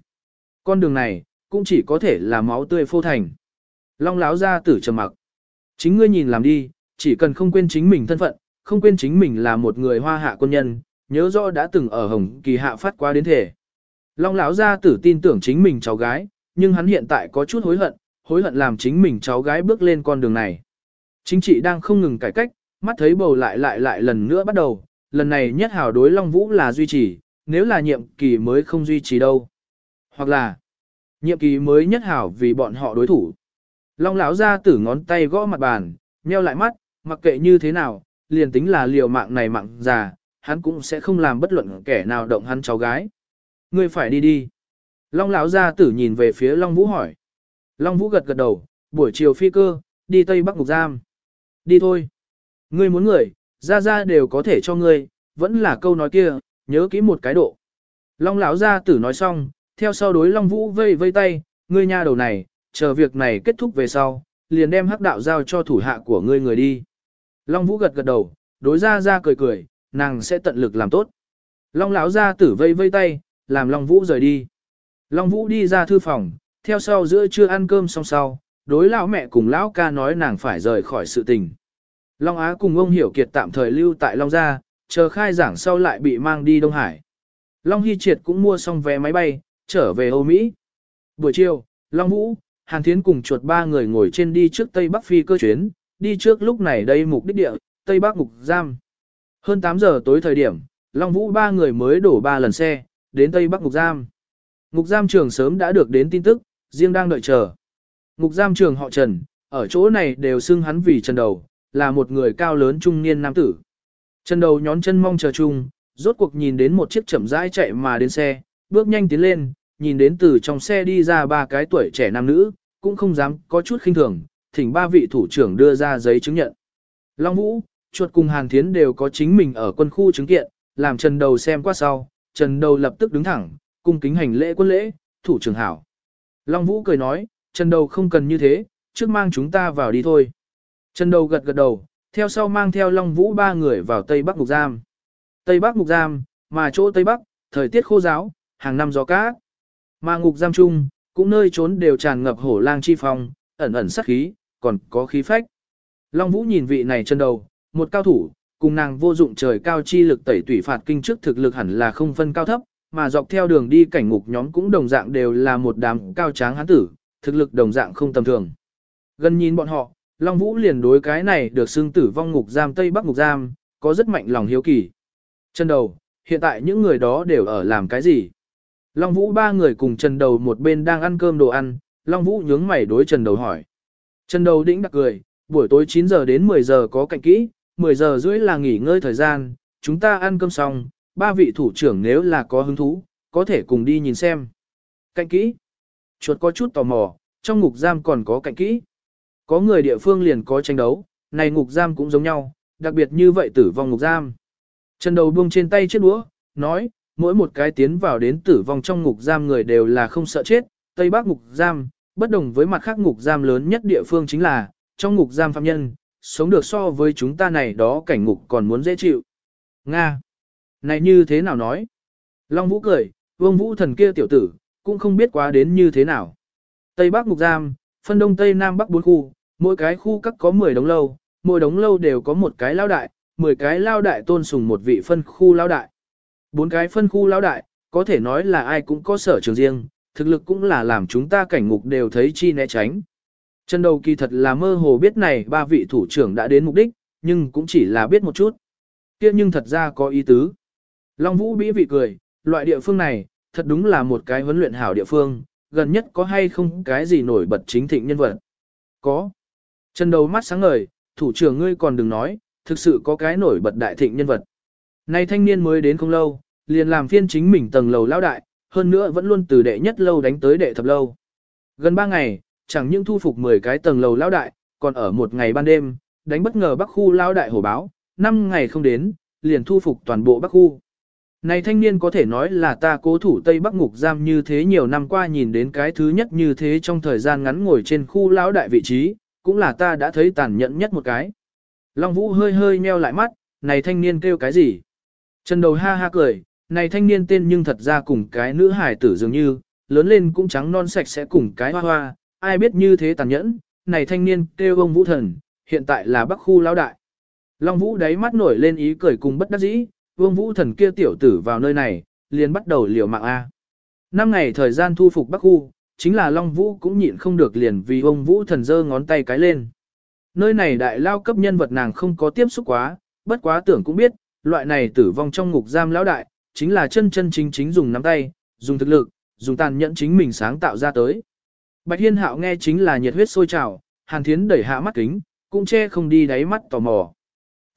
Con đường này, cũng chỉ có thể là máu tươi phô thành. Long láo ra tử trầm mặc. Chính ngươi nhìn làm đi, chỉ cần không quên chính mình thân phận, không quên chính mình là một người hoa hạ quân nhân, nhớ rõ đã từng ở Hồng Kỳ hạ phát qua đến thể. Long lão gia tử tin tưởng chính mình cháu gái, nhưng hắn hiện tại có chút hối hận, hối hận làm chính mình cháu gái bước lên con đường này. Chính trị đang không ngừng cải cách, mắt thấy bầu lại lại lại lần nữa bắt đầu, lần này nhất hào đối Long Vũ là duy trì, nếu là nhiệm kỳ mới không duy trì đâu. Hoặc là, nhiệm kỳ mới nhất hảo vì bọn họ đối thủ. Long lão gia tử ngón tay gõ mặt bàn, nheo lại mắt, mặc kệ như thế nào, liền tính là liều mạng này mạng già, hắn cũng sẽ không làm bất luận kẻ nào động hắn cháu gái. Ngươi phải đi đi. Long lão gia tử nhìn về phía Long Vũ hỏi. Long Vũ gật gật đầu, buổi chiều phi cơ, đi Tây Bắc Ngục Giam. Đi thôi. Ngươi muốn người, ra ra đều có thể cho ngươi, vẫn là câu nói kia, nhớ kỹ một cái độ. Long lão gia tử nói xong, theo sau đối Long Vũ vây vây tay, ngươi nha đầu này, chờ việc này kết thúc về sau, liền đem hắc đạo giao cho thủ hạ của ngươi người đi. Long Vũ gật gật đầu, đối ra ra cười cười, nàng sẽ tận lực làm tốt. Long lão gia tử vây vây tay, làm Long Vũ rời đi. Long Vũ đi ra thư phòng, theo sau giữa trưa ăn cơm xong sau, đối lão mẹ cùng lão ca nói nàng phải rời khỏi sự tình. Long Á cùng ông Hiểu Kiệt tạm thời lưu tại Long Gia, chờ khai giảng sau lại bị mang đi Đông Hải. Long Hy Triệt cũng mua xong vé máy bay, trở về Âu Mỹ. Buổi chiều, Long Vũ, Hàn Thiến cùng chuột ba người ngồi trên đi trước Tây Bắc phi cơ chuyến, đi trước lúc này đây mục đích địa, Tây Bắc Ngục Giam. Hơn 8 giờ tối thời điểm, Long Vũ ba người mới đổ ba lần xe, đến Tây Bắc Ngục Giam. Ngục Giam trường sớm đã được đến tin tức, riêng đang đợi chờ. Ngục Giam trường họ Trần, ở chỗ này đều xưng hắn vì Trần Đầu, là một người cao lớn trung niên nam tử. Trần Đầu nhón chân mong chờ chung, rốt cuộc nhìn đến một chiếc chậm rãi chạy mà đến xe, bước nhanh tiến lên, nhìn đến từ trong xe đi ra ba cái tuổi trẻ nam nữ, cũng không dám có chút khinh thường, thỉnh ba vị thủ trưởng đưa ra giấy chứng nhận. Long Vũ, chuột cùng Hàn Thiến đều có chính mình ở quân khu chứng kiện, làm Trần Đầu xem qua sau, Trần Đầu lập tức đứng thẳng, cung kính hành lễ quân lễ, thủ trưởng hảo. Long Vũ cười nói, Trần Đầu không cần như thế, trước mang chúng ta vào đi thôi. Trần Đầu gật gật đầu, theo sau mang theo Long Vũ ba người vào Tây Bắc Ngục Giam. Tây Bắc Ngục Giam, mà chỗ Tây Bắc, thời tiết khô giáo, hàng năm gió cát. Mà Ngục Giam chung, cũng nơi trốn đều tràn ngập hổ lang chi phong, ẩn ẩn sắc khí, còn có khí phách. Long Vũ nhìn vị này chân đầu, một cao thủ, cùng nàng vô dụng trời cao chi lực tẩy tủy phạt kinh trước thực lực hẳn là không phân cao thấp, mà dọc theo đường đi cảnh ngục nhóm cũng đồng dạng đều là một đám cao tráng hán tử, thực lực đồng dạng không tầm thường. Gần nhìn bọn họ, Long Vũ liền đối cái này được xưng tử vong ngục giam Tây Bắc ngục giam, có rất mạnh lòng hiếu kỳ. Chân đầu, hiện tại những người đó đều ở làm cái gì? Long Vũ ba người cùng Trần Đầu một bên đang ăn cơm đồ ăn, Long Vũ nhướng mày đối Trần Đầu hỏi. Trần Đầu đĩnh đặc cười, buổi tối 9 giờ đến 10 giờ có cạnh kỹ, 10 giờ rưỡi là nghỉ ngơi thời gian, chúng ta ăn cơm xong, ba vị thủ trưởng nếu là có hứng thú, có thể cùng đi nhìn xem. Cạnh kỹ. Chuột có chút tò mò, trong ngục giam còn có cạnh kỹ. Có người địa phương liền có tranh đấu, này ngục giam cũng giống nhau, đặc biệt như vậy tử vong ngục giam. Trần đầu buông trên tay chiếc đũa, nói, mỗi một cái tiến vào đến tử vong trong ngục giam người đều là không sợ chết, Tây Bắc ngục giam, bất đồng với mặt khác ngục giam lớn nhất địa phương chính là, trong ngục giam phạm nhân, sống được so với chúng ta này đó cảnh ngục còn muốn dễ chịu. Nga! Này như thế nào nói? Long Vũ cười, vương vũ thần kia tiểu tử, cũng không biết quá đến như thế nào. Tây Bắc ngục giam, phân đông Tây Nam Bắc bốn khu, mỗi cái khu các có 10 đống lâu, mỗi đống lâu đều có một cái lao đại, 10 cái lao đại tôn sùng một vị phân khu lao đại. Bốn cái phân khu lao đại, có thể nói là ai cũng có sở trường riêng, thực lực cũng là làm chúng ta cảnh ngục đều thấy chi né tránh. Trần đầu kỳ thật là mơ hồ biết này ba vị thủ trưởng đã đến mục đích, nhưng cũng chỉ là biết một chút. Kia nhưng thật ra có ý tứ. Long Vũ bĩ vị cười, loại địa phương này, thật đúng là một cái huấn luyện hảo địa phương, gần nhất có hay không cái gì nổi bật chính thịnh nhân vật. Có. Trần đầu mắt sáng ngời, thủ trưởng ngươi còn đừng nói, thực sự có cái nổi bật đại thịnh nhân vật. Này thanh niên mới đến không lâu, liền làm phiên chính mình tầng lầu lão đại, hơn nữa vẫn luôn từ đệ nhất lâu đánh tới đệ thập lâu. Gần 3 ngày, chẳng những thu phục 10 cái tầng lầu lão đại, còn ở một ngày ban đêm, đánh bất ngờ bắc khu lão đại hổ báo, 5 ngày không đến, liền thu phục toàn bộ bắc khu. Này thanh niên có thể nói là ta cố thủ Tây Bắc ngục giam như thế nhiều năm qua nhìn đến cái thứ nhất như thế trong thời gian ngắn ngồi trên khu lão đại vị trí, cũng là ta đã thấy tàn nhẫn nhất một cái. Long Vũ hơi hơi nheo lại mắt, này thanh niên kêu cái gì? Trần đầu ha ha cười, này thanh niên tên nhưng thật ra cùng cái nữ hải tử dường như, lớn lên cũng trắng non sạch sẽ cùng cái hoa hoa, ai biết như thế tàn nhẫn, này thanh niên kêu ông Vũ Thần, hiện tại là Bắc khu lão đại. Long Vũ đáy mắt nổi lên ý cười cùng bất đắc dĩ, Vương Vũ Thần kia tiểu tử vào nơi này, liền bắt đầu liều mạng A. Năm ngày thời gian thu phục Bắc khu, chính là Long Vũ cũng nhịn không được liền vì ông Vũ Thần giơ ngón tay cái lên. Nơi này đại lao cấp nhân vật nàng không có tiếp xúc quá, bất quá tưởng cũng biết, loại này tử vong trong ngục giam lão đại, chính là chân chân chính chính dùng nắm tay, dùng thực lực, dùng tàn nhẫn chính mình sáng tạo ra tới. Bạch Hiên Hạo nghe chính là nhiệt huyết sôi trào, Hàn Thiến đẩy hạ mắt kính, cũng che không đi đáy mắt tò mò.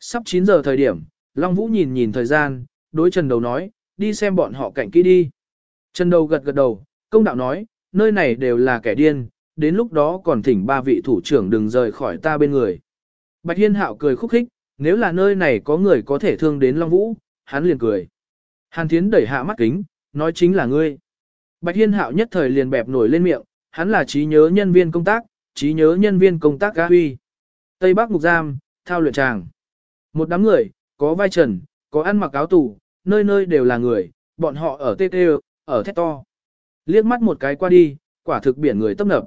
Sắp 9 giờ thời điểm, Long Vũ nhìn nhìn thời gian, đối Trần Đầu nói, đi xem bọn họ cạnh kỹ đi. Trần Đầu gật gật đầu, công đạo nói, nơi này đều là kẻ điên, đến lúc đó còn thỉnh ba vị thủ trưởng đừng rời khỏi ta bên người. Bạch Hiên Hạo cười khúc khích, nếu là nơi này có người có thể thương đến Long Vũ, hắn liền cười. Hàn Thiến đẩy hạ mắt kính, nói chính là ngươi. Bạch Hiên Hạo nhất thời liền bẹp nổi lên miệng, hắn là trí nhớ nhân viên công tác, trí nhớ nhân viên công tác gã huy. Tây Bắc Mục Giam, thao luyện tràng. Một đám người, có vai trần, có ăn mặc áo tù, nơi nơi đều là người, bọn họ ở tê tê, ở thét to. Liếc mắt một cái qua đi, quả thực biển người tấp nập.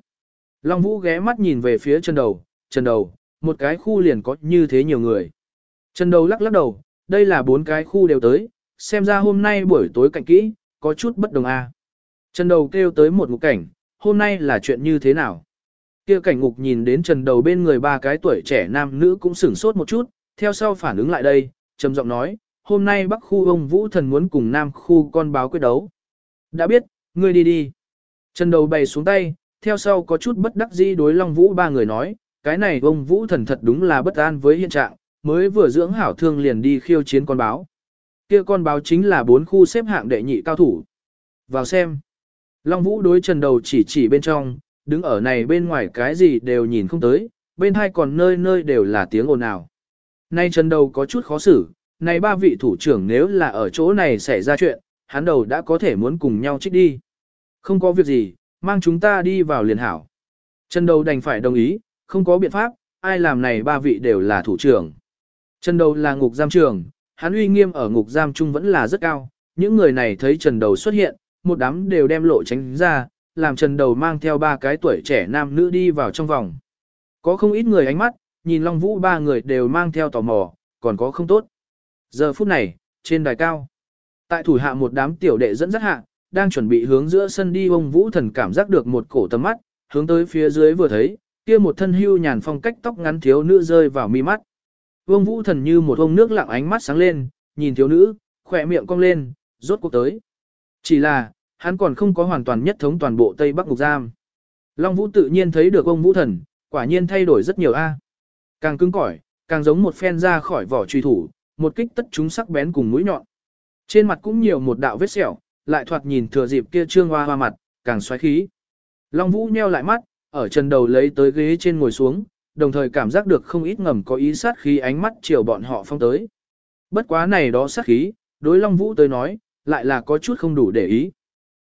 Long Vũ ghé mắt nhìn về phía chân đầu, chân đầu, một cái khu liền có như thế nhiều người. Chân đầu lắc lắc đầu, đây là bốn cái khu đều tới, xem ra hôm nay buổi tối cạnh kỹ, có chút bất đồng a. À. Trần đầu kêu tới một ngục cảnh, hôm nay là chuyện như thế nào? Kia cảnh ngục nhìn đến trần đầu bên người ba cái tuổi trẻ nam nữ cũng sửng sốt một chút, theo sau phản ứng lại đây, trầm giọng nói, hôm nay bắc khu ông Vũ Thần muốn cùng nam khu con báo quyết đấu. Đã biết, ngươi đi đi. Trần đầu bày xuống tay, theo sau có chút bất đắc dĩ đối Long Vũ ba người nói, cái này ông Vũ Thần thật đúng là bất an với hiện trạng, mới vừa dưỡng hảo thương liền đi khiêu chiến con báo. Kia con báo chính là bốn khu xếp hạng đệ nhị cao thủ. Vào xem. Long Vũ đối trần đầu chỉ chỉ bên trong, đứng ở này bên ngoài cái gì đều nhìn không tới, bên hai còn nơi nơi đều là tiếng ồn ào. Nay trần đầu có chút khó xử, này ba vị thủ trưởng nếu là ở chỗ này xảy ra chuyện, hắn đầu đã có thể muốn cùng nhau trích đi. Không có việc gì, mang chúng ta đi vào liền hảo. Trần đầu đành phải đồng ý, không có biện pháp, ai làm này ba vị đều là thủ trưởng. Trần đầu là ngục giam trưởng, hắn uy nghiêm ở ngục giam chung vẫn là rất cao, những người này thấy Trần đầu xuất hiện, một đám đều đem lộ tránh ra, làm Trần đầu mang theo ba cái tuổi trẻ nam nữ đi vào trong vòng. Có không ít người ánh mắt, nhìn Long Vũ ba người đều mang theo tò mò, còn có không tốt. Giờ phút này, trên đài cao, tại thủ hạ một đám tiểu đệ dẫn dắt hạ, đang chuẩn bị hướng giữa sân đi ông Vũ thần cảm giác được một cổ tầm mắt, hướng tới phía dưới vừa thấy, kia một thân hưu nhàn phong cách tóc ngắn thiếu nữ rơi vào mi mắt. Vương Vũ Thần như một ông nước lặng ánh mắt sáng lên, nhìn thiếu nữ, khỏe miệng cong lên, rốt cuộc tới. Chỉ là, hắn còn không có hoàn toàn nhất thống toàn bộ Tây Bắc Ngục Giam. Long Vũ tự nhiên thấy được ông Vũ Thần, quả nhiên thay đổi rất nhiều a. Càng cứng cỏi, càng giống một phen ra khỏi vỏ truy thủ, một kích tất chúng sắc bén cùng mũi nhọn. Trên mặt cũng nhiều một đạo vết sẹo, lại thoạt nhìn thừa dịp kia trương hoa hoa mặt, càng xoáy khí. Long Vũ nheo lại mắt, ở chân đầu lấy tới ghế trên ngồi xuống, đồng thời cảm giác được không ít ngầm có ý sát khí ánh mắt chiều bọn họ phong tới. Bất quá này đó sát khí, đối Long Vũ tới nói, lại là có chút không đủ để ý.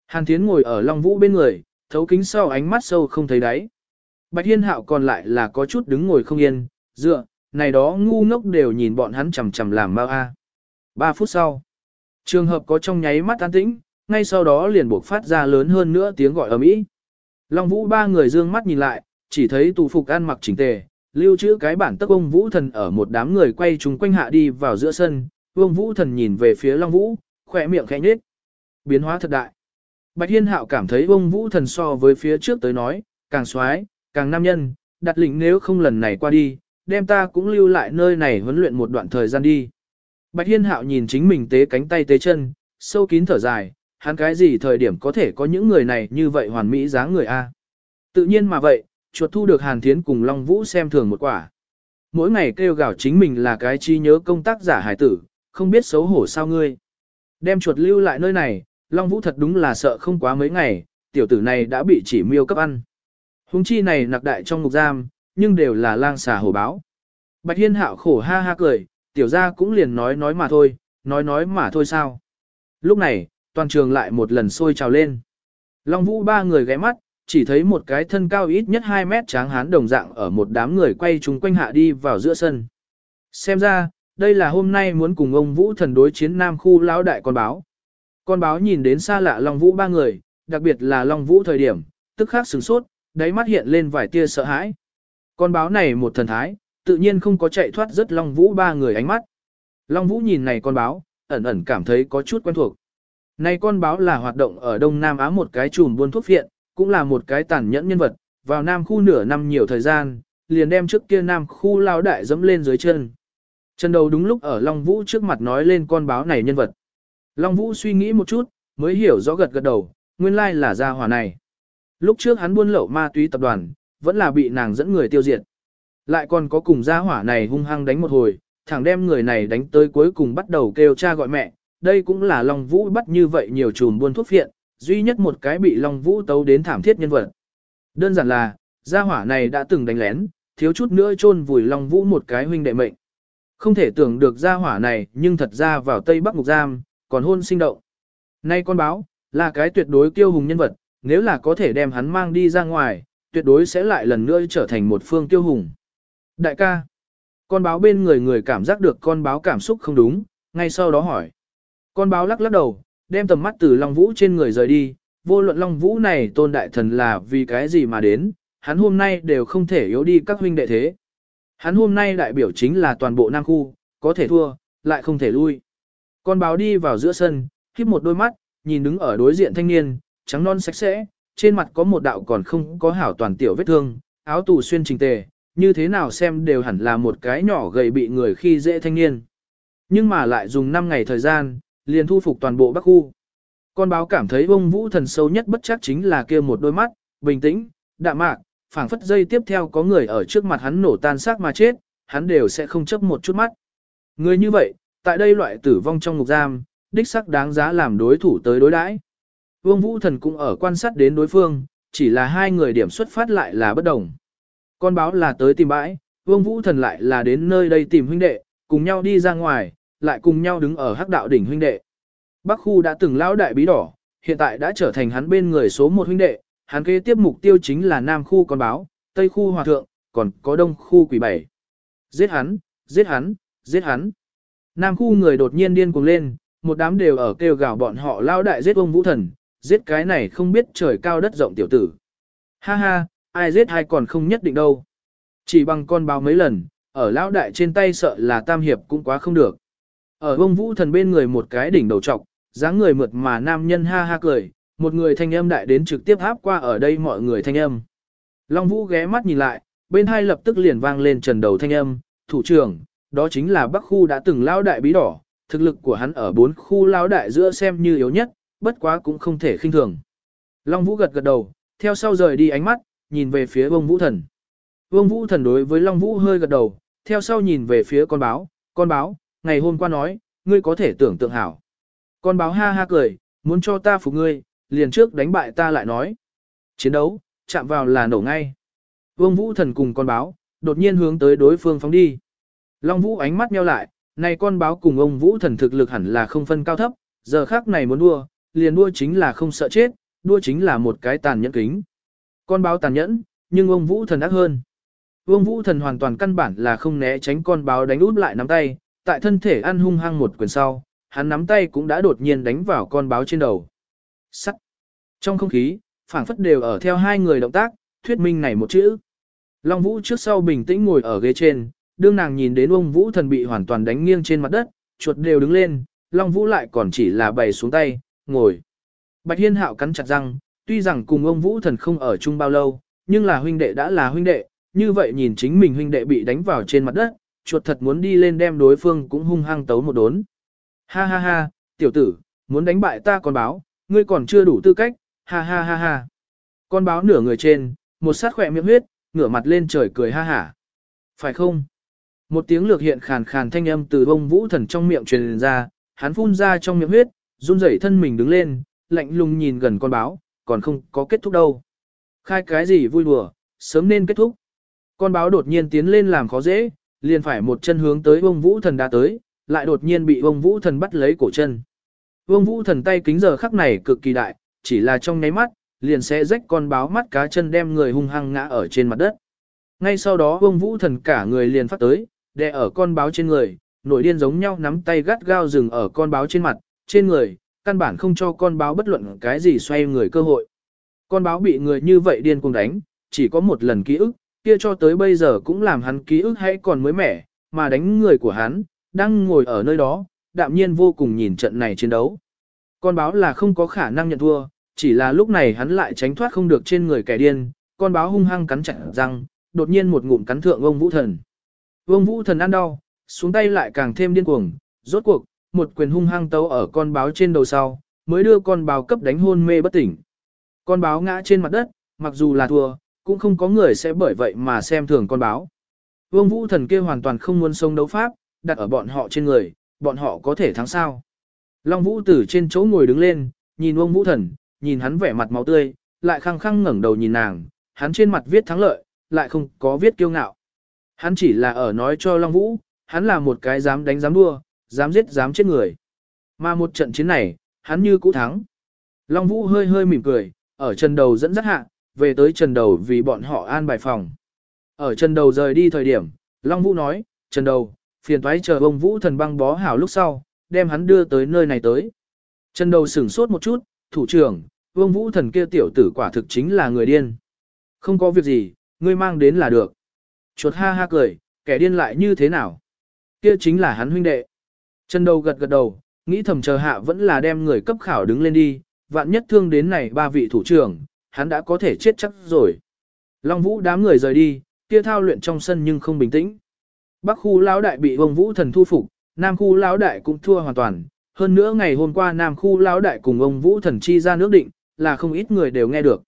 Hàn Thiến ngồi ở Long Vũ bên người, thấu kính sau ánh mắt sâu không thấy đáy. Bạch Hiên Hạo còn lại là có chút đứng ngồi không yên, dựa, này đó ngu ngốc đều nhìn bọn hắn chằm chằm làm mau a. Ba phút sau, trường hợp có trong nháy mắt an tĩnh, ngay sau đó liền buộc phát ra lớn hơn nữa tiếng gọi ầm ĩ. Long Vũ ba người dương mắt nhìn lại, chỉ thấy tù phục ăn mặc chỉnh tề, lưu trữ cái bản tắc ông Vũ Thần ở một đám người quay chúng quanh hạ đi vào giữa sân, ông Vũ Thần nhìn về phía Long Vũ, khỏe miệng khẽ nhếch. Biến hóa thật đại. Bạch Hiên Hạo cảm thấy ông Vũ Thần so với phía trước tới nói, càng xoái, càng nam nhân, đặt lĩnh nếu không lần này qua đi, đem ta cũng lưu lại nơi này huấn luyện một đoạn thời gian đi. Bạch Hiên Hạo nhìn chính mình tế cánh tay tế chân, sâu kín thở dài, hắn cái gì thời điểm có thể có những người này như vậy hoàn mỹ dáng người a? Tự nhiên mà vậy, chuột thu được Hàn Thiến cùng Long Vũ xem thường một quả. Mỗi ngày kêu gào chính mình là cái chi nhớ công tác giả hải tử, không biết xấu hổ sao ngươi. Đem chuột lưu lại nơi này, Long Vũ thật đúng là sợ không quá mấy ngày, tiểu tử này đã bị chỉ miêu cấp ăn. Hùng chi này nặc đại trong ngục giam, nhưng đều là lang xà hổ báo. Bạch Hiên hạo khổ ha ha cười, tiểu gia cũng liền nói nói mà thôi, nói nói mà thôi sao. Lúc này, toàn trường lại một lần sôi trào lên. Long Vũ ba người ghé mắt, chỉ thấy một cái thân cao ít nhất 2 mét tráng hán đồng dạng ở một đám người quay chung quanh hạ đi vào giữa sân. Xem ra, đây là hôm nay muốn cùng ông Vũ thần đối chiến Nam khu lão đại con báo. Con báo nhìn đến xa lạ Long Vũ ba người, đặc biệt là Long Vũ thời điểm, tức khắc sửng sốt, đáy mắt hiện lên vài tia sợ hãi. Con báo này một thần thái, tự nhiên không có chạy thoát rất Long Vũ ba người ánh mắt. Long Vũ nhìn này con báo, ẩn ẩn cảm thấy có chút quen thuộc. Này con báo là hoạt động ở Đông Nam Á một cái chùm buôn thuốc phiện, cũng là một cái tàn nhẫn nhân vật, vào Nam khu nửa năm nhiều thời gian, liền đem trước kia Nam khu lao đại dẫm lên dưới chân. Chân đầu đúng lúc ở Long Vũ trước mặt nói lên con báo này nhân vật. Long Vũ suy nghĩ một chút, mới hiểu rõ gật gật đầu, nguyên lai là gia hỏa này. Lúc trước hắn buôn lậu ma túy tập đoàn, vẫn là bị nàng dẫn người tiêu diệt. Lại còn có cùng gia hỏa này hung hăng đánh một hồi, thẳng đem người này đánh tới cuối cùng bắt đầu kêu cha gọi mẹ. Đây cũng là Long Vũ bắt như vậy nhiều chùm buôn thuốc phiện, duy nhất một cái bị Long Vũ tấu đến thảm thiết nhân vật. Đơn giản là, gia hỏa này đã từng đánh lén, thiếu chút nữa chôn vùi Long Vũ một cái huynh đệ mệnh. Không thể tưởng được gia hỏa này nhưng thật ra vào Tây Bắc Ngục Giam, còn hôn sinh động. Nay con báo, là cái tuyệt đối kiêu hùng nhân vật, nếu là có thể đem hắn mang đi ra ngoài, tuyệt đối sẽ lại lần nữa trở thành một phương kiêu hùng. Đại ca, con báo bên người người cảm giác được con báo cảm xúc không đúng, ngay sau đó hỏi. Con báo lắc lắc đầu, đem tầm mắt từ Long Vũ trên người rời đi, vô luận Long Vũ này tôn đại thần là vì cái gì mà đến, hắn hôm nay đều không thể yếu đi các huynh đệ thế. Hắn hôm nay đại biểu chính là toàn bộ Nam Khu, có thể thua, lại không thể lui. Con báo đi vào giữa sân, khiếp một đôi mắt, nhìn đứng ở đối diện thanh niên, trắng non sạch sẽ, trên mặt có một đạo còn không có hảo toàn tiểu vết thương, áo tù xuyên trình tề, như thế nào xem đều hẳn là một cái nhỏ gầy bị người khi dễ thanh niên. Nhưng mà lại dùng 5 ngày thời gian, liền thu phục toàn bộ Bắc khu. Con báo cảm thấy bông vũ thần sâu nhất bất chắc chính là kia một đôi mắt, bình tĩnh, đạm mạc, phảng phất dây tiếp theo có người ở trước mặt hắn nổ tan xác mà chết, hắn đều sẽ không chấp một chút mắt. Người như vậy, tại đây loại tử vong trong ngục giam, đích sắc đáng giá làm đối thủ tới đối đãi. Vương Vũ Thần cũng ở quan sát đến đối phương, chỉ là hai người điểm xuất phát lại là bất đồng. Con báo là tới tìm bãi, Vương Vũ Thần lại là đến nơi đây tìm huynh đệ, cùng nhau đi ra ngoài, lại cùng nhau đứng ở hắc đạo đỉnh huynh đệ. Bắc khu đã từng lão đại bí đỏ, hiện tại đã trở thành hắn bên người số một huynh đệ, hắn kế tiếp mục tiêu chính là Nam khu con báo, Tây khu hòa thượng, còn có Đông khu quỷ bảy. Giết hắn, giết hắn, giết hắn. Nam khu người đột nhiên điên cuồng lên, một đám đều ở kêu gào bọn họ lao đại giết ông vũ thần, giết cái này không biết trời cao đất rộng tiểu tử. Ha ha, ai giết ai còn không nhất định đâu. Chỉ bằng con báo mấy lần, ở lão đại trên tay sợ là tam hiệp cũng quá không được. Ở bông vũ thần bên người một cái đỉnh đầu trọc, dáng người mượt mà nam nhân ha ha cười, một người thanh âm đại đến trực tiếp áp qua ở đây mọi người thanh âm. Long vũ ghé mắt nhìn lại, bên hai lập tức liền vang lên trần đầu thanh âm, thủ trưởng, đó chính là Bắc khu đã từng lão đại bí đỏ, thực lực của hắn ở bốn khu lão đại giữa xem như yếu nhất, bất quá cũng không thể khinh thường. Long Vũ gật gật đầu, theo sau rời đi ánh mắt, nhìn về phía Vương Vũ Thần. Vương Vũ Thần đối với Long Vũ hơi gật đầu, theo sau nhìn về phía con báo, con báo, ngày hôm qua nói, ngươi có thể tưởng tượng hảo. Con báo ha ha cười, muốn cho ta phục ngươi, liền trước đánh bại ta lại nói. Chiến đấu, chạm vào là nổ ngay. Vương Vũ Thần cùng con báo, đột nhiên hướng tới đối phương phóng đi. Long Vũ ánh mắt nheo lại, này con báo cùng ông Vũ thần thực lực hẳn là không phân cao thấp, giờ khác này muốn đua, liền đua chính là không sợ chết, đua chính là một cái tàn nhẫn kính. Con báo tàn nhẫn, nhưng ông Vũ thần ác hơn. Ông Vũ thần hoàn toàn căn bản là không né tránh con báo đánh út lại nắm tay, tại thân thể ăn hung hăng một quyền sau, hắn nắm tay cũng đã đột nhiên đánh vào con báo trên đầu. Sắt. Trong không khí, phảng phất đều ở theo hai người động tác, thuyết minh này một chữ. Long Vũ trước sau bình tĩnh ngồi ở ghế trên, đương nàng nhìn đến ông Vũ thần bị hoàn toàn đánh nghiêng trên mặt đất, chuột đều đứng lên, Long Vũ lại còn chỉ là bày xuống tay, ngồi. Bạch Hiên Hạo cắn chặt răng, tuy rằng cùng ông Vũ thần không ở chung bao lâu, nhưng là huynh đệ đã là huynh đệ, như vậy nhìn chính mình huynh đệ bị đánh vào trên mặt đất, chuột thật muốn đi lên đem đối phương cũng hung hăng tấu một đốn. Ha ha ha, tiểu tử, muốn đánh bại ta con báo, ngươi còn chưa đủ tư cách, ha ha ha ha. Con báo nửa người trên, một sát khỏe miệng huyết, ngửa mặt lên trời cười ha hả. Phải không? Một tiếng lược hiện khàn khàn thanh âm từ bông vũ thần trong miệng truyền ra, hắn phun ra trong miệng huyết, run rẩy thân mình đứng lên, lạnh lùng nhìn gần con báo, còn không có kết thúc đâu. Khai cái gì vui đùa, sớm nên kết thúc. Con báo đột nhiên tiến lên làm khó dễ, liền phải một chân hướng tới ông vũ thần đã tới, lại đột nhiên bị ông vũ thần bắt lấy cổ chân. Vương vũ thần tay kính giờ khắc này cực kỳ đại, chỉ là trong nháy mắt, liền sẽ rách con báo mắt cá chân đem người hung hăng ngã ở trên mặt đất. Ngay sau đó vương vũ thần cả người liền phát tới, đè ở con báo trên người, nổi điên giống nhau nắm tay gắt gao rừng ở con báo trên mặt, trên người, căn bản không cho con báo bất luận cái gì xoay người cơ hội. Con báo bị người như vậy điên cuồng đánh, chỉ có một lần ký ức, kia cho tới bây giờ cũng làm hắn ký ức hay còn mới mẻ, mà đánh người của hắn, đang ngồi ở nơi đó, đạm nhiên vô cùng nhìn trận này chiến đấu. Con báo là không có khả năng nhận thua, chỉ là lúc này hắn lại tránh thoát không được trên người kẻ điên, con báo hung hăng cắn chặt răng, đột nhiên một ngụm cắn thượng ông Vũ Thần. Vương Vũ Thần ăn đau, xuống tay lại càng thêm điên cuồng, rốt cuộc, một quyền hung hăng tấu ở con báo trên đầu sau, mới đưa con báo cấp đánh hôn mê bất tỉnh. Con báo ngã trên mặt đất, mặc dù là thua, cũng không có người sẽ bởi vậy mà xem thường con báo. Vương Vũ Thần kia hoàn toàn không muốn sống đấu pháp, đặt ở bọn họ trên người, bọn họ có thể thắng sao. Long Vũ tử trên chỗ ngồi đứng lên, nhìn Vương Vũ Thần, nhìn hắn vẻ mặt máu tươi, lại khăng khăng ngẩng đầu nhìn nàng, hắn trên mặt viết thắng lợi, lại không có viết kiêu ngạo. Hắn chỉ là ở nói cho Long Vũ, hắn là một cái dám đánh dám đua, dám giết dám chết người. Mà một trận chiến này, hắn như cũ thắng. Long Vũ hơi hơi mỉm cười, ở Trần đầu dẫn dắt hạ, về tới trần đầu vì bọn họ an bài phòng. Ở trần đầu rời đi thời điểm, Long Vũ nói, trần đầu, phiền toái chờ ông Vũ thần băng bó hảo lúc sau, đem hắn đưa tới nơi này tới. Trần đầu sửng sốt một chút, thủ trưởng, ông Vũ thần kia tiểu tử quả thực chính là người điên. Không có việc gì, ngươi mang đến là được. Chuột ha ha cười, kẻ điên lại như thế nào? Kia chính là hắn huynh đệ. Trần đầu gật gật đầu, nghĩ thầm chờ hạ vẫn là đem người cấp khảo đứng lên đi, vạn nhất thương đến này ba vị thủ trưởng, hắn đã có thể chết chắc rồi. Long Vũ đám người rời đi, kia thao luyện trong sân nhưng không bình tĩnh. Bắc khu lão đại bị ông Vũ thần thu phục, Nam khu lão đại cũng thua hoàn toàn. Hơn nữa ngày hôm qua Nam khu lão đại cùng ông Vũ thần chi ra nước định, là không ít người đều nghe được.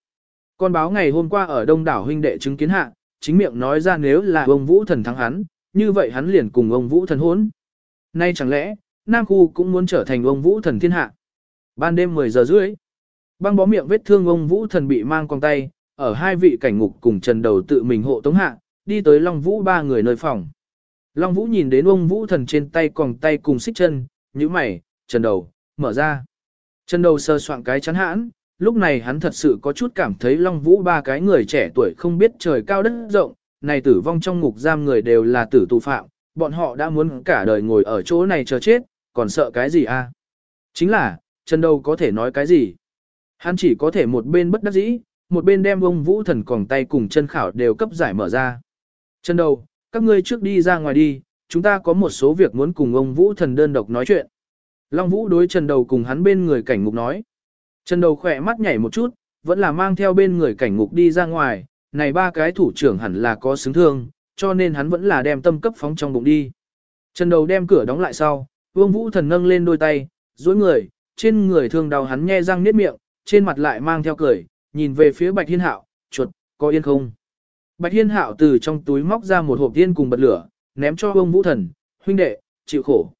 Con báo ngày hôm qua ở đông đảo huynh đệ chứng kiến hạ, chính miệng nói ra nếu là ông Vũ thần thắng hắn, như vậy hắn liền cùng ông Vũ thần hỗn. Nay chẳng lẽ, Nam khu cũng muốn trở thành ông Vũ thần thiên hạ. Ban đêm 10 giờ rưỡi, băng bó miệng vết thương ông Vũ thần bị mang con tay, ở hai vị cảnh ngục cùng trần đầu tự mình hộ tống hạ, đi tới Long Vũ ba người nơi phòng. Long Vũ nhìn đến ông Vũ thần trên tay còn tay cùng xích chân, như mày, trần đầu, mở ra. Trần đầu sơ soạn cái chắn hãn, lúc này hắn thật sự có chút cảm thấy Long Vũ ba cái người trẻ tuổi không biết trời cao đất rộng, này tử vong trong ngục giam người đều là tử tù phạm, bọn họ đã muốn cả đời ngồi ở chỗ này chờ chết, còn sợ cái gì a? Chính là, Trần đầu có thể nói cái gì? Hắn chỉ có thể một bên bất đắc dĩ, một bên đem ông Vũ thần còn tay cùng chân khảo đều cấp giải mở ra. Trần đầu, các ngươi trước đi ra ngoài đi, chúng ta có một số việc muốn cùng ông Vũ thần đơn độc nói chuyện. Long Vũ đối Trần Đầu cùng hắn bên người cảnh ngục nói. Trần Đầu khỏe mắt nhảy một chút, vẫn là mang theo bên người cảnh ngục đi ra ngoài, này ba cái thủ trưởng hẳn là có xứng thương, cho nên hắn vẫn là đem tâm cấp phóng trong bụng đi. Trần Đầu đem cửa đóng lại sau, Vương Vũ thần nâng lên đôi tay, duỗi người, trên người thương đau hắn nghe răng niết miệng, trên mặt lại mang theo cười, nhìn về phía Bạch Thiên Hạo, chuột, có yên không? Bạch Hiên Hạo từ trong túi móc ra một hộp tiên cùng bật lửa, ném cho Vương Vũ Thần, huynh đệ, chịu khổ.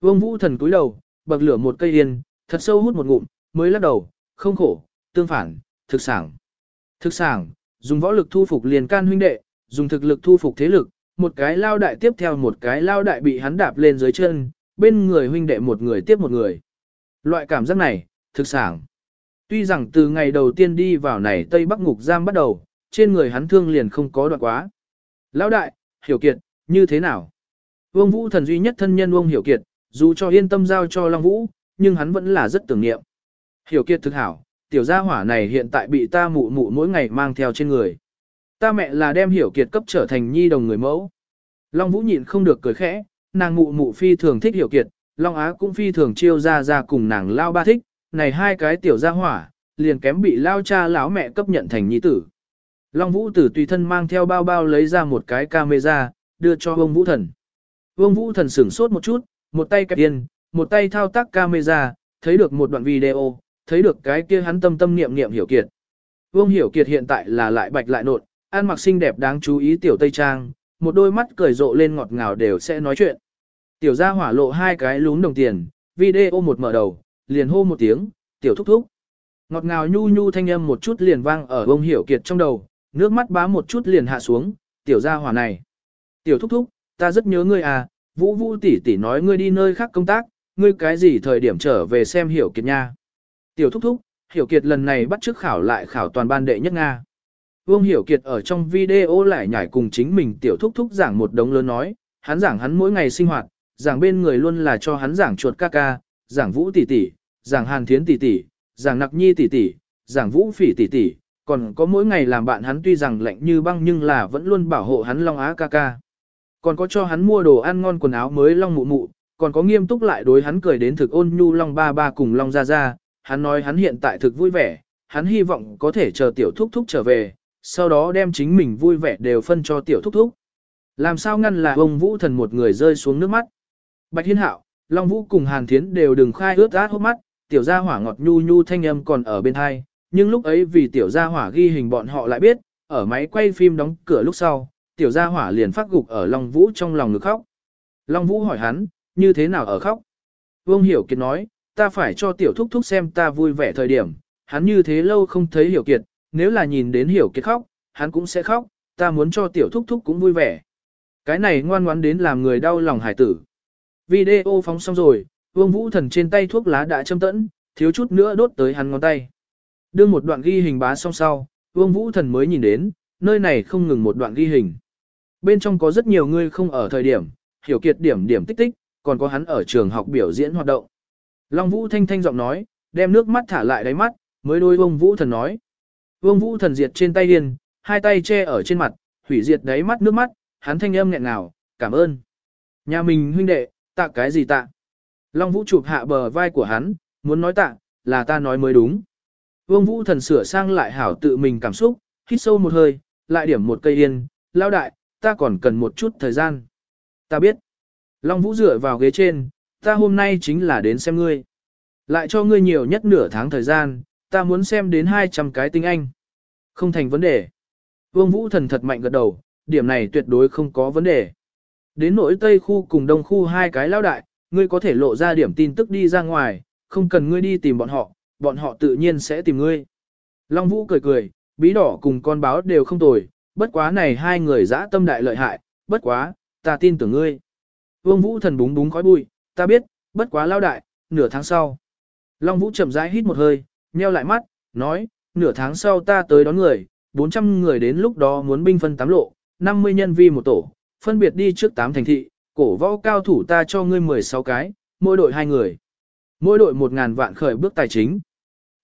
Vương Vũ Thần cúi đầu, bật lửa một cây yên, thật sâu hút một ngụm, mới lắc đầu, không khổ, tương phản, thực sản. Thực sản, dùng võ lực thu phục liền can huynh đệ, dùng thực lực thu phục thế lực, một cái lao đại tiếp theo một cái lao đại bị hắn đạp lên dưới chân, bên người huynh đệ một người tiếp một người. Loại cảm giác này, thực sản. Tuy rằng từ ngày đầu tiên đi vào này Tây Bắc Ngục Giam bắt đầu, trên người hắn thương liền không có đoạn quá. Lão đại, hiểu kiệt, như thế nào? Vương Vũ thần duy nhất thân nhân Vương Hiểu Kiệt, dù cho yên tâm giao cho Long Vũ, nhưng hắn vẫn là rất tưởng niệm. Hiểu Kiệt thực hảo, tiểu gia hỏa này hiện tại bị ta mụ mụ mỗi ngày mang theo trên người. Ta mẹ là đem Hiểu Kiệt cấp trở thành nhi đồng người mẫu. Long Vũ nhịn không được cười khẽ, nàng mụ mụ phi thường thích Hiểu Kiệt, Long Á cũng phi thường chiêu ra ra cùng nàng lao ba thích, này hai cái tiểu gia hỏa, liền kém bị lao cha lão mẹ cấp nhận thành nhi tử. Long Vũ Tử tùy thân mang theo bao bao lấy ra một cái camera, đưa cho Vương Vũ Thần. Vương Vũ Thần sửng sốt một chút, một tay kẹp tiền, một tay thao tác camera, thấy được một đoạn video, thấy được cái kia hắn tâm tâm niệm niệm hiểu kiệt. Vương Hiểu Kiệt hiện tại là lại bạch lại nột, ăn mặc xinh đẹp đáng chú ý tiểu tây trang, một đôi mắt cười rộ lên ngọt ngào đều sẽ nói chuyện. Tiểu gia hỏa lộ hai cái lún đồng tiền, video một mở đầu, liền hô một tiếng, tiểu thúc thúc. Ngọt ngào nhu nhu thanh âm một chút liền vang ở ông hiểu kiệt trong đầu, nước mắt bá một chút liền hạ xuống, tiểu gia hỏa này. Tiểu thúc thúc, ta rất nhớ ngươi à, vũ vũ tỷ tỷ nói ngươi đi nơi khác công tác, ngươi cái gì thời điểm trở về xem hiểu kiệt nha. Tiểu thúc thúc, hiểu kiệt lần này bắt trước khảo lại khảo toàn ban đệ nhất Nga. Vương Hiểu Kiệt ở trong video lại nhảy cùng chính mình tiểu thúc thúc giảng một đống lớn nói, hắn giảng hắn mỗi ngày sinh hoạt, giảng bên người luôn là cho hắn giảng chuột ca ca, giảng vũ tỷ tỷ, giảng hàn thiến tỷ tỷ, giảng nặc nhi tỷ tỷ, giảng vũ phỉ tỷ tỷ, còn có mỗi ngày làm bạn hắn tuy rằng lạnh như băng nhưng là vẫn luôn bảo hộ hắn long á ca ca. Còn có cho hắn mua đồ ăn ngon quần áo mới long mụ mụ, còn có nghiêm túc lại đối hắn cười đến thực ôn nhu long ba ba cùng long ra ra, hắn nói hắn hiện tại thực vui vẻ, hắn hy vọng có thể chờ tiểu thúc thúc trở về, sau đó đem chính mình vui vẻ đều phân cho tiểu thúc thúc. Làm sao ngăn là ông Vũ Thần một người rơi xuống nước mắt. Bạch Hiên Hạo, Long Vũ cùng Hàn Thiến đều đừng khai ướt át hốc mắt, tiểu gia hỏa ngọt nhu nhu thanh âm còn ở bên hai, nhưng lúc ấy vì tiểu gia hỏa ghi hình bọn họ lại biết, ở máy quay phim đóng cửa lúc sau, tiểu gia hỏa liền phát gục ở Long Vũ trong lòng ngực khóc. Long Vũ hỏi hắn, như thế nào ở khóc? Vương Hiểu Kiệt nói, ta phải cho tiểu thúc thúc xem ta vui vẻ thời điểm, hắn như thế lâu không thấy Hiểu Kiệt, nếu là nhìn đến Hiểu Kiệt khóc, hắn cũng sẽ khóc, ta muốn cho tiểu thúc thúc cũng vui vẻ. Cái này ngoan ngoãn đến làm người đau lòng hải tử. Video phóng xong rồi, Vương Vũ Thần trên tay thuốc lá đã châm tẫn, thiếu chút nữa đốt tới hắn ngón tay. Đưa một đoạn ghi hình bá xong sau, Vương Vũ Thần mới nhìn đến, nơi này không ngừng một đoạn ghi hình. Bên trong có rất nhiều người không ở thời điểm, hiểu kiệt điểm điểm tích tích, còn có hắn ở trường học biểu diễn hoạt động. Long Vũ thanh thanh giọng nói, đem nước mắt thả lại đáy mắt, mới đôi Vương Vũ Thần nói. Vương Vũ Thần diệt trên tay điên, hai tay che ở trên mặt, hủy diệt đáy mắt nước mắt, hắn thanh âm nghẹn ngào, cảm ơn. Nhà mình huynh đệ, tạ cái gì tạ? Long Vũ chụp hạ bờ vai của hắn, muốn nói tạ, là ta nói mới đúng. Vương Vũ thần sửa sang lại hảo tự mình cảm xúc, hít sâu một hơi, lại điểm một cây yên, lao đại, ta còn cần một chút thời gian. Ta biết. Long Vũ dựa vào ghế trên, ta hôm nay chính là đến xem ngươi. Lại cho ngươi nhiều nhất nửa tháng thời gian, ta muốn xem đến 200 cái tinh anh. Không thành vấn đề. Vương Vũ thần thật mạnh gật đầu, điểm này tuyệt đối không có vấn đề. Đến nỗi Tây khu cùng Đông khu hai cái lao đại, ngươi có thể lộ ra điểm tin tức đi ra ngoài, không cần ngươi đi tìm bọn họ, bọn họ tự nhiên sẽ tìm ngươi. Long Vũ cười cười, bí đỏ cùng con báo đều không tồi, bất quá này hai người dã tâm đại lợi hại, bất quá, ta tin tưởng ngươi. Vương Vũ thần búng búng khói bụi, ta biết, bất quá lao đại, nửa tháng sau. Long Vũ chậm rãi hít một hơi, nheo lại mắt, nói, nửa tháng sau ta tới đón người, 400 người đến lúc đó muốn binh phân tám lộ, 50 nhân vi một tổ, phân biệt đi trước 8 thành thị, cổ võ cao thủ ta cho ngươi 16 cái, mỗi đội hai người. Mỗi đội 1.000 vạn khởi bước tài chính.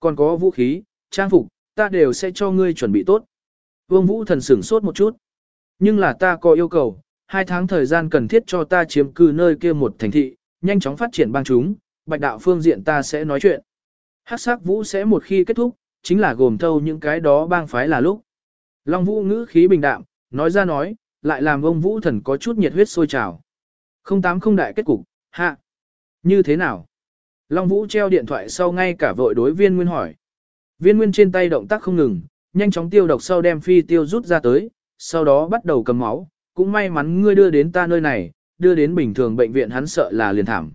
Còn có vũ khí, trang phục, ta đều sẽ cho ngươi chuẩn bị tốt. Vương Vũ thần sửng sốt một chút. Nhưng là ta có yêu cầu, hai tháng thời gian cần thiết cho ta chiếm cư nơi kia một thành thị, nhanh chóng phát triển bang chúng, bạch đạo phương diện ta sẽ nói chuyện. Hát sắc vũ sẽ một khi kết thúc, chính là gồm thâu những cái đó bang phái là lúc. Long Vũ ngữ khí bình đạm, nói ra nói, lại làm ông Vũ thần có chút nhiệt huyết sôi trào. Không tám không đại kết cục, hạ. Như thế nào? Long Vũ treo điện thoại sau ngay cả vội đối viên nguyên hỏi. Viên nguyên trên tay động tác không ngừng, nhanh chóng tiêu độc sau đem phi tiêu rút ra tới, sau đó bắt đầu cầm máu. Cũng may mắn ngươi đưa đến ta nơi này, đưa đến bình thường bệnh viện hắn sợ là liền thảm.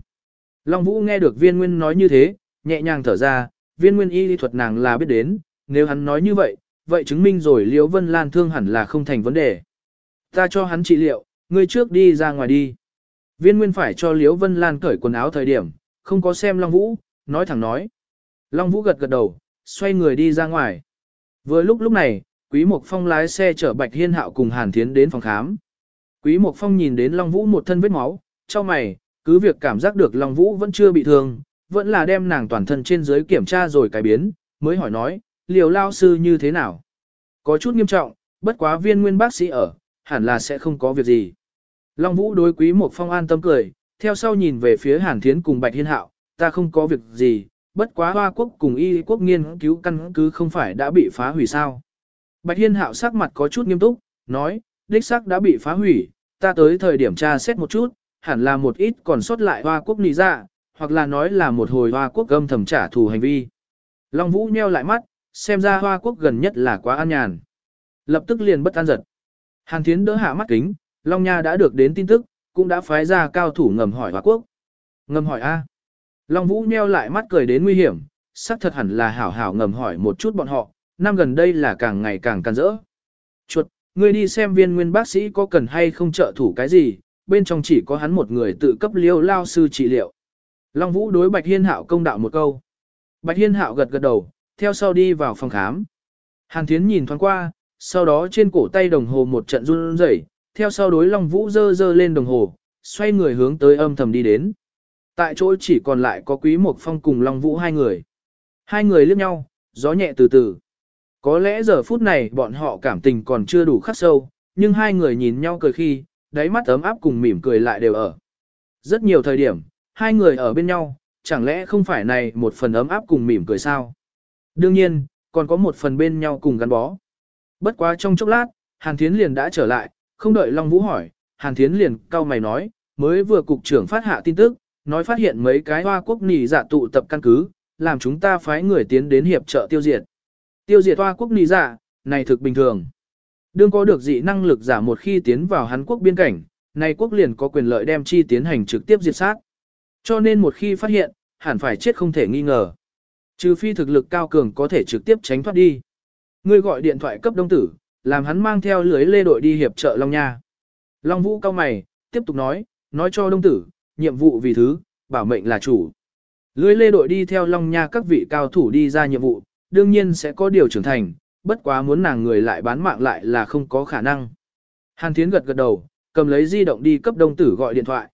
Long Vũ nghe được viên nguyên nói như thế, nhẹ nhàng thở ra, viên nguyên y lý thuật nàng là biết đến, nếu hắn nói như vậy, vậy chứng minh rồi Liễu Vân Lan thương hẳn là không thành vấn đề. Ta cho hắn trị liệu, ngươi trước đi ra ngoài đi. Viên nguyên phải cho Liễu Vân Lan cởi quần áo thời điểm, không có xem Long Vũ, nói thẳng nói. Long Vũ gật gật đầu, xoay người đi ra ngoài. Vừa lúc lúc này, Quý Mộc Phong lái xe chở Bạch Hiên Hạo cùng Hàn Thiến đến phòng khám. Quý Mộc Phong nhìn đến Long Vũ một thân vết máu, cho mày, cứ việc cảm giác được Long Vũ vẫn chưa bị thương, vẫn là đem nàng toàn thân trên dưới kiểm tra rồi cải biến, mới hỏi nói, liều lao sư như thế nào? Có chút nghiêm trọng, bất quá viên nguyên bác sĩ ở, hẳn là sẽ không có việc gì. Long Vũ đối quý một phong an tâm cười, theo sau nhìn về phía Hàn Thiến cùng Bạch Hiên Hạo, ta không có việc gì, bất quá Hoa Quốc cùng Y quốc nghiên cứu căn cứ không phải đã bị phá hủy sao. Bạch Hiên hạo sắc mặt có chút nghiêm túc, nói, đích xác đã bị phá hủy, ta tới thời điểm tra xét một chút, hẳn là một ít còn sót lại hoa quốc nì ra, dạ, hoặc là nói là một hồi hoa quốc âm thầm trả thù hành vi. Long Vũ nheo lại mắt, xem ra hoa quốc gần nhất là quá an nhàn. Lập tức liền bất an giật. Hàn Thiến đỡ hạ mắt kính, Long Nha đã được đến tin tức, cũng đã phái ra cao thủ ngầm hỏi hoa quốc. Ngầm hỏi A. Long Vũ nheo lại mắt cười đến nguy hiểm, xác thật hẳn là hảo hảo ngầm hỏi một chút bọn họ, năm gần đây là càng ngày càng can rỡ. Chuột, ngươi đi xem viên nguyên bác sĩ có cần hay không trợ thủ cái gì, bên trong chỉ có hắn một người tự cấp liêu lao sư trị liệu. Long Vũ đối Bạch Hiên Hạo công đạo một câu. Bạch Hiên Hạo gật gật đầu, theo sau đi vào phòng khám. Hàn Thiến nhìn thoáng qua, sau đó trên cổ tay đồng hồ một trận run rẩy, theo sau đối Long Vũ dơ dơ lên đồng hồ, xoay người hướng tới âm thầm đi đến. Tại chỗ chỉ còn lại có Quý Mộc Phong cùng Long Vũ hai người. Hai người liếc nhau, gió nhẹ từ từ. Có lẽ giờ phút này bọn họ cảm tình còn chưa đủ khắc sâu, nhưng hai người nhìn nhau cười khi, đáy mắt ấm áp cùng mỉm cười lại đều ở. Rất nhiều thời điểm, hai người ở bên nhau, chẳng lẽ không phải này một phần ấm áp cùng mỉm cười sao? Đương nhiên, còn có một phần bên nhau cùng gắn bó. Bất quá trong chốc lát, Hàn Thiến liền đã trở lại, không đợi Long Vũ hỏi, Hàn Thiến liền cau mày nói, mới vừa cục trưởng phát hạ tin tức, nói phát hiện mấy cái hoa quốc nỉ giả dạ tụ tập căn cứ, làm chúng ta phái người tiến đến hiệp trợ tiêu diệt. Tiêu diệt hoa quốc nỉ giả, dạ, này thực bình thường. Đương có được dị năng lực giả một khi tiến vào Hàn quốc biên cảnh, này quốc liền có quyền lợi đem chi tiến hành trực tiếp diệt sát. Cho nên một khi phát hiện, hẳn phải chết không thể nghi ngờ. Trừ phi thực lực cao cường có thể trực tiếp tránh thoát đi. Ngươi gọi điện thoại cấp đông tử, làm hắn mang theo lưới lê đội đi hiệp trợ Long Nha. Long Vũ cao mày, tiếp tục nói, nói cho đông tử, nhiệm vụ vì thứ, bảo mệnh là chủ. Lưới lê đội đi theo Long Nha các vị cao thủ đi ra nhiệm vụ, đương nhiên sẽ có điều trưởng thành, bất quá muốn nàng người lại bán mạng lại là không có khả năng. Hàn Thiến gật gật đầu, cầm lấy di động đi cấp đông tử gọi điện thoại.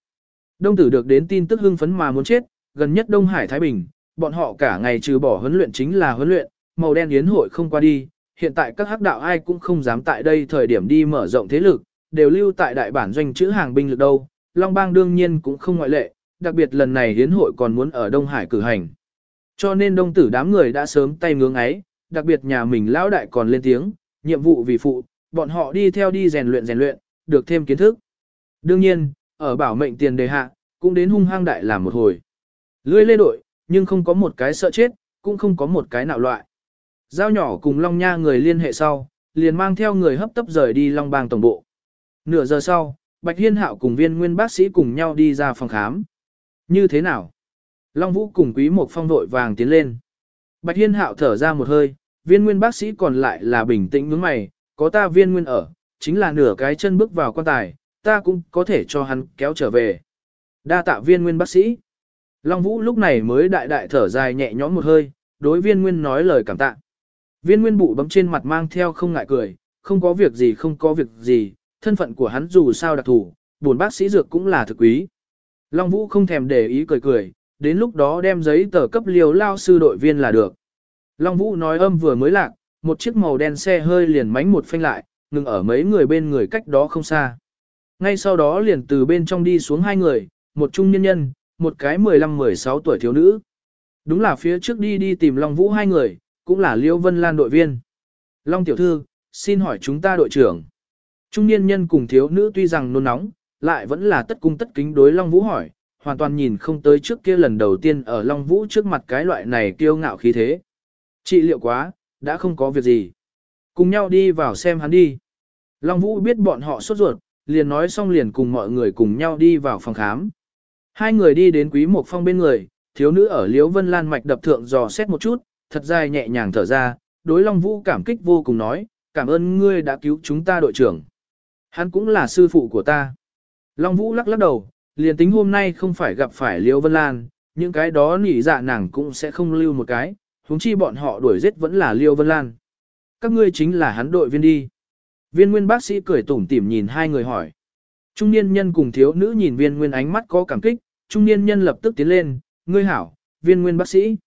Đông tử được đến tin tức hưng phấn mà muốn chết, gần nhất Đông Hải Thái Bình, bọn họ cả ngày trừ bỏ huấn luyện chính là huấn luyện, màu đen yến hội không qua đi, hiện tại các hắc đạo ai cũng không dám tại đây thời điểm đi mở rộng thế lực, đều lưu tại đại bản doanh chữ hàng binh lực đâu, Long Bang đương nhiên cũng không ngoại lệ, đặc biệt lần này yến hội còn muốn ở Đông Hải cử hành. Cho nên đông tử đám người đã sớm tay ngưỡng ấy, đặc biệt nhà mình lão đại còn lên tiếng, nhiệm vụ vì phụ, bọn họ đi theo đi rèn luyện rèn luyện, được thêm kiến thức. Đương nhiên, ở bảo mệnh tiền đề hạ, cũng đến hung hăng đại làm một hồi. Lưỡi lê đội, nhưng không có một cái sợ chết, cũng không có một cái nào loại. Giao nhỏ cùng Long Nha người liên hệ sau, liền mang theo người hấp tấp rời đi Long Bang tổng bộ. Nửa giờ sau, Bạch Hiên Hạo cùng viên nguyên bác sĩ cùng nhau đi ra phòng khám. Như thế nào? Long Vũ cùng Quý một Phong đội vàng tiến lên. Bạch Hiên Hạo thở ra một hơi, viên nguyên bác sĩ còn lại là bình tĩnh nhướng mày, có ta viên nguyên ở, chính là nửa cái chân bước vào quan tài, ta cũng có thể cho hắn kéo trở về. Đa tạ viên nguyên bác sĩ. Long Vũ lúc này mới đại đại thở dài nhẹ nhõm một hơi, đối viên nguyên nói lời cảm tạ. Viên nguyên bụ bấm trên mặt mang theo không ngại cười, không có việc gì không có việc gì, thân phận của hắn dù sao đặc thù, buồn bác sĩ dược cũng là thực quý. Long Vũ không thèm để ý cười cười, đến lúc đó đem giấy tờ cấp liều lao sư đội viên là được. Long Vũ nói âm vừa mới lạc, một chiếc màu đen xe hơi liền mánh một phanh lại, ngừng ở mấy người bên người cách đó không xa. Ngay sau đó liền từ bên trong đi xuống hai người, một trung nhân nhân, một cái 15-16 tuổi thiếu nữ. Đúng là phía trước đi đi tìm Long Vũ hai người, cũng là Liễu Vân Lan đội viên. Long tiểu thư, xin hỏi chúng ta đội trưởng. Trung niên nhân cùng thiếu nữ tuy rằng nôn nóng, lại vẫn là tất cung tất kính đối Long Vũ hỏi, hoàn toàn nhìn không tới trước kia lần đầu tiên ở Long Vũ trước mặt cái loại này kiêu ngạo khí thế. chị liệu quá, đã không có việc gì. Cùng nhau đi vào xem hắn đi. Long Vũ biết bọn họ sốt ruột, liền nói xong liền cùng mọi người cùng nhau đi vào phòng khám. Hai người đi đến Quý một Phong bên người, thiếu nữ ở Liễu Vân Lan mạch đập thượng dò xét một chút, thật dài nhẹ nhàng thở ra, đối Long Vũ cảm kích vô cùng nói, cảm ơn ngươi đã cứu chúng ta đội trưởng. Hắn cũng là sư phụ của ta. Long Vũ lắc lắc đầu, liền tính hôm nay không phải gặp phải Liễu Vân Lan, những cái đó nỉ dạ nàng cũng sẽ không lưu một cái, huống chi bọn họ đuổi giết vẫn là Liễu Vân Lan. Các ngươi chính là hắn đội viên đi. Viên nguyên bác sĩ cười tủm tỉm nhìn hai người hỏi. Trung niên nhân cùng thiếu nữ nhìn viên nguyên ánh mắt có cảm kích, trung niên nhân lập tức tiến lên, ngươi hảo, viên nguyên bác sĩ.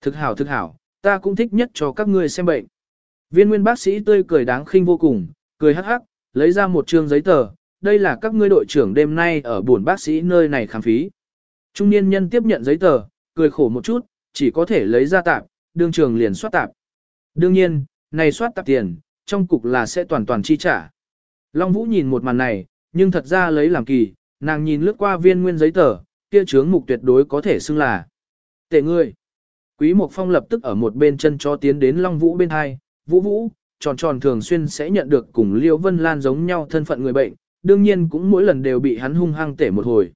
Thực hảo thực hảo, ta cũng thích nhất cho các ngươi xem bệnh. Viên nguyên bác sĩ tươi cười đáng khinh vô cùng, cười hắc hắc, lấy ra một trương giấy tờ, đây là các ngươi đội trưởng đêm nay ở buồn bác sĩ nơi này khám phí. Trung niên nhân tiếp nhận giấy tờ, cười khổ một chút, chỉ có thể lấy ra tạp, đương trường liền soát tạp. Đương nhiên, này soát tạp tiền, trong cục là sẽ toàn toàn chi trả. Long Vũ nhìn một màn này, nhưng thật ra lấy làm kỳ, nàng nhìn lướt qua viên nguyên giấy tờ, kia chướng mục tuyệt đối có thể xưng là. Tệ ngươi. Quý Mộc Phong lập tức ở một bên chân cho tiến đến Long Vũ bên hai, Vũ Vũ, tròn tròn thường xuyên sẽ nhận được cùng Liêu Vân Lan giống nhau thân phận người bệnh, đương nhiên cũng mỗi lần đều bị hắn hung hăng tể một hồi.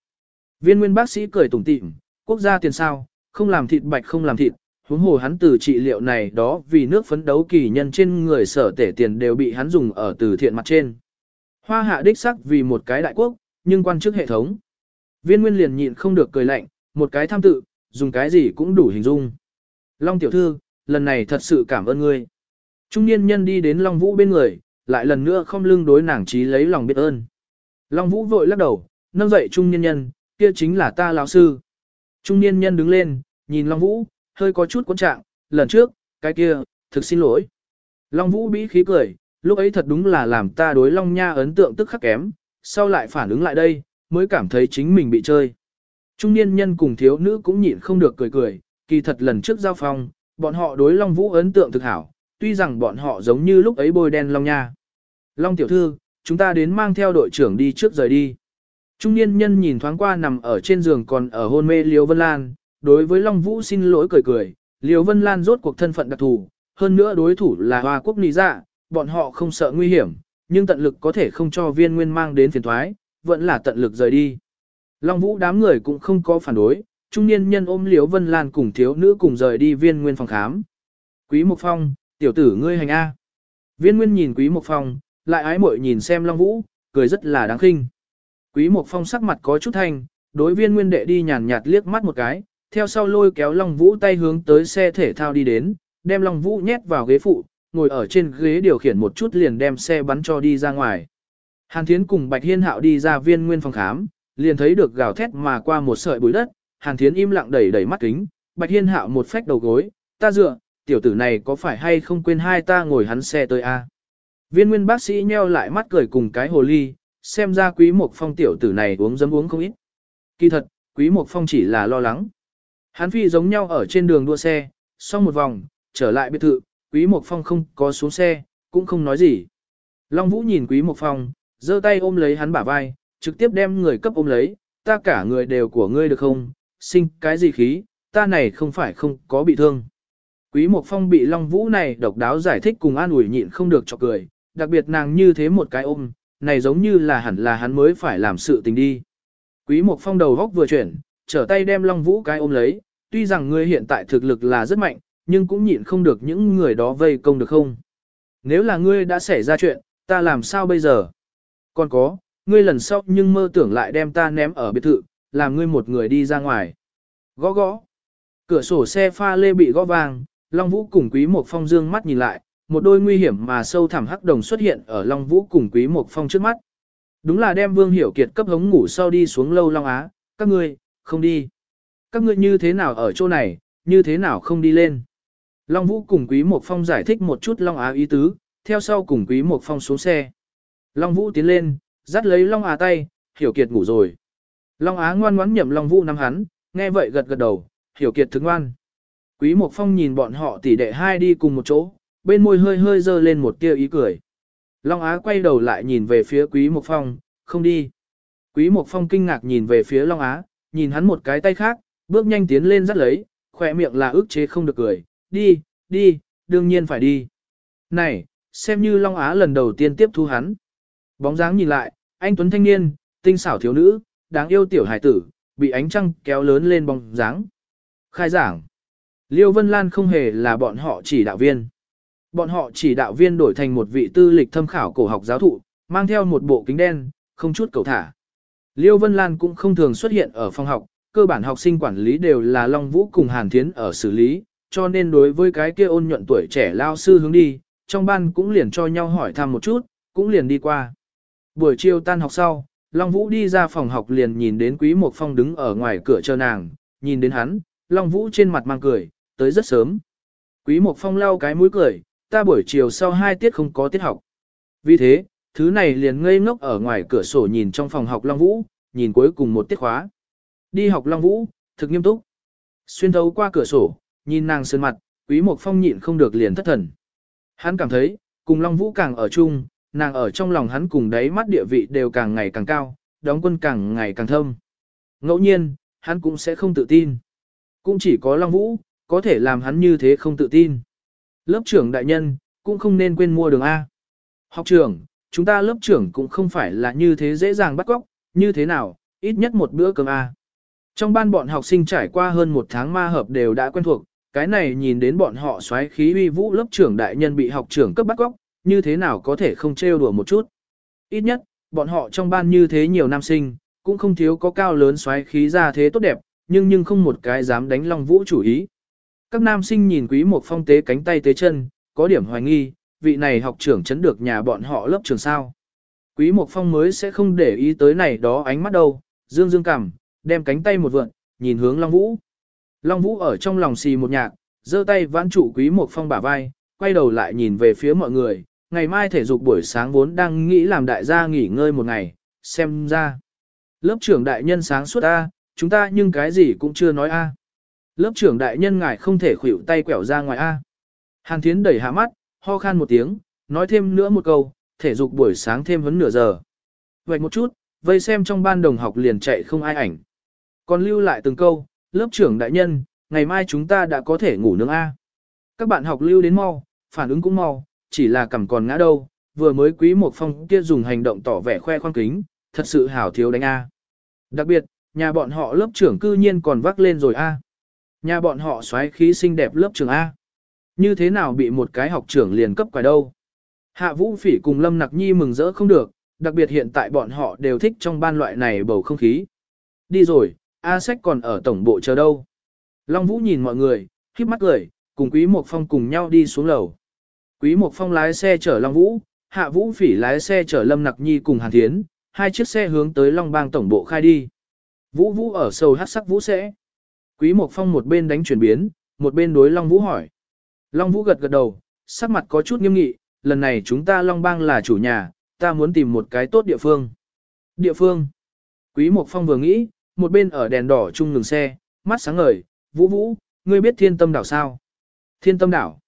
Viên nguyên bác sĩ cười tủm tỉm, quốc gia tiền sao, không làm thịt bạch không làm thịt, huống hồ hắn từ trị liệu này đó vì nước phấn đấu kỳ nhân trên người sở tể tiền đều bị hắn dùng ở từ thiện mặt trên. Hoa hạ đích sắc vì một cái đại quốc, nhưng quan chức hệ thống. Viên nguyên liền nhịn không được cười lạnh, một cái tham tự, dùng cái gì cũng đủ hình dung. Long tiểu thư, lần này thật sự cảm ơn ngươi. Trung niên nhân đi đến Long Vũ bên người, lại lần nữa không lưng đối nàng trí lấy lòng biết ơn. Long Vũ vội lắc đầu, nâng dậy trung niên nhân, kia chính là ta lão sư. Trung niên nhân đứng lên, nhìn Long Vũ, hơi có chút cuốn trạng, lần trước, cái kia, thực xin lỗi. Long Vũ bĩ khí cười, lúc ấy thật đúng là làm ta đối Long Nha ấn tượng tức khắc kém, sau lại phản ứng lại đây, mới cảm thấy chính mình bị chơi. Trung niên nhân cùng thiếu nữ cũng nhịn không được cười cười, kỳ thật lần trước giao phong, bọn họ đối Long Vũ ấn tượng thực hảo, tuy rằng bọn họ giống như lúc ấy bôi đen Long Nha. Long tiểu thư, chúng ta đến mang theo đội trưởng đi trước rời đi. Trung niên nhân nhìn thoáng qua nằm ở trên giường còn ở hôn mê Liêu Vân Lan, đối với Long Vũ xin lỗi cười cười, Liêu Vân Lan rốt cuộc thân phận đặc thù, hơn nữa đối thủ là Hoa Quốc Nị Dạ, bọn họ không sợ nguy hiểm, nhưng tận lực có thể không cho viên nguyên mang đến phiền thoái, vẫn là tận lực rời đi. Long Vũ đám người cũng không có phản đối, trung niên nhân ôm Liễu Vân Lan cùng thiếu nữ cùng rời đi viên nguyên phòng khám. Quý Mục Phong, tiểu tử ngươi hành A. Viên nguyên nhìn Quý Mục Phong, lại ái muội nhìn xem Long Vũ, cười rất là đáng khinh. Quý Mục Phong sắc mặt có chút thanh, đối viên nguyên đệ đi nhàn nhạt liếc mắt một cái, theo sau lôi kéo Long Vũ tay hướng tới xe thể thao đi đến, đem Long Vũ nhét vào ghế phụ, ngồi ở trên ghế điều khiển một chút liền đem xe bắn cho đi ra ngoài. Hàn Thiến cùng Bạch Hiên Hạo đi ra viên nguyên phòng khám, liền thấy được gào thét mà qua một sợi bụi đất, Hàn Thiến im lặng đẩy đẩy mắt kính, Bạch Hiên Hạo một phách đầu gối, ta dựa, tiểu tử này có phải hay không quên hai ta ngồi hắn xe tới a? Viên nguyên bác sĩ nheo lại mắt cười cùng cái hồ ly, xem ra quý một phong tiểu tử này uống dấm uống không ít. Kỳ thật, quý một phong chỉ là lo lắng. Hắn phi giống nhau ở trên đường đua xe, xong một vòng, trở lại biệt thự, quý Mộc phong không có xuống xe, cũng không nói gì. Long Vũ nhìn quý Mộc phong, giơ tay ôm lấy hắn bả vai, trực tiếp đem người cấp ôm lấy, ta cả người đều của ngươi được không, sinh cái gì khí, ta này không phải không có bị thương. Quý Mộc Phong bị Long Vũ này độc đáo giải thích cùng an ủi nhịn không được cho cười, đặc biệt nàng như thế một cái ôm, này giống như là hẳn là hắn mới phải làm sự tình đi. Quý Mộc Phong đầu góc vừa chuyển, trở tay đem Long Vũ cái ôm lấy, tuy rằng ngươi hiện tại thực lực là rất mạnh, nhưng cũng nhịn không được những người đó vây công được không. Nếu là ngươi đã xảy ra chuyện, ta làm sao bây giờ? Còn có, ngươi lần sau nhưng mơ tưởng lại đem ta ném ở biệt thự, làm ngươi một người đi ra ngoài. Gõ gõ. Cửa sổ xe pha lê bị gõ vang, Long Vũ cùng Quý Mộc Phong dương mắt nhìn lại, một đôi nguy hiểm mà sâu thẳm hắc đồng xuất hiện ở Long Vũ cùng Quý Mộc Phong trước mắt. Đúng là đem Vương Hiểu Kiệt cấp hống ngủ sau đi xuống lâu Long Á, các ngươi, không đi. Các ngươi như thế nào ở chỗ này, như thế nào không đi lên. Long Vũ cùng Quý Mộc Phong giải thích một chút Long Á ý tứ, theo sau cùng Quý Mộc Phong xuống xe. Long Vũ tiến lên, dắt lấy Long Á tay, Hiểu Kiệt ngủ rồi. Long Á ngoan ngoãn nhậm Long Vũ nắm hắn, nghe vậy gật gật đầu, Hiểu Kiệt thức ngoan. Quý Mộc Phong nhìn bọn họ tỷ đệ hai đi cùng một chỗ, bên môi hơi hơi dơ lên một tia ý cười. Long Á quay đầu lại nhìn về phía Quý Mộc Phong, không đi. Quý Mộc Phong kinh ngạc nhìn về phía Long Á, nhìn hắn một cái tay khác, bước nhanh tiến lên dắt lấy, khỏe miệng là ức chế không được cười, đi, đi, đương nhiên phải đi. Này, xem như Long Á lần đầu tiên tiếp thu hắn. Bóng dáng nhìn lại, anh Tuấn thanh niên, tinh xảo thiếu nữ, đáng yêu tiểu hải tử, bị ánh trăng kéo lớn lên bóng dáng. Khai giảng. Liêu Vân Lan không hề là bọn họ chỉ đạo viên. Bọn họ chỉ đạo viên đổi thành một vị tư lịch thâm khảo cổ học giáo thụ, mang theo một bộ kính đen, không chút cầu thả. Liêu Vân Lan cũng không thường xuất hiện ở phòng học, cơ bản học sinh quản lý đều là Long Vũ cùng Hàn Thiến ở xử lý, cho nên đối với cái kia ôn nhuận tuổi trẻ lao sư hướng đi, trong ban cũng liền cho nhau hỏi thăm một chút, cũng liền đi qua. Buổi chiều tan học sau, Long Vũ đi ra phòng học liền nhìn đến Quý Mộc Phong đứng ở ngoài cửa chờ nàng, nhìn đến hắn, Long Vũ trên mặt mang cười, tới rất sớm. Quý Mộc Phong lau cái mũi cười, ta buổi chiều sau hai tiết không có tiết học. Vì thế, thứ này liền ngây ngốc ở ngoài cửa sổ nhìn trong phòng học Long Vũ, nhìn cuối cùng một tiết khóa. Đi học Long Vũ, thực nghiêm túc. Xuyên thấu qua cửa sổ, nhìn nàng sơn mặt, Quý Mộc Phong nhịn không được liền thất thần. Hắn cảm thấy, cùng Long Vũ càng ở chung, nàng ở trong lòng hắn cùng đáy mắt địa vị đều càng ngày càng cao, đóng quân càng ngày càng thâm. Ngẫu nhiên, hắn cũng sẽ không tự tin. Cũng chỉ có Long Vũ, có thể làm hắn như thế không tự tin. Lớp trưởng đại nhân, cũng không nên quên mua đường A. Học trưởng, chúng ta lớp trưởng cũng không phải là như thế dễ dàng bắt góc, như thế nào, ít nhất một bữa cơm A. Trong ban bọn học sinh trải qua hơn một tháng ma hợp đều đã quen thuộc, cái này nhìn đến bọn họ xoáy khí uy vũ lớp trưởng đại nhân bị học trưởng cấp bắt góc, như thế nào có thể không trêu đùa một chút. Ít nhất, bọn họ trong ban như thế nhiều nam sinh, cũng không thiếu có cao lớn xoáy khí ra thế tốt đẹp, nhưng nhưng không một cái dám đánh Long Vũ chủ ý. Các nam sinh nhìn Quý Mộc Phong tế cánh tay tế chân, có điểm hoài nghi, vị này học trưởng chấn được nhà bọn họ lớp trường sao. Quý Mộc Phong mới sẽ không để ý tới này đó ánh mắt đâu, dương dương cằm, đem cánh tay một vượn, nhìn hướng Long Vũ. Long Vũ ở trong lòng xì một nhạc, giơ tay vãn trụ Quý Mộc Phong bả vai, quay đầu lại nhìn về phía mọi người, ngày mai thể dục buổi sáng vốn đang nghĩ làm đại gia nghỉ ngơi một ngày, xem ra. Lớp trưởng đại nhân sáng suốt A, chúng ta nhưng cái gì cũng chưa nói A. Lớp trưởng đại nhân ngài không thể khuỷu tay quẹo ra ngoài A. Hàn Thiến đẩy hạ mắt, ho khan một tiếng, nói thêm nữa một câu, thể dục buổi sáng thêm vấn nửa giờ. Vậy một chút, vây xem trong ban đồng học liền chạy không ai ảnh. Còn lưu lại từng câu, lớp trưởng đại nhân, ngày mai chúng ta đã có thể ngủ nướng A. Các bạn học lưu đến mau, phản ứng cũng mau, chỉ là cầm còn ngã đâu, vừa mới quý một phong kia dùng hành động tỏ vẻ khoe khoang kính, thật sự hảo thiếu đánh A. Đặc biệt, nhà bọn họ lớp trưởng cư nhiên còn vác lên rồi A. Nhà bọn họ xoáy khí xinh đẹp lớp trưởng A. Như thế nào bị một cái học trưởng liền cấp quài đâu. Hạ Vũ Phỉ cùng Lâm Nặc Nhi mừng rỡ không được, đặc biệt hiện tại bọn họ đều thích trong ban loại này bầu không khí. Đi rồi, A Sách còn ở tổng bộ chờ đâu. Long Vũ nhìn mọi người, khiếp mắt cười, cùng Quý Mộc Phong cùng nhau đi xuống lầu. Quý Mộc Phong lái xe chở Long Vũ, Hạ Vũ Phỉ lái xe chở Lâm Nặc Nhi cùng Hàn Thiến, hai chiếc xe hướng tới Long Bang tổng bộ khai đi. Vũ Vũ ở sâu hát sắc Vũ sẽ. Quý Mộc Phong một bên đánh chuyển biến, một bên đối Long Vũ hỏi. Long Vũ gật gật đầu, sắc mặt có chút nghiêm nghị, lần này chúng ta Long Bang là chủ nhà, ta muốn tìm một cái tốt địa phương. Địa phương. Quý Mộc Phong vừa nghĩ, một bên ở đèn đỏ chung ngừng xe, mắt sáng ngời, Vũ Vũ, ngươi biết thiên tâm đảo sao? Thiên tâm đảo.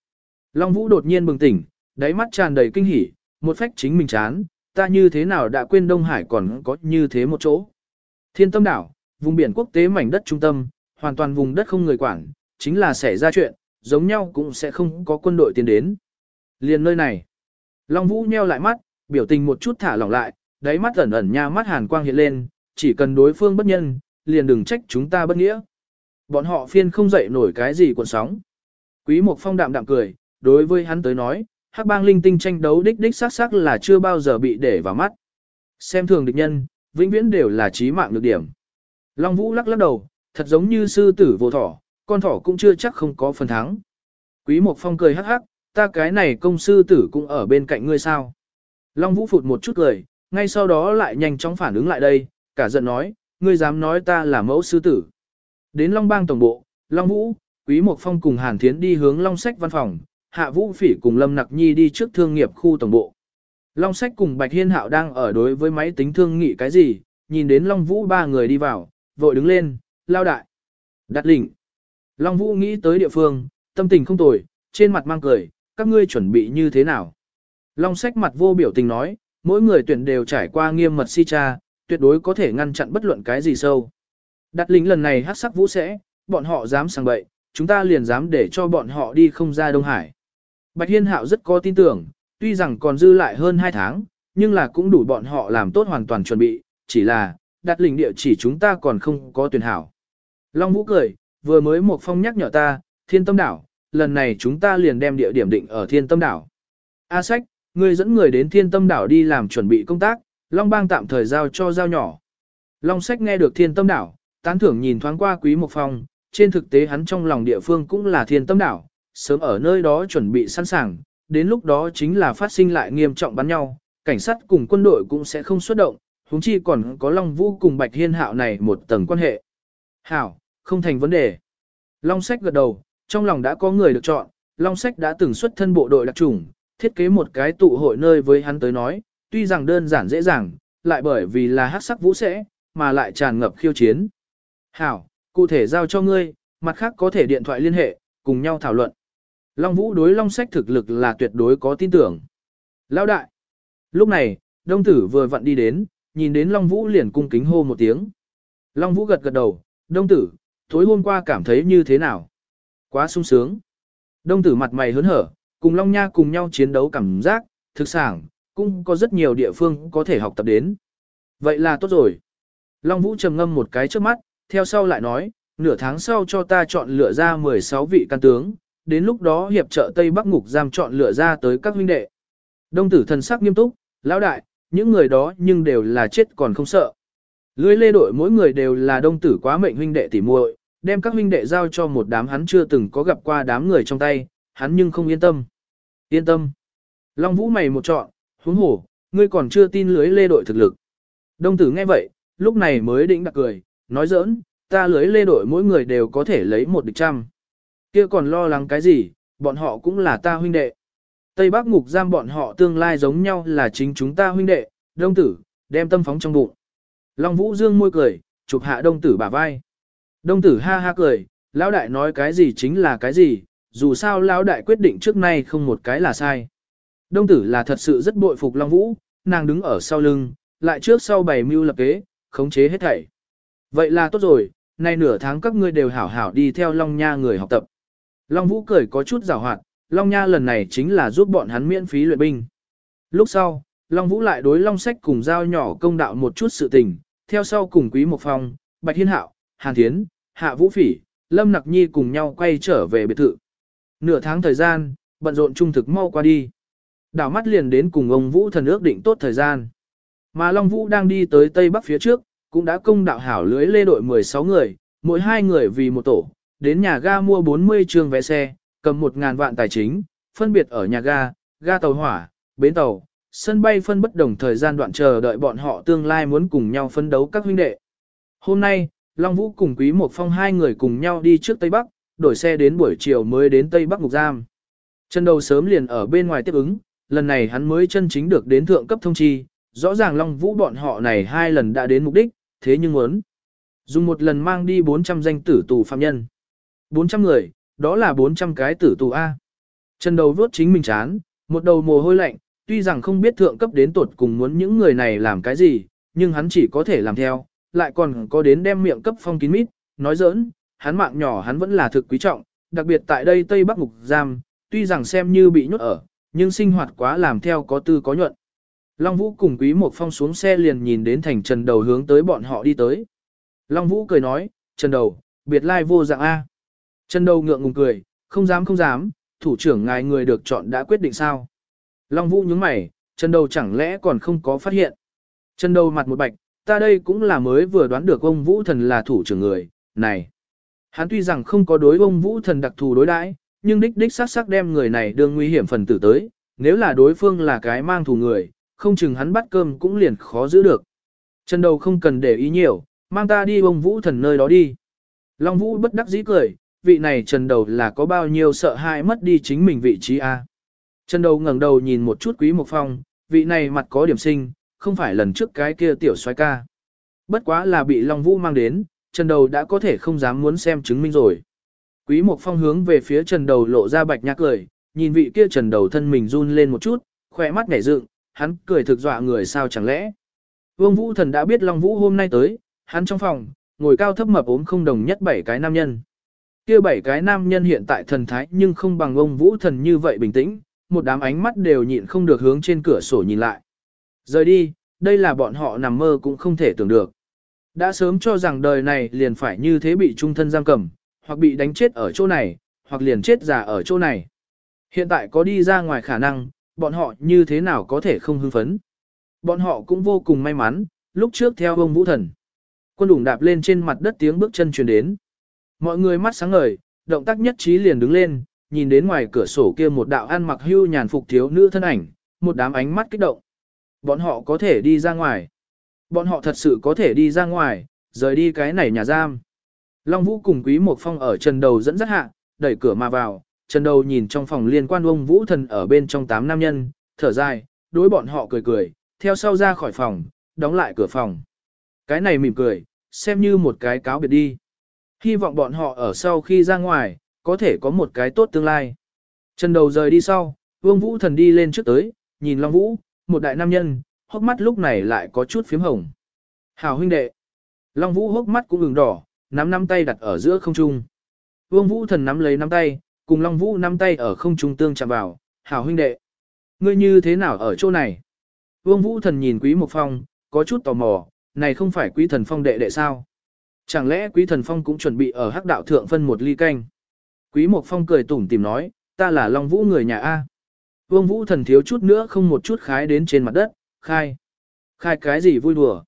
Long Vũ đột nhiên bừng tỉnh, đáy mắt tràn đầy kinh hỉ, một phách chính mình chán, ta như thế nào đã quên Đông Hải còn có như thế một chỗ. Thiên tâm đảo, vùng biển quốc tế mảnh đất trung tâm, hoàn toàn vùng đất không người quản, chính là xảy ra chuyện, giống nhau cũng sẽ không có quân đội tiến đến. Liền nơi này, Long Vũ nheo lại mắt, biểu tình một chút thả lỏng lại, đáy mắt ẩn ẩn nha mắt hàn quang hiện lên, chỉ cần đối phương bất nhân, liền đừng trách chúng ta bất nghĩa. Bọn họ phiên không dậy nổi cái gì cuộn sóng. Quý Mộc Phong đạm đạm cười, đối với hắn tới nói, hắc bang linh tinh tranh đấu đích đích sắc sắc là chưa bao giờ bị để vào mắt. Xem thường địch nhân, vĩnh viễn đều là chí mạng được điểm. Long Vũ lắc lắc đầu, thật giống như sư tử vô thỏ, con thỏ cũng chưa chắc không có phần thắng. Quý Mộc Phong cười hắc hắc, ta cái này công sư tử cũng ở bên cạnh ngươi sao. Long Vũ phụt một chút cười, ngay sau đó lại nhanh chóng phản ứng lại đây, cả giận nói, ngươi dám nói ta là mẫu sư tử. Đến Long Bang tổng bộ, Long Vũ, Quý Mộc Phong cùng Hàn Thiến đi hướng Long Sách văn phòng, Hạ Vũ Phỉ cùng Lâm Nặc Nhi đi trước thương nghiệp khu tổng bộ. Long Sách cùng Bạch Hiên Hạo đang ở đối với máy tính thương nghị cái gì, nhìn đến Long Vũ ba người đi vào, vội đứng lên, lao đại. Đặt lỉnh. Long Vũ nghĩ tới địa phương, tâm tình không tồi, trên mặt mang cười, các ngươi chuẩn bị như thế nào? Long Sách mặt vô biểu tình nói, mỗi người tuyển đều trải qua nghiêm mật si cha, tuyệt đối có thể ngăn chặn bất luận cái gì sâu. Đặt lính lần này hát sắc vũ sẽ, bọn họ dám sang bậy, chúng ta liền dám để cho bọn họ đi không ra Đông Hải. Bạch Hiên Hạo rất có tin tưởng, tuy rằng còn dư lại hơn 2 tháng, nhưng là cũng đủ bọn họ làm tốt hoàn toàn chuẩn bị, chỉ là, đặt lính địa chỉ chúng ta còn không có tuyển hảo. Long Vũ cười, vừa mới một phong nhắc nhở ta, thiên tâm đảo, lần này chúng ta liền đem địa điểm định ở thiên tâm đảo. A sách, ngươi dẫn người đến thiên tâm đảo đi làm chuẩn bị công tác, Long bang tạm thời giao cho giao nhỏ. Long sách nghe được thiên tâm đảo, tán thưởng nhìn thoáng qua quý một phong, trên thực tế hắn trong lòng địa phương cũng là thiên tâm đảo, sớm ở nơi đó chuẩn bị sẵn sàng, đến lúc đó chính là phát sinh lại nghiêm trọng bắn nhau, cảnh sát cùng quân đội cũng sẽ không xuất động, huống chi còn có Long Vũ cùng Bạch Hiên Hạo này một tầng quan hệ. Hảo, không thành vấn đề. Long Sách gật đầu, trong lòng đã có người được chọn, Long Sách đã từng xuất thân bộ đội đặc trùng, thiết kế một cái tụ hội nơi với hắn tới nói, tuy rằng đơn giản dễ dàng, lại bởi vì là hát sắc vũ sẽ, mà lại tràn ngập khiêu chiến. Hảo, cụ thể giao cho ngươi, mặt khác có thể điện thoại liên hệ, cùng nhau thảo luận. Long Vũ đối Long Sách thực lực là tuyệt đối có tin tưởng. Lão đại. Lúc này, đông tử vừa vặn đi đến, nhìn đến Long Vũ liền cung kính hô một tiếng. Long Vũ gật gật đầu, đông tử, tối hôm qua cảm thấy như thế nào? Quá sung sướng. Đông tử mặt mày hớn hở, cùng Long Nha cùng nhau chiến đấu cảm giác, thực sản, cũng có rất nhiều địa phương có thể học tập đến. Vậy là tốt rồi. Long Vũ trầm ngâm một cái trước mắt, theo sau lại nói, nửa tháng sau cho ta chọn lựa ra 16 vị can tướng, đến lúc đó hiệp trợ Tây Bắc Ngục giam chọn lựa ra tới các huynh đệ. Đông tử thần sắc nghiêm túc, lão đại, những người đó nhưng đều là chết còn không sợ. Lưới lê đội mỗi người đều là đông tử quá mệnh huynh đệ tỉ muội, đem các huynh đệ giao cho một đám hắn chưa từng có gặp qua đám người trong tay, hắn nhưng không yên tâm. Yên tâm. Long Vũ mày một chọn, huống hổ, ngươi còn chưa tin lưới lê đội thực lực. Đông tử nghe vậy, lúc này mới định đặc cười, nói giỡn, ta lưới lê đội mỗi người đều có thể lấy một địch trăm. Kia còn lo lắng cái gì, bọn họ cũng là ta huynh đệ. Tây Bắc ngục giam bọn họ tương lai giống nhau là chính chúng ta huynh đệ, đông tử, đem tâm phóng trong bụng. Long Vũ Dương môi cười, chụp hạ đông tử bả vai. Đông tử ha ha cười, lão đại nói cái gì chính là cái gì, dù sao lão đại quyết định trước nay không một cái là sai. Đông tử là thật sự rất bội phục Long Vũ, nàng đứng ở sau lưng, lại trước sau bày mưu lập kế, khống chế hết thảy. Vậy là tốt rồi, nay nửa tháng các ngươi đều hảo hảo đi theo Long Nha người học tập. Long Vũ cười có chút rào hoạt, Long Nha lần này chính là giúp bọn hắn miễn phí luyện binh. Lúc sau, Long Vũ lại đối Long Sách cùng giao nhỏ công đạo một chút sự tình, theo sau cùng Quý Mộc Phong, Bạch Hiên Hạo, Hàn Thiến, Hạ Vũ Phỉ, Lâm Nặc Nhi cùng nhau quay trở về biệt thự. Nửa tháng thời gian, bận rộn trung thực mau qua đi. Đảo mắt liền đến cùng ông Vũ thần ước định tốt thời gian. Mà Long Vũ đang đi tới Tây Bắc phía trước, cũng đã công đạo hảo lưới lê đội 16 người, mỗi hai người vì một tổ, đến nhà ga mua 40 trường vé xe, cầm 1.000 vạn tài chính, phân biệt ở nhà ga, ga tàu hỏa, bến tàu, sân bay phân bất đồng thời gian đoạn chờ đợi bọn họ tương lai muốn cùng nhau phân đấu các huynh đệ. Hôm nay, Long Vũ cùng Quý Mộc Phong hai người cùng nhau đi trước Tây Bắc, đổi xe đến buổi chiều mới đến Tây Bắc Ngục Giam. Chân đầu sớm liền ở bên ngoài tiếp ứng, lần này hắn mới chân chính được đến thượng cấp thông chi, rõ ràng Long Vũ bọn họ này hai lần đã đến mục đích, thế nhưng muốn dùng một lần mang đi 400 danh tử tù phạm nhân. 400 người, đó là 400 cái tử tù A. Chân đầu vốt chính mình chán, một đầu mồ hôi lạnh, tuy rằng không biết thượng cấp đến tuột cùng muốn những người này làm cái gì, nhưng hắn chỉ có thể làm theo, lại còn có đến đem miệng cấp phong kín mít, nói giỡn, hắn mạng nhỏ hắn vẫn là thực quý trọng, đặc biệt tại đây Tây Bắc Ngục Giam, tuy rằng xem như bị nhốt ở, nhưng sinh hoạt quá làm theo có tư có nhuận. Long Vũ cùng Quý Mộc Phong xuống xe liền nhìn đến thành Trần Đầu hướng tới bọn họ đi tới. Long Vũ cười nói, Trần Đầu, biệt lai vô dạng A. Trần Đầu ngượng ngùng cười, không dám không dám, thủ trưởng ngài người được chọn đã quyết định sao. Long Vũ nhướng mày, Trần Đầu chẳng lẽ còn không có phát hiện. Trần Đầu mặt một bạch, ta đây cũng là mới vừa đoán được ông Vũ Thần là thủ trưởng người, này. Hắn tuy rằng không có đối ông Vũ Thần đặc thù đối đãi, nhưng đích đích sát sắc đem người này đương nguy hiểm phần tử tới, nếu là đối phương là cái mang thù người, không chừng hắn bắt cơm cũng liền khó giữ được. Trần đầu không cần để ý nhiều, mang ta đi ông Vũ thần nơi đó đi. Long Vũ bất đắc dĩ cười, vị này Trần đầu là có bao nhiêu sợ hãi mất đi chính mình vị trí a? Trần đầu ngẩng đầu nhìn một chút Quý Mộc Phong, vị này mặt có điểm sinh, không phải lần trước cái kia tiểu xoay ca. Bất quá là bị Long Vũ mang đến, Trần đầu đã có thể không dám muốn xem chứng minh rồi. Quý Mộc Phong hướng về phía Trần đầu lộ ra bạch nhạc cười, nhìn vị kia Trần đầu thân mình run lên một chút, khỏe mắt nhảy dựng, hắn cười thực dọa người sao chẳng lẽ. Vương Vũ Thần đã biết Long Vũ hôm nay tới, hắn trong phòng, ngồi cao thấp mập ốm không đồng nhất bảy cái nam nhân. Kia bảy cái nam nhân hiện tại thần thái nhưng không bằng ông Vũ Thần như vậy bình tĩnh, một đám ánh mắt đều nhịn không được hướng trên cửa sổ nhìn lại. Rời đi, đây là bọn họ nằm mơ cũng không thể tưởng được. Đã sớm cho rằng đời này liền phải như thế bị trung thân giam cầm, hoặc bị đánh chết ở chỗ này, hoặc liền chết già ở chỗ này. Hiện tại có đi ra ngoài khả năng, bọn họ như thế nào có thể không hưng phấn. Bọn họ cũng vô cùng may mắn, lúc trước theo ông Vũ Thần. Quân đủng đạp lên trên mặt đất tiếng bước chân truyền đến. Mọi người mắt sáng ngời, động tác nhất trí liền đứng lên, nhìn đến ngoài cửa sổ kia một đạo ăn mặc hưu nhàn phục thiếu nữ thân ảnh, một đám ánh mắt kích động. Bọn họ có thể đi ra ngoài. Bọn họ thật sự có thể đi ra ngoài, rời đi cái này nhà giam. Long Vũ cùng Quý Mộc Phong ở trần đầu dẫn dắt hạ, đẩy cửa mà vào, trần đầu nhìn trong phòng liên quan ông Vũ Thần ở bên trong tám nam nhân, thở dài, đối bọn họ cười cười, theo sau ra khỏi phòng, đóng lại cửa phòng. Cái này mỉm cười, xem như một cái cáo biệt đi. Hy vọng bọn họ ở sau khi ra ngoài, có thể có một cái tốt tương lai. Trần đầu rời đi sau, Vương Vũ Thần đi lên trước tới, nhìn Long Vũ, một đại nam nhân, hốc mắt lúc này lại có chút phím hồng. Hảo huynh đệ. Long Vũ hốc mắt cũng ửng đỏ, nắm nắm tay đặt ở giữa không trung. Vương Vũ thần nắm lấy nắm tay, cùng Long Vũ nắm tay ở không trung tương chạm vào, hảo huynh đệ. Ngươi như thế nào ở chỗ này? Vương Vũ thần nhìn Quý Mộc Phong, có chút tò mò, này không phải Quý Thần Phong đệ đệ sao? Chẳng lẽ Quý Thần Phong cũng chuẩn bị ở hắc đạo thượng phân một ly canh? Quý Mộc Phong cười tủm tìm nói, ta là Long Vũ người nhà A. Vương Vũ thần thiếu chút nữa không một chút khái đến trên mặt đất, khai. Khai cái gì vui đùa?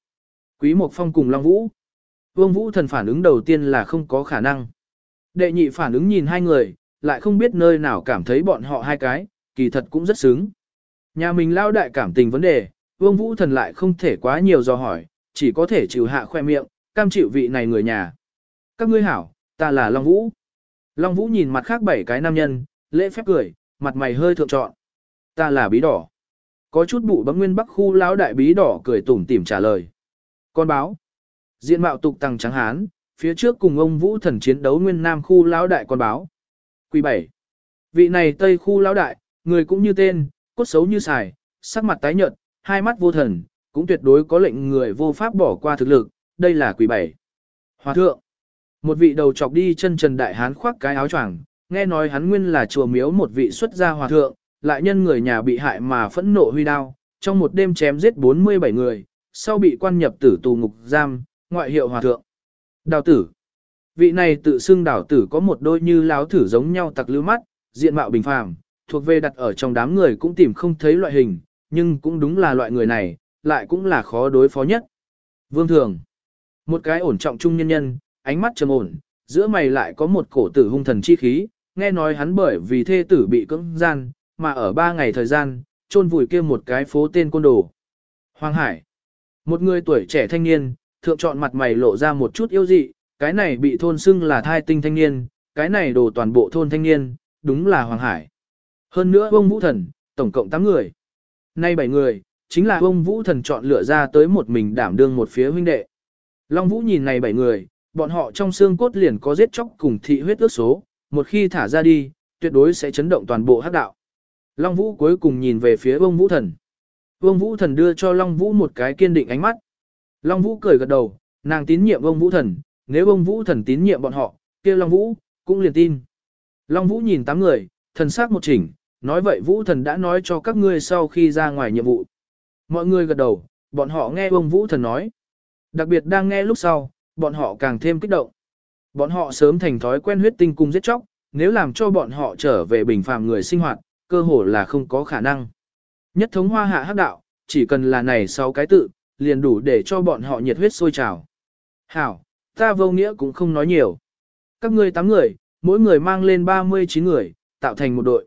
Quý Mộc Phong cùng Long Vũ. Vương Vũ thần phản ứng đầu tiên là không có khả năng. Đệ nhị phản ứng nhìn hai người, lại không biết nơi nào cảm thấy bọn họ hai cái, kỳ thật cũng rất sướng. Nhà mình lao đại cảm tình vấn đề, Vương Vũ thần lại không thể quá nhiều do hỏi, chỉ có thể chịu hạ khoe miệng, cam chịu vị này người nhà. Các ngươi hảo, ta là Long Vũ. Long Vũ nhìn mặt khác bảy cái nam nhân, lễ phép cười, mặt mày hơi thượng trọn. Ta là bí đỏ. Có chút bụ bấm nguyên bắc khu lão đại bí đỏ cười tủm tỉm trả lời. Con báo. Diện mạo tục tăng trắng hán, phía trước cùng ông Vũ thần chiến đấu nguyên nam khu lão đại con báo. Quỳ bảy. Vị này tây khu lão đại, người cũng như tên, cốt xấu như xài, sắc mặt tái nhợt, hai mắt vô thần, cũng tuyệt đối có lệnh người vô pháp bỏ qua thực lực, đây là quỷ bảy. Hòa thượng, một vị đầu chọc đi chân trần đại hán khoác cái áo choàng, nghe nói hắn nguyên là chùa miếu một vị xuất gia hòa thượng, lại nhân người nhà bị hại mà phẫn nộ huy đao, trong một đêm chém giết 47 người, sau bị quan nhập tử tù ngục giam, ngoại hiệu hòa thượng. Đào tử, vị này tự xưng đào tử có một đôi như láo thử giống nhau tặc lưu mắt, diện mạo bình phàm, thuộc về đặt ở trong đám người cũng tìm không thấy loại hình, nhưng cũng đúng là loại người này, lại cũng là khó đối phó nhất. Vương Thường, một cái ổn trọng trung nhân nhân, ánh mắt trầm ổn, giữa mày lại có một cổ tử hung thần chi khí, nghe nói hắn bởi vì thê tử bị cưỡng gian, mà ở ba ngày thời gian, chôn vùi kia một cái phố tên côn đồ. Hoàng Hải, một người tuổi trẻ thanh niên, thượng chọn mặt mày lộ ra một chút yêu dị, cái này bị thôn xưng là thai tinh thanh niên, cái này đồ toàn bộ thôn thanh niên, đúng là Hoàng Hải. Hơn nữa ông Vũ Thần, tổng cộng 8 người. Nay 7 người, chính là ông Vũ Thần chọn lựa ra tới một mình đảm đương một phía huynh đệ. Long Vũ nhìn này 7 người, bọn họ trong xương cốt liền có giết chóc cùng thị huyết ước số, một khi thả ra đi, tuyệt đối sẽ chấn động toàn bộ hắc đạo. Long Vũ cuối cùng nhìn về phía ông Vũ Thần. Ông Vũ Thần đưa cho Long Vũ một cái kiên định ánh mắt. Long Vũ cười gật đầu, nàng tín nhiệm ông Vũ Thần, nếu ông Vũ Thần tín nhiệm bọn họ, kia Long Vũ, cũng liền tin. Long Vũ nhìn tám người, thần sắc một chỉnh, nói vậy Vũ Thần đã nói cho các ngươi sau khi ra ngoài nhiệm vụ. Mọi người gật đầu, bọn họ nghe ông Vũ Thần nói. Đặc biệt đang nghe lúc sau, bọn họ càng thêm kích động. Bọn họ sớm thành thói quen huyết tinh cung giết chóc, nếu làm cho bọn họ trở về bình phàm người sinh hoạt, cơ hồ là không có khả năng. Nhất thống hoa hạ hắc đạo, chỉ cần là này sáu cái tự, liền đủ để cho bọn họ nhiệt huyết sôi trào. Hảo, ta vô nghĩa cũng không nói nhiều. Các ngươi tám người, mỗi người mang lên 39 người, tạo thành một đội.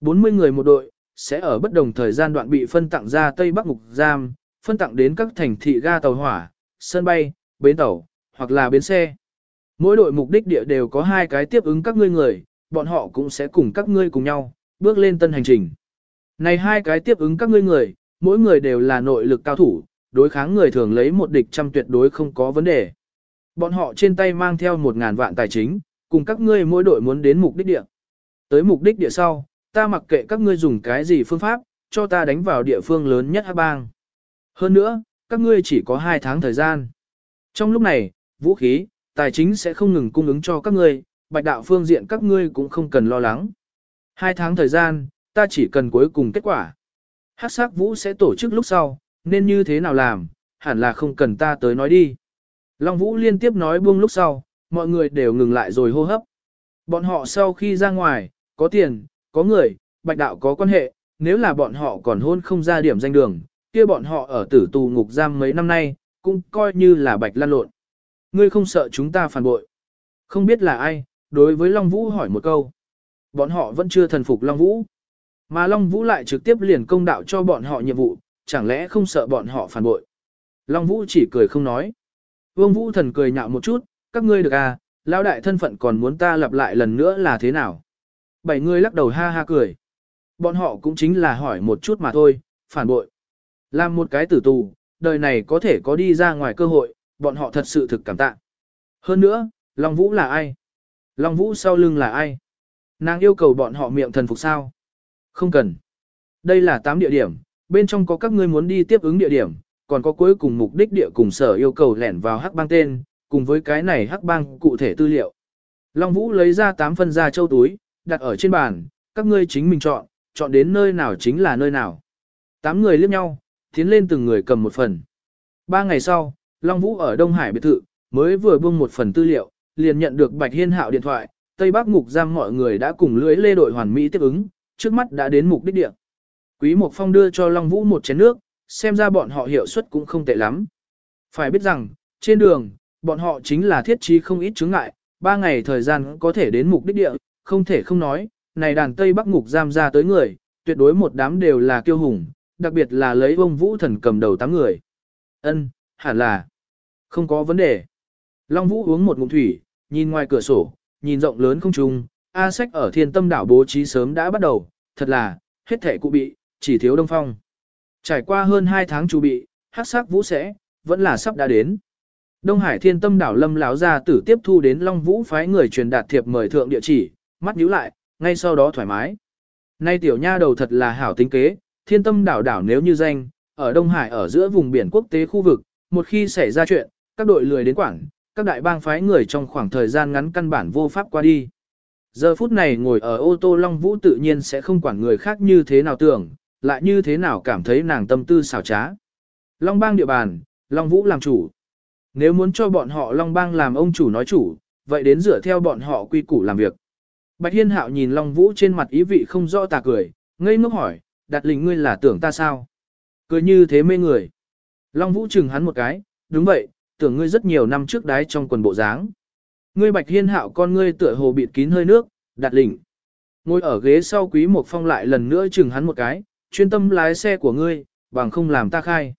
40 người một đội, sẽ ở bất đồng thời gian đoạn bị phân tặng ra Tây Bắc Ngục Giam, phân tặng đến các thành thị ga tàu hỏa, sân bay, bến tàu, hoặc là bến xe. Mỗi đội mục đích địa đều có hai cái tiếp ứng các ngươi người, bọn họ cũng sẽ cùng các ngươi cùng nhau, bước lên tân hành trình. Này hai cái tiếp ứng các ngươi người, mỗi người đều là nội lực cao thủ, đối kháng người thường lấy một địch trăm tuyệt đối không có vấn đề. Bọn họ trên tay mang theo một ngàn vạn tài chính, cùng các ngươi mỗi đội muốn đến mục đích địa. Tới mục đích địa sau, ta mặc kệ các ngươi dùng cái gì phương pháp, cho ta đánh vào địa phương lớn nhất Hắc Bang. Hơn nữa, các ngươi chỉ có 2 tháng thời gian. Trong lúc này, vũ khí, tài chính sẽ không ngừng cung ứng cho các ngươi, bạch đạo phương diện các ngươi cũng không cần lo lắng. Hai tháng thời gian, ta chỉ cần cuối cùng kết quả. Hát sắc vũ sẽ tổ chức lúc sau, nên như thế nào làm, hẳn là không cần ta tới nói đi. Long vũ liên tiếp nói buông lúc sau, mọi người đều ngừng lại rồi hô hấp. Bọn họ sau khi ra ngoài, có tiền, có người, bạch đạo có quan hệ, nếu là bọn họ còn hôn không ra điểm danh đường, kia bọn họ ở tử tù ngục giam mấy năm nay, cũng coi như là bạch lan lộn. Ngươi không sợ chúng ta phản bội. Không biết là ai, đối với Long Vũ hỏi một câu. Bọn họ vẫn chưa thần phục Long Vũ. Mà Long Vũ lại trực tiếp liền công đạo cho bọn họ nhiệm vụ, chẳng lẽ không sợ bọn họ phản bội. Long Vũ chỉ cười không nói. Vương Vũ thần cười nhạo một chút, các ngươi được à, lão đại thân phận còn muốn ta lặp lại lần nữa là thế nào? Bảy người lắc đầu ha ha cười. Bọn họ cũng chính là hỏi một chút mà thôi, phản bội. Làm một cái tử tù, đời này có thể có đi ra ngoài cơ hội, bọn họ thật sự thực cảm tạ. Hơn nữa, Long Vũ là ai? Long Vũ sau lưng là ai? Nàng yêu cầu bọn họ miệng thần phục sao? Không cần. đây là 8 địa điểm, bên trong có các ngươi muốn đi tiếp ứng địa điểm, còn có cuối cùng mục đích địa cùng sở yêu cầu lẻn vào hắc bang tên, cùng với cái này hắc bang cụ thể tư liệu. Long Vũ lấy ra 8 phân ra châu túi, đặt ở trên bàn, các ngươi chính mình chọn, chọn đến nơi nào chính là nơi nào. Tám người liếc nhau, tiến lên từng người cầm một phần. Ba ngày sau, Long Vũ ở Đông Hải biệt thự, mới vừa buông một phần tư liệu, liền nhận được Bạch Hiên Hạo điện thoại, Tây Bắc ngục giam mọi người đã cùng lưới lê đội hoàn mỹ tiếp ứng, trước mắt đã đến mục đích địa. Quý Mộc Phong đưa cho Long Vũ một chén nước, xem ra bọn họ hiệu suất cũng không tệ lắm. Phải biết rằng, trên đường, bọn họ chính là thiết trí không ít chướng ngại, ba ngày thời gian có thể đến mục đích địa, không thể không nói, này đàn Tây Bắc ngục giam ra tới người, tuyệt đối một đám đều là kiêu hùng, đặc biệt là lấy ông Vũ Thần cầm đầu tám người. Ân, hẳn là không có vấn đề. Long Vũ uống một ngụm thủy, nhìn ngoài cửa sổ, nhìn rộng lớn không trung, A Sách ở Thiên Tâm đảo bố trí sớm đã bắt đầu, thật là hết thể cụ bị, chỉ thiếu Đông Phong. Trải qua hơn 2 tháng chuẩn bị, Hắc Sắc Vũ sẽ vẫn là sắp đã đến. Đông Hải Thiên Tâm đảo Lâm láo ra tử tiếp thu đến Long Vũ phái người truyền đạt thiệp mời thượng địa chỉ, mắt nhíu lại, ngay sau đó thoải mái. Nay tiểu nha đầu thật là hảo tính kế, Thiên Tâm đảo đảo nếu như danh, ở Đông Hải ở giữa vùng biển quốc tế khu vực, một khi xảy ra chuyện, các đội lười đến quảng, các đại bang phái người trong khoảng thời gian ngắn căn bản vô pháp qua đi. Giờ phút này ngồi ở ô tô Long Vũ tự nhiên sẽ không quản người khác như thế nào tưởng, lại như thế nào cảm thấy nàng tâm tư xảo trá. Long bang địa bàn, Long Vũ làm chủ. Nếu muốn cho bọn họ Long bang làm ông chủ nói chủ, vậy đến dựa theo bọn họ quy củ làm việc. Bạch Hiên Hạo nhìn Long Vũ trên mặt ý vị không rõ tà cười, ngây ngốc hỏi, đặt lình ngươi là tưởng ta sao? Cười như thế mê người. Long Vũ chừng hắn một cái, đúng vậy, tưởng ngươi rất nhiều năm trước đái trong quần bộ dáng. Ngươi Bạch Hiên Hạo con ngươi tựa hồ bịt kín hơi nước, đặt lỉnh. Ngồi ở ghế sau Quý một Phong lại lần nữa chừng hắn một cái, chuyên tâm lái xe của ngươi, bằng không làm ta khai.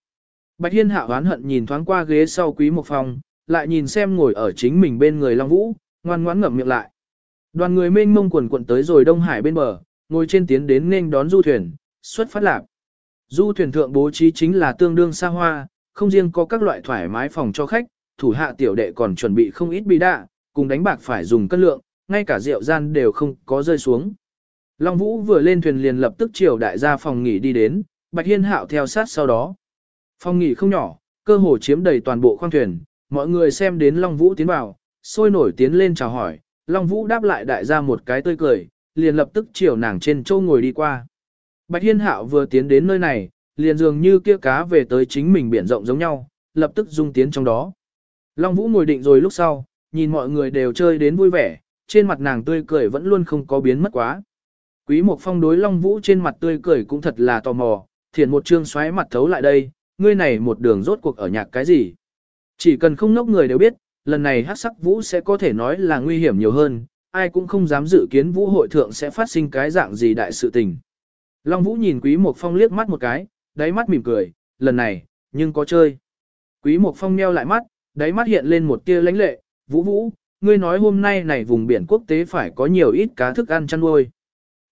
Bạch Hiên Hạo oán hận nhìn thoáng qua ghế sau Quý một Phong, lại nhìn xem ngồi ở chính mình bên người Long Vũ, ngoan ngoãn ngậm miệng lại. Đoàn người mênh mông quần quận tới rồi Đông Hải bên bờ, ngồi trên tiến đến nên đón du thuyền, xuất phát lạc. Du thuyền thượng bố trí chính là tương đương xa hoa, không riêng có các loại thoải mái phòng cho khách, thủ hạ tiểu đệ còn chuẩn bị không ít bi đạ, cùng đánh bạc phải dùng cân lượng, ngay cả rượu gian đều không có rơi xuống. Long Vũ vừa lên thuyền liền lập tức chiều đại gia phòng nghỉ đi đến, Bạch Hiên Hạo theo sát sau đó. Phòng nghỉ không nhỏ, cơ hồ chiếm đầy toàn bộ khoang thuyền, mọi người xem đến Long Vũ tiến vào, sôi nổi tiến lên chào hỏi, Long Vũ đáp lại đại gia một cái tươi cười, liền lập tức chiều nàng trên châu ngồi đi qua. Bạch Hiên Hạo vừa tiến đến nơi này, liền dường như kia cá về tới chính mình biển rộng giống nhau, lập tức dung tiến trong đó. Long Vũ ngồi định rồi lúc sau, nhìn mọi người đều chơi đến vui vẻ, trên mặt nàng tươi cười vẫn luôn không có biến mất quá. Quý Mộc Phong đối Long Vũ trên mặt tươi cười cũng thật là tò mò, thiền một trương xoáy mặt thấu lại đây, ngươi này một đường rốt cuộc ở nhạc cái gì. Chỉ cần không ngốc người đều biết, lần này hát sắc Vũ sẽ có thể nói là nguy hiểm nhiều hơn, ai cũng không dám dự kiến Vũ hội thượng sẽ phát sinh cái dạng gì đại sự tình. Long Vũ nhìn Quý Mộc Phong liếc mắt một cái, đáy mắt mỉm cười, lần này, nhưng có chơi. Quý Mộc Phong nheo lại mắt, đáy mắt hiện lên một tia lãnh lệ, Vũ Vũ, ngươi nói hôm nay này vùng biển quốc tế phải có nhiều ít cá thức ăn chăn nuôi.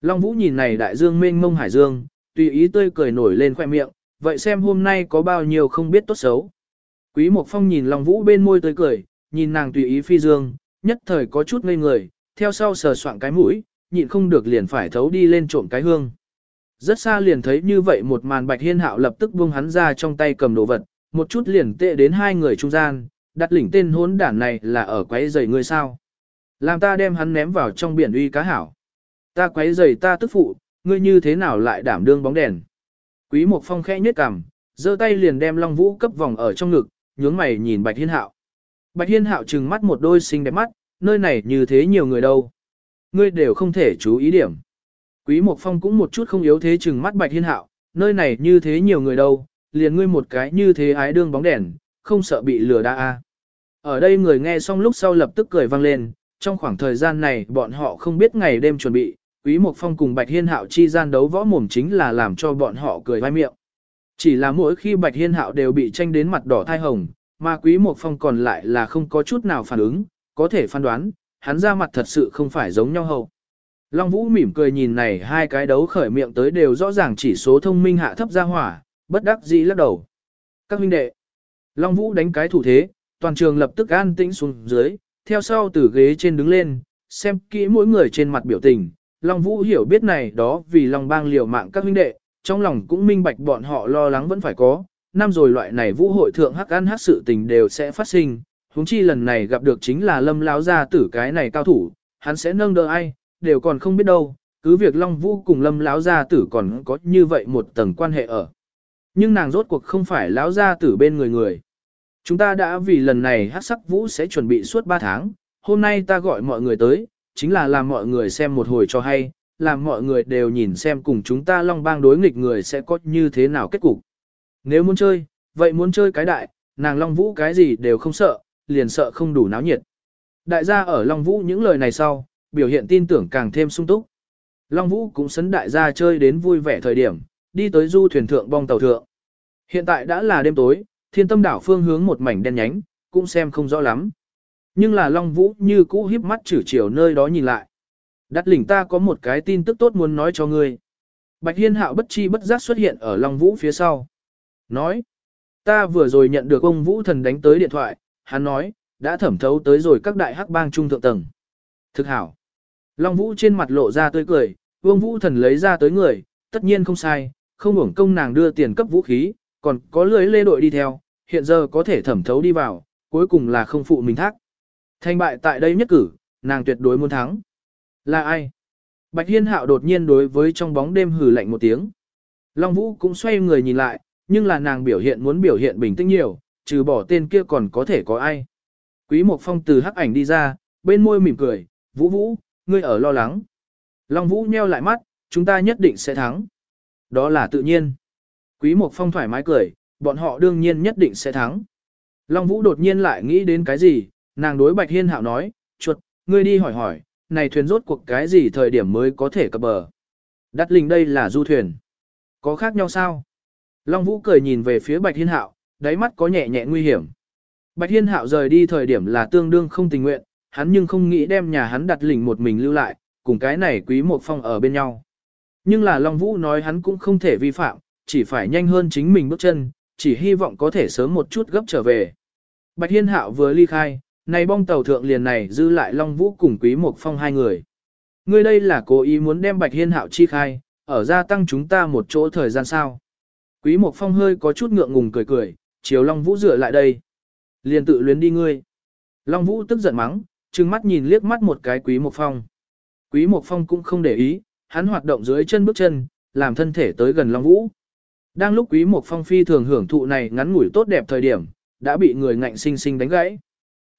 Long Vũ nhìn này đại dương mênh mông hải dương, tùy ý tươi cười nổi lên khoe miệng, vậy xem hôm nay có bao nhiêu không biết tốt xấu. Quý Mộc Phong nhìn Long Vũ bên môi tươi cười, nhìn nàng tùy ý phi dương, nhất thời có chút ngây người, theo sau sờ soạn cái mũi, nhịn không được liền phải thấu đi lên trộm cái hương. Rất xa liền thấy như vậy một màn bạch hiên hạo lập tức buông hắn ra trong tay cầm đồ vật, một chút liền tệ đến hai người trung gian, đặt lỉnh tên hốn đản này là ở quấy giày ngươi sao. Làm ta đem hắn ném vào trong biển uy cá hảo. Ta quấy giày ta tức phụ, ngươi như thế nào lại đảm đương bóng đèn. Quý Mộc Phong khẽ nhếch cằm, giơ tay liền đem Long Vũ cấp vòng ở trong ngực, nhướng mày nhìn Bạch Hiên Hạo. Bạch Hiên Hạo trừng mắt một đôi xinh đẹp mắt, nơi này như thế nhiều người đâu. Ngươi đều không thể chú ý điểm. Quý Mộc Phong cũng một chút không yếu thế chừng mắt Bạch Hiên Hạo, nơi này như thế nhiều người đâu, liền ngươi một cái như thế ái đương bóng đèn, không sợ bị lừa đa a. À. Ở đây người nghe xong lúc sau lập tức cười vang lên, trong khoảng thời gian này bọn họ không biết ngày đêm chuẩn bị, Quý Mộc Phong cùng Bạch Hiên Hạo chi gian đấu võ mồm chính là làm cho bọn họ cười vai miệng. Chỉ là mỗi khi Bạch Hiên Hạo đều bị tranh đến mặt đỏ thai hồng, mà Quý Mộc Phong còn lại là không có chút nào phản ứng, có thể phán đoán, hắn ra mặt thật sự không phải giống nhau hầu. Long Vũ mỉm cười nhìn này hai cái đấu khởi miệng tới đều rõ ràng chỉ số thông minh hạ thấp ra hỏa, bất đắc dĩ lắc đầu. Các huynh đệ. Long Vũ đánh cái thủ thế, toàn trường lập tức an tĩnh xuống dưới, theo sau từ ghế trên đứng lên, xem kỹ mỗi người trên mặt biểu tình. Long Vũ hiểu biết này đó vì Long bang liều mạng các huynh đệ, trong lòng cũng minh bạch bọn họ lo lắng vẫn phải có, năm rồi loại này vũ hội thượng hắc ăn hắc sự tình đều sẽ phát sinh, huống chi lần này gặp được chính là lâm láo gia tử cái này cao thủ, hắn sẽ nâng đỡ ai, đều còn không biết đâu, cứ việc Long Vũ cùng lâm láo gia tử còn có như vậy một tầng quan hệ ở. Nhưng nàng rốt cuộc không phải láo gia tử bên người người. Chúng ta đã vì lần này hắc sắc vũ sẽ chuẩn bị suốt 3 tháng, hôm nay ta gọi mọi người tới, chính là làm mọi người xem một hồi cho hay, làm mọi người đều nhìn xem cùng chúng ta long bang đối nghịch người sẽ có như thế nào kết cục. Nếu muốn chơi, vậy muốn chơi cái đại, nàng long vũ cái gì đều không sợ, liền sợ không đủ náo nhiệt. Đại gia ở long vũ những lời này sau, biểu hiện tin tưởng càng thêm sung túc. Long vũ cũng sấn đại gia chơi đến vui vẻ thời điểm, đi tới du thuyền thượng bong tàu thượng. Hiện tại đã là đêm tối, thiên tâm đảo phương hướng một mảnh đen nhánh, cũng xem không rõ lắm. Nhưng là Long Vũ như cũ híp mắt chử chiều nơi đó nhìn lại. Đắt lỉnh ta có một cái tin tức tốt muốn nói cho ngươi. Bạch Hiên Hạo bất chi bất giác xuất hiện ở Long Vũ phía sau. Nói, ta vừa rồi nhận được ông Vũ thần đánh tới điện thoại, hắn nói, đã thẩm thấu tới rồi các đại hắc bang trung thượng tầng. Thực hảo. Long Vũ trên mặt lộ ra tươi cười, Vương Vũ thần lấy ra tới người, tất nhiên không sai, không hưởng công nàng đưa tiền cấp vũ khí, còn có lưới lê đội đi theo, hiện giờ có thể thẩm thấu đi vào, cuối cùng là không phụ mình thác. Thành bại tại đây nhất cử, nàng tuyệt đối muốn thắng. Là ai? Bạch Hiên Hạo đột nhiên đối với trong bóng đêm hừ lạnh một tiếng. Long Vũ cũng xoay người nhìn lại, nhưng là nàng biểu hiện muốn biểu hiện bình tĩnh nhiều, trừ bỏ tên kia còn có thể có ai. Quý Mộc Phong từ hắc ảnh đi ra, bên môi mỉm cười, Vũ Vũ, ngươi ở lo lắng. Long Vũ nheo lại mắt, chúng ta nhất định sẽ thắng. Đó là tự nhiên. Quý Mộc Phong thoải mái cười, bọn họ đương nhiên nhất định sẽ thắng. Long Vũ đột nhiên lại nghĩ đến cái gì, nàng đối Bạch Hiên Hạo nói, chuột, ngươi đi hỏi hỏi, này thuyền rốt cuộc cái gì thời điểm mới có thể cập bờ. Đắt linh đây là du thuyền. Có khác nhau sao? Long Vũ cười nhìn về phía Bạch Hiên Hạo, đáy mắt có nhẹ nhẹ nguy hiểm. Bạch Hiên Hạo rời đi thời điểm là tương đương không tình nguyện, hắn nhưng không nghĩ đem nhà hắn đặt lình một mình lưu lại, cùng cái này quý một phong ở bên nhau. Nhưng là Long Vũ nói hắn cũng không thể vi phạm, chỉ phải nhanh hơn chính mình bước chân, chỉ hy vọng có thể sớm một chút gấp trở về. Bạch Hiên Hạo vừa ly khai, này bong tàu thượng liền này dư lại Long Vũ cùng Quý Mộc Phong hai người. Ngươi đây là cố ý muốn đem Bạch Hiên Hạo chi khai, ở gia tăng chúng ta một chỗ thời gian sao. Quý Mộc Phong hơi có chút ngượng ngùng cười cười, chiều Long Vũ dựa lại đây. Liền tự luyến đi ngươi. Long Vũ tức giận mắng, trừng mắt nhìn liếc mắt một cái Quý Mộc Phong. Quý Mộc Phong cũng không để ý, hắn hoạt động dưới chân bước chân, làm thân thể tới gần Long Vũ. Đang lúc Quý Mộc Phong phi thường hưởng thụ này ngắn ngủi tốt đẹp thời điểm, đã bị người ngạnh sinh sinh đánh gãy.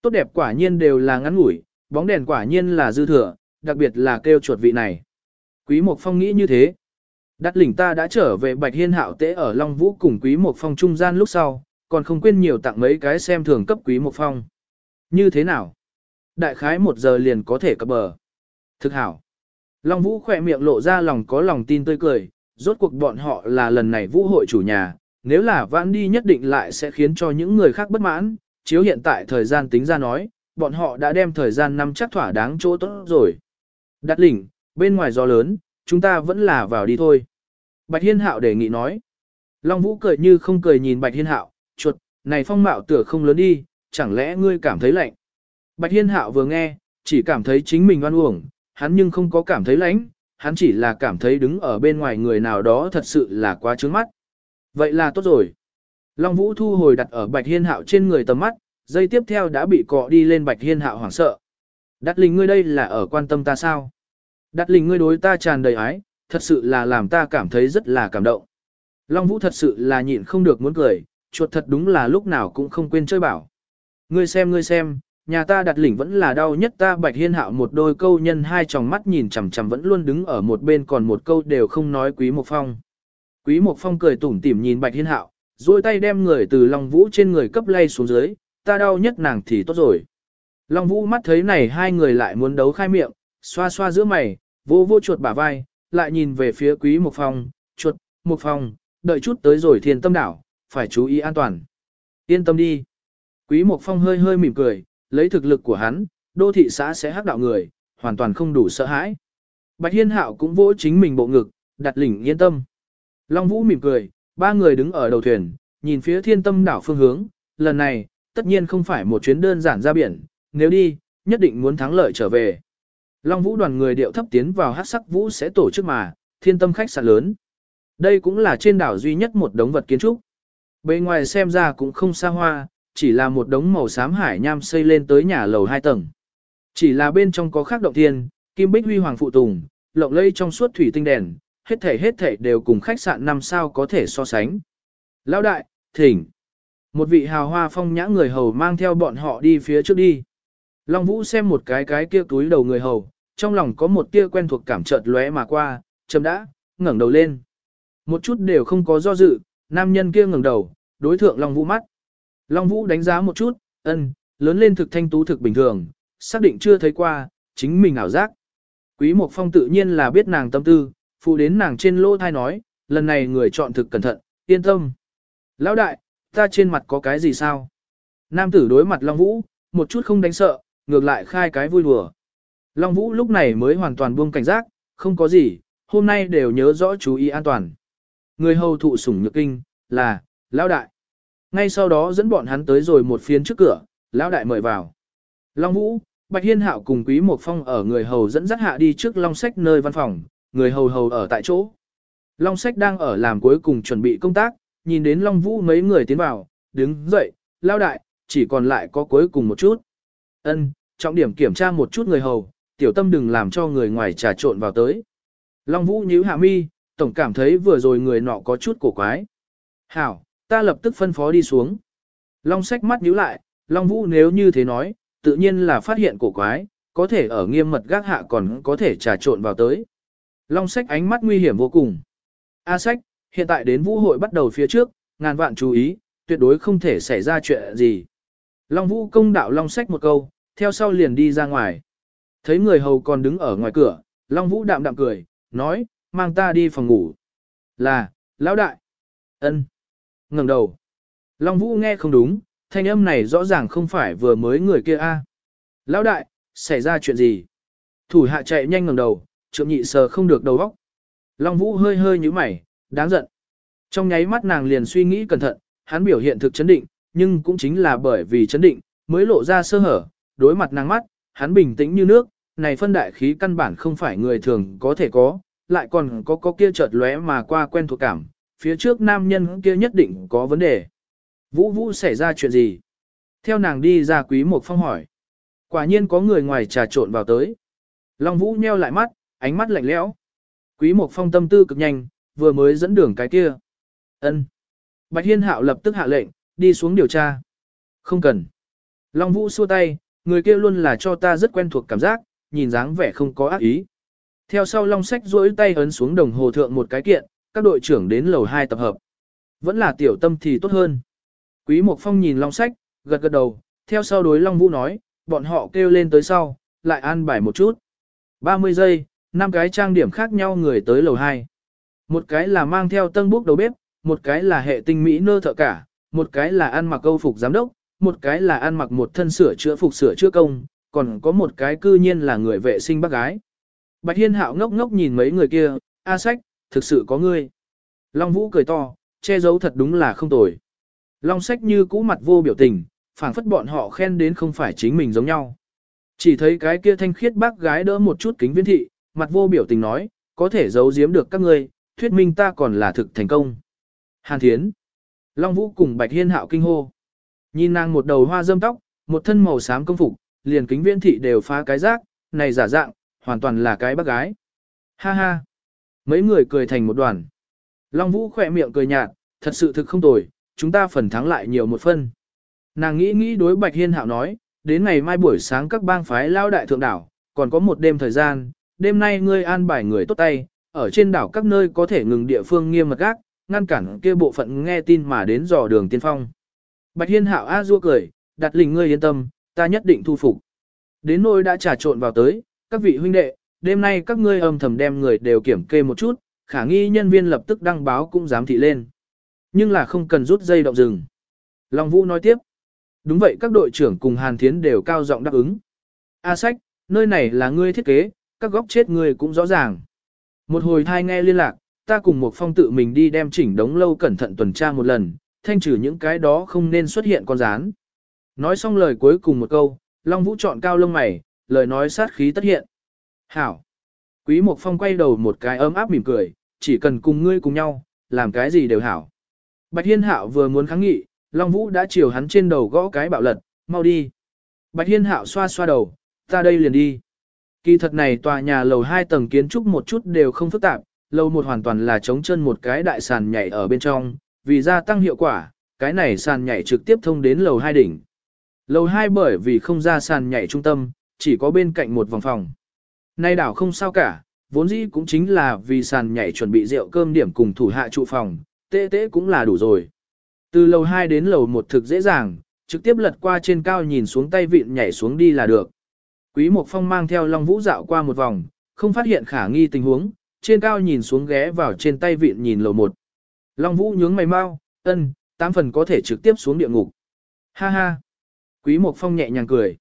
Tốt đẹp quả nhiên đều là ngắn ngủi, bóng đèn quả nhiên là dư thừa, đặc biệt là kêu chuột vị này. Quý Mộc Phong nghĩ như thế. Đắt lỉnh ta đã trở về Bạch Hiên Hạo tế ở Long Vũ cùng Quý Mộc Phong trung gian lúc sau, còn không quên nhiều tặng mấy cái xem thường cấp Quý Mộc Phong. Như thế nào? Đại khái một giờ liền có thể cập bờ. Thực hảo. Long Vũ khỏe miệng lộ ra lòng có lòng tin tươi cười, rốt cuộc bọn họ là lần này vũ hội chủ nhà, nếu là vãn đi nhất định lại sẽ khiến cho những người khác bất mãn, chiếu hiện tại thời gian tính ra nói, bọn họ đã đem thời gian năm chắc thỏa đáng chỗ tốt rồi. Đặt lỉnh, bên ngoài gió lớn, chúng ta vẫn là vào đi thôi. Bạch Hiên Hạo đề nghị nói. Long Vũ cười như không cười nhìn Bạch Hiên Hạo, chuột, này phong mạo tựa không lớn đi, chẳng lẽ ngươi cảm thấy lạnh. Bạch Hiên Hạo vừa nghe, chỉ cảm thấy chính mình oan uổng, hắn nhưng không có cảm thấy lãnh, hắn chỉ là cảm thấy đứng ở bên ngoài người nào đó thật sự là quá trướng mắt. Vậy là tốt rồi. Long Vũ thu hồi đặt ở Bạch Hiên Hạo trên người tầm mắt, dây tiếp theo đã bị cọ đi lên Bạch Hiên Hạo hoảng sợ. Đắt linh ngươi đây là ở quan tâm ta sao? Đắt linh ngươi đối ta tràn đầy ái, thật sự là làm ta cảm thấy rất là cảm động. Long Vũ thật sự là nhịn không được muốn cười, chuột thật đúng là lúc nào cũng không quên chơi bảo. Ngươi xem ngươi xem, nhà ta đặt lỉnh vẫn là đau nhất ta Bạch Hiên Hạo một đôi câu nhân hai tròng mắt nhìn chằm chằm vẫn luôn đứng ở một bên còn một câu đều không nói Quý Mộc Phong. Quý Mộc Phong cười tủm tỉm nhìn Bạch Hiên Hạo, duỗi tay đem người từ Long Vũ trên người cấp lay xuống dưới, ta đau nhất nàng thì tốt rồi. Long Vũ mắt thấy này hai người lại muốn đấu khai miệng, xoa xoa giữa mày, vô vô chuột bả vai, lại nhìn về phía Quý Mộc Phong, chuột, Mộc Phong, đợi chút tới rồi thiên tâm đảo, phải chú ý an toàn. Yên tâm đi. Quý Mộc Phong hơi hơi mỉm cười, lấy thực lực của hắn, đô thị xã sẽ hắc đạo người, hoàn toàn không đủ sợ hãi. Bạch Hiên Hạo cũng vỗ chính mình bộ ngực, đặt lỉnh yên tâm. Long Vũ mỉm cười, ba người đứng ở đầu thuyền, nhìn phía thiên tâm đảo phương hướng, lần này, tất nhiên không phải một chuyến đơn giản ra biển, nếu đi, nhất định muốn thắng lợi trở về. Long Vũ đoàn người điệu thấp tiến vào hát sắc Vũ sẽ tổ chức mà, thiên tâm khách sạn lớn. Đây cũng là trên đảo duy nhất một đống vật kiến trúc. Bề ngoài xem ra cũng không xa hoa, chỉ là một đống màu xám hải nham xây lên tới nhà lầu hai tầng. Chỉ là bên trong có khắc động thiên, kim bích huy hoàng phụ tùng, lộng lây trong suốt thủy tinh đèn, hết thảy hết thảy đều cùng khách sạn năm sao có thể so sánh. Lão đại, thỉnh. Một vị hào hoa phong nhã người hầu mang theo bọn họ đi phía trước đi. Long Vũ xem một cái cái kia túi đầu người hầu, trong lòng có một tia quen thuộc cảm chợt lóe mà qua, chấm đã, ngẩng đầu lên. Một chút đều không có do dự, nam nhân kia ngẩng đầu, đối thượng Long Vũ mắt. Long Vũ đánh giá một chút, ân, lớn lên thực thanh tú thực bình thường, xác định chưa thấy qua, chính mình ảo giác. Quý Mộc Phong tự nhiên là biết nàng tâm tư, phụ đến nàng trên lỗ thai nói, lần này người chọn thực cẩn thận, yên tâm. Lão đại, ta trên mặt có cái gì sao? Nam tử đối mặt Long Vũ, một chút không đánh sợ, ngược lại khai cái vui đùa. Long Vũ lúc này mới hoàn toàn buông cảnh giác, không có gì, hôm nay đều nhớ rõ chú ý an toàn. Người hầu thụ sủng nhược kinh, là, Lão đại. Ngay sau đó dẫn bọn hắn tới rồi một phiến trước cửa, Lão đại mời vào. Long Vũ, Bạch Hiên Hạo cùng Quý Mộc Phong ở người hầu dẫn dắt hạ đi trước Long Sách nơi văn phòng, người hầu hầu ở tại chỗ. Long Sách đang ở làm cuối cùng chuẩn bị công tác, nhìn đến Long Vũ mấy người tiến vào, đứng dậy, lao đại, chỉ còn lại có cuối cùng một chút. Ân, trọng điểm kiểm tra một chút người hầu, tiểu tâm đừng làm cho người ngoài trà trộn vào tới. Long Vũ nhíu hạ mi, tổng cảm thấy vừa rồi người nọ có chút cổ quái. Hảo, ta lập tức phân phó đi xuống. Long sách mắt nhíu lại, Long Vũ nếu như thế nói, tự nhiên là phát hiện cổ quái, có thể ở nghiêm mật gác hạ còn có thể trà trộn vào tới. Long sách ánh mắt nguy hiểm vô cùng. A sách, hiện tại đến vũ hội bắt đầu phía trước, ngàn vạn chú ý, tuyệt đối không thể xảy ra chuyện gì. Long vũ công đạo Long sách một câu, theo sau liền đi ra ngoài. Thấy người hầu còn đứng ở ngoài cửa, Long vũ đạm đạm cười, nói, mang ta đi phòng ngủ. Là, lão đại. ân ngẩng đầu. Long vũ nghe không đúng, thanh âm này rõ ràng không phải vừa mới người kia a. À. Lão đại, xảy ra chuyện gì? Thủ hạ chạy nhanh ngẩng đầu, trượng nhị sờ không được đầu óc. Long Vũ hơi hơi nhíu mày, đáng giận. Trong nháy mắt nàng liền suy nghĩ cẩn thận, hắn biểu hiện thực chấn định, nhưng cũng chính là bởi vì chấn định, mới lộ ra sơ hở, đối mặt nàng mắt, hắn bình tĩnh như nước, này phân đại khí căn bản không phải người thường có thể có, lại còn có có kia chợt lóe mà qua quen thuộc cảm, phía trước nam nhân kia nhất định có vấn đề. Vũ Vũ xảy ra chuyện gì? Theo nàng đi ra quý một phong hỏi. Quả nhiên có người ngoài trà trộn vào tới. Long Vũ nheo lại mắt, ánh mắt lạnh lẽo. Quý một Phong tâm tư cực nhanh, vừa mới dẫn đường cái kia. Ân. Bạch Hiên Hạo lập tức hạ lệnh, đi xuống điều tra. Không cần. Long Vũ xua tay, người kia luôn là cho ta rất quen thuộc cảm giác, nhìn dáng vẻ không có ác ý. Theo sau Long Sách duỗi tay ấn xuống đồng hồ thượng một cái kiện, các đội trưởng đến lầu 2 tập hợp. Vẫn là tiểu tâm thì tốt hơn. Quý Mộc Phong nhìn Long Sách, gật gật đầu, theo sau đối Long Vũ nói, bọn họ kêu lên tới sau, lại an bài một chút. 30 giây, năm cái trang điểm khác nhau người tới lầu 2. Một cái là mang theo tân búc đầu bếp, một cái là hệ tinh mỹ nơ thợ cả, một cái là ăn mặc câu phục giám đốc, một cái là ăn mặc một thân sửa chữa phục sửa chữa công, còn có một cái cư nhiên là người vệ sinh bác gái. Bạch Hiên Hạo ngốc ngốc nhìn mấy người kia, A sách, thực sự có ngươi. Long Vũ cười to, che giấu thật đúng là không tồi. Long sách như cũ mặt vô biểu tình, phảng phất bọn họ khen đến không phải chính mình giống nhau. Chỉ thấy cái kia thanh khiết bác gái đỡ một chút kính viên thị, mặt vô biểu tình nói, có thể giấu giếm được các ngươi, thuyết minh ta còn là thực thành công. Hàn Thiến, Long Vũ cùng Bạch Hiên Hạo kinh hô. Nhìn nàng một đầu hoa dâm tóc, một thân màu xám công phục, liền kính viễn thị đều phá cái rác, này giả dạng, hoàn toàn là cái bác gái. Ha ha. Mấy người cười thành một đoàn. Long Vũ khỏe miệng cười nhạt, thật sự thực không tồi, chúng ta phần thắng lại nhiều một phân. Nàng nghĩ nghĩ đối Bạch Hiên Hạo nói, đến ngày mai buổi sáng các bang phái lao đại thượng đảo, còn có một đêm thời gian, đêm nay ngươi an bài người tốt tay, ở trên đảo các nơi có thể ngừng địa phương nghiêm mật gác, ngăn cản kia bộ phận nghe tin mà đến dò đường tiên phong. Bạch Hiên Hạo a du cười, đặt lình ngươi yên tâm, ta nhất định thu phục. Đến nỗi đã trà trộn vào tới, các vị huynh đệ, đêm nay các ngươi âm thầm đem người đều kiểm kê một chút, khả nghi nhân viên lập tức đăng báo cũng dám thị lên. Nhưng là không cần rút dây động rừng. Long Vũ nói tiếp. Đúng vậy các đội trưởng cùng Hàn Thiến đều cao giọng đáp ứng. A sách, nơi này là ngươi thiết kế, các góc chết ngươi cũng rõ ràng. Một hồi thai nghe liên lạc, ta cùng một phong tự mình đi đem chỉnh đống lâu cẩn thận tuần tra một lần, thanh trừ những cái đó không nên xuất hiện con rán. Nói xong lời cuối cùng một câu, Long Vũ chọn cao lông mày, lời nói sát khí tất hiện. Hảo! Quý Mộc Phong quay đầu một cái ấm áp mỉm cười, chỉ cần cùng ngươi cùng nhau, làm cái gì đều hảo. Bạch Hiên Hạo vừa muốn kháng nghị, Long Vũ đã chiều hắn trên đầu gõ cái bạo lật, mau đi. Bạch Hiên Hạo xoa xoa đầu, ta đây liền đi. Kỳ thật này tòa nhà lầu 2 tầng kiến trúc một chút đều không phức tạp, lầu một hoàn toàn là chống chân một cái đại sàn nhảy ở bên trong, vì gia tăng hiệu quả, cái này sàn nhảy trực tiếp thông đến lầu 2 đỉnh. Lầu 2 bởi vì không ra sàn nhảy trung tâm, chỉ có bên cạnh một vòng phòng. Nay đảo không sao cả, vốn dĩ cũng chính là vì sàn nhảy chuẩn bị rượu cơm điểm cùng thủ hạ trụ phòng, tê tê cũng là đủ rồi. Từ lầu 2 đến lầu 1 thực dễ dàng, trực tiếp lật qua trên cao nhìn xuống tay vịn nhảy xuống đi là được. Quý Mộc Phong mang theo Long Vũ dạo qua một vòng, không phát hiện khả nghi tình huống, trên cao nhìn xuống ghé vào trên tay vịn nhìn lầu 1. Long Vũ nhướng mày mau, ân, tám phần có thể trực tiếp xuống địa ngục. Ha ha. Quý Mộc Phong nhẹ nhàng cười.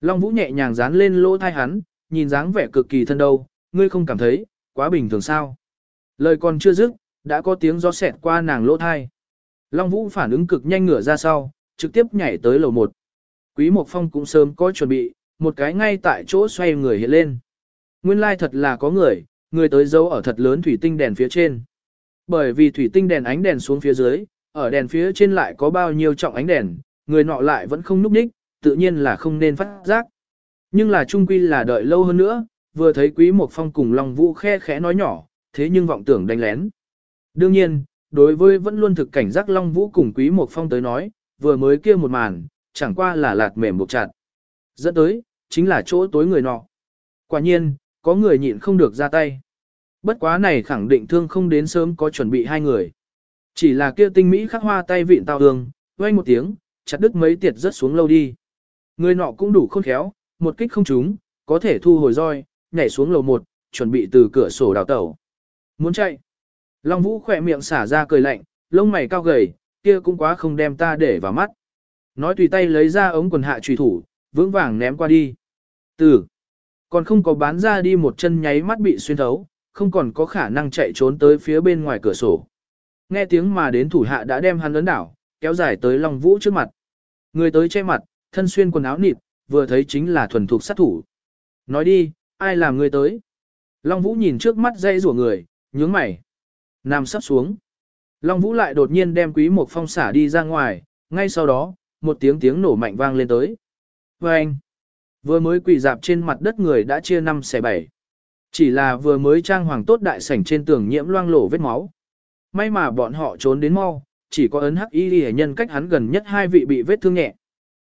Long Vũ nhẹ nhàng dán lên lỗ thai hắn, nhìn dáng vẻ cực kỳ thân đâu, ngươi không cảm thấy, quá bình thường sao. Lời còn chưa dứt, đã có tiếng gió xẹt qua nàng lỗ thai. Long Vũ phản ứng cực nhanh ngửa ra sau, trực tiếp nhảy tới lầu 1. Quý Mộc Phong cũng sớm có chuẩn bị, một cái ngay tại chỗ xoay người hiện lên. Nguyên lai thật là có người, người tới dấu ở thật lớn thủy tinh đèn phía trên. Bởi vì thủy tinh đèn ánh đèn xuống phía dưới, ở đèn phía trên lại có bao nhiêu trọng ánh đèn, người nọ lại vẫn không núp ních, tự nhiên là không nên phát giác. Nhưng là trung quy là đợi lâu hơn nữa, vừa thấy Quý một Phong cùng Long Vũ khe khẽ nói nhỏ, thế nhưng vọng tưởng đánh lén. Đương nhiên, đối với vẫn luôn thực cảnh giác Long Vũ cùng Quý một Phong tới nói, vừa mới kia một màn, chẳng qua là lạt mềm buộc chặt. Dẫn tới, chính là chỗ tối người nọ. Quả nhiên, có người nhịn không được ra tay. Bất quá này khẳng định thương không đến sớm có chuẩn bị hai người. Chỉ là kia tinh mỹ khắc hoa tay vịn tao hương, quay một tiếng, chặt đứt mấy tiệt rất xuống lâu đi. Người nọ cũng đủ khôn khéo, một kích không trúng, có thể thu hồi roi, nhảy xuống lầu một, chuẩn bị từ cửa sổ đào tẩu. Muốn chạy. Long Vũ khỏe miệng xả ra cười lạnh, lông mày cao gầy, kia cũng quá không đem ta để vào mắt. Nói tùy tay lấy ra ống quần hạ trùy thủ, vững vàng ném qua đi. Từ, còn không có bán ra đi một chân nháy mắt bị xuyên thấu, không còn có khả năng chạy trốn tới phía bên ngoài cửa sổ. Nghe tiếng mà đến thủ hạ đã đem hắn lớn đảo, kéo dài tới Long Vũ trước mặt. Người tới che mặt, thân xuyên quần áo nịt, vừa thấy chính là thuần thục sát thủ. Nói đi, ai làm người tới? Long Vũ nhìn trước mắt dây rủa người, nhướng mày. nam sắp xuống. Long Vũ lại đột nhiên đem Quý một Phong xả đi ra ngoài, ngay sau đó, một tiếng tiếng nổ mạnh vang lên tới. Và anh, vừa mới quỳ dạp trên mặt đất người đã chia năm xẻ bảy. Chỉ là vừa mới trang hoàng tốt đại sảnh trên tường nhiễm loang lổ vết máu. May mà bọn họ trốn đến mau, chỉ có ấn hắc y hệ nhân cách hắn gần nhất hai vị bị vết thương nhẹ.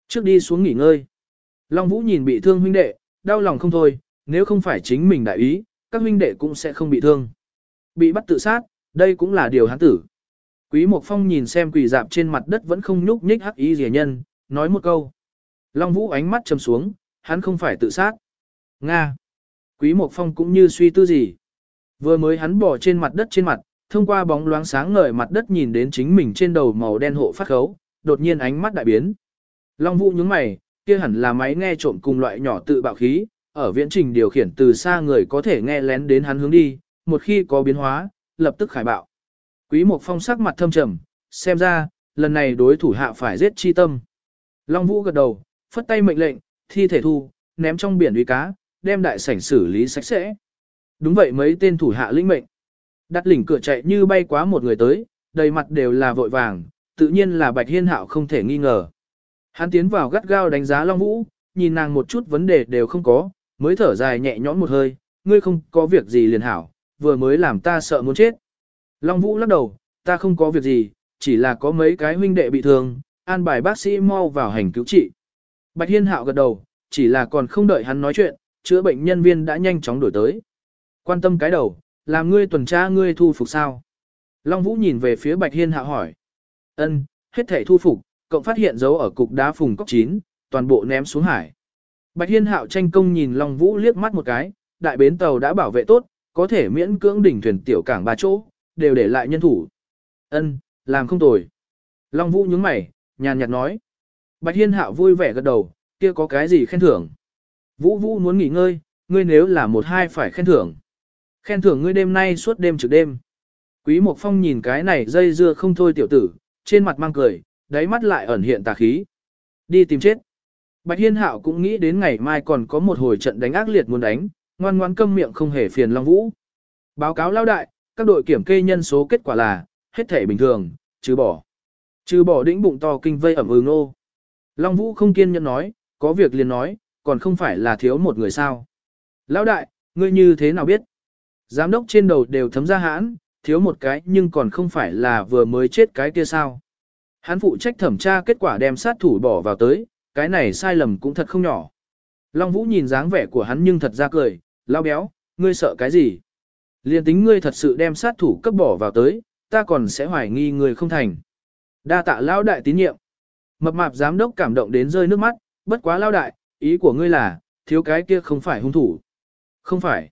Trước đi xuống nghỉ ngơi. Long Vũ nhìn bị thương huynh đệ, đau lòng không thôi, nếu không phải chính mình đại ý, các huynh đệ cũng sẽ không bị thương. Bị bắt tự sát, đây cũng là điều hắn tử. Quý Mộc Phong nhìn xem quỳ dạp trên mặt đất vẫn không nhúc nhích hắc y rẻ nhân, nói một câu. Long Vũ ánh mắt trầm xuống, hắn không phải tự sát. Nga. Quý Mộc Phong cũng như suy tư gì. Vừa mới hắn bỏ trên mặt đất trên mặt, thông qua bóng loáng sáng ngời mặt đất nhìn đến chính mình trên đầu màu đen hộ phát khấu, đột nhiên ánh mắt đại biến. Long Vũ nhướng mày, kia hẳn là máy nghe trộm cùng loại nhỏ tự bạo khí, ở viễn trình điều khiển từ xa người có thể nghe lén đến hắn hướng đi, một khi có biến hóa, lập tức khải bạo. Quý Mộc Phong sắc mặt thâm trầm, xem ra, lần này đối thủ hạ phải giết chi tâm. Long Vũ gật đầu, phất tay mệnh lệnh, thi thể thu, ném trong biển uy cá, đem đại sảnh xử lý sạch sẽ. Đúng vậy mấy tên thủ hạ lĩnh mệnh. Đặt lỉnh cửa chạy như bay quá một người tới, đầy mặt đều là vội vàng, tự nhiên là Bạch Hiên Hạo không thể nghi ngờ. Hắn tiến vào gắt gao đánh giá Long Vũ, nhìn nàng một chút vấn đề đều không có, mới thở dài nhẹ nhõm một hơi, ngươi không có việc gì liền hảo, vừa mới làm ta sợ muốn chết. Long Vũ lắc đầu, ta không có việc gì, chỉ là có mấy cái huynh đệ bị thương, an bài bác sĩ mau vào hành cứu trị. Bạch Hiên Hạo gật đầu, chỉ là còn không đợi hắn nói chuyện, chữa bệnh nhân viên đã nhanh chóng đổi tới. Quan tâm cái đầu, làm ngươi tuần tra ngươi thu phục sao? Long Vũ nhìn về phía Bạch Hiên Hạo hỏi. Ân, hết thể thu phục, cộng phát hiện dấu ở cục đá phùng cốc chín, toàn bộ ném xuống hải. Bạch Hiên Hạo tranh công nhìn Long Vũ liếc mắt một cái, đại bến tàu đã bảo vệ tốt, có thể miễn cưỡng đỉnh thuyền tiểu cảng ba chỗ, đều để lại nhân thủ. Ân, làm không tồi. Long Vũ nhướng mày, nhàn nhạt nói. Bạch Hiên Hạo vui vẻ gật đầu, kia có cái gì khen thưởng. Vũ Vũ muốn nghỉ ngơi, ngươi nếu là một hai phải khen thưởng. Khen thưởng ngươi đêm nay suốt đêm trực đêm. Quý Mộc Phong nhìn cái này dây dưa không thôi tiểu tử, trên mặt mang cười, đáy mắt lại ẩn hiện tà khí. Đi tìm chết. Bạch Hiên Hạo cũng nghĩ đến ngày mai còn có một hồi trận đánh ác liệt muốn đánh, ngoan ngoan câm miệng không hề phiền Long Vũ. Báo cáo lao đại, các đội kiểm kê nhân số kết quả là, hết thể bình thường, trừ bỏ. Trừ bỏ đĩnh bụng to kinh vây ẩm ừ nô. Long Vũ không kiên nhẫn nói, có việc liền nói, còn không phải là thiếu một người sao. Lão đại, ngươi như thế nào biết? Giám đốc trên đầu đều thấm ra hãn, thiếu một cái nhưng còn không phải là vừa mới chết cái kia sao. Hắn phụ trách thẩm tra kết quả đem sát thủ bỏ vào tới, cái này sai lầm cũng thật không nhỏ. Long Vũ nhìn dáng vẻ của hắn nhưng thật ra cười, lao béo, ngươi sợ cái gì? Liên tính ngươi thật sự đem sát thủ cấp bỏ vào tới, ta còn sẽ hoài nghi ngươi không thành. Đa tạ lao đại tín nhiệm. Mập mạp giám đốc cảm động đến rơi nước mắt, bất quá lao đại, ý của ngươi là, thiếu cái kia không phải hung thủ. Không phải.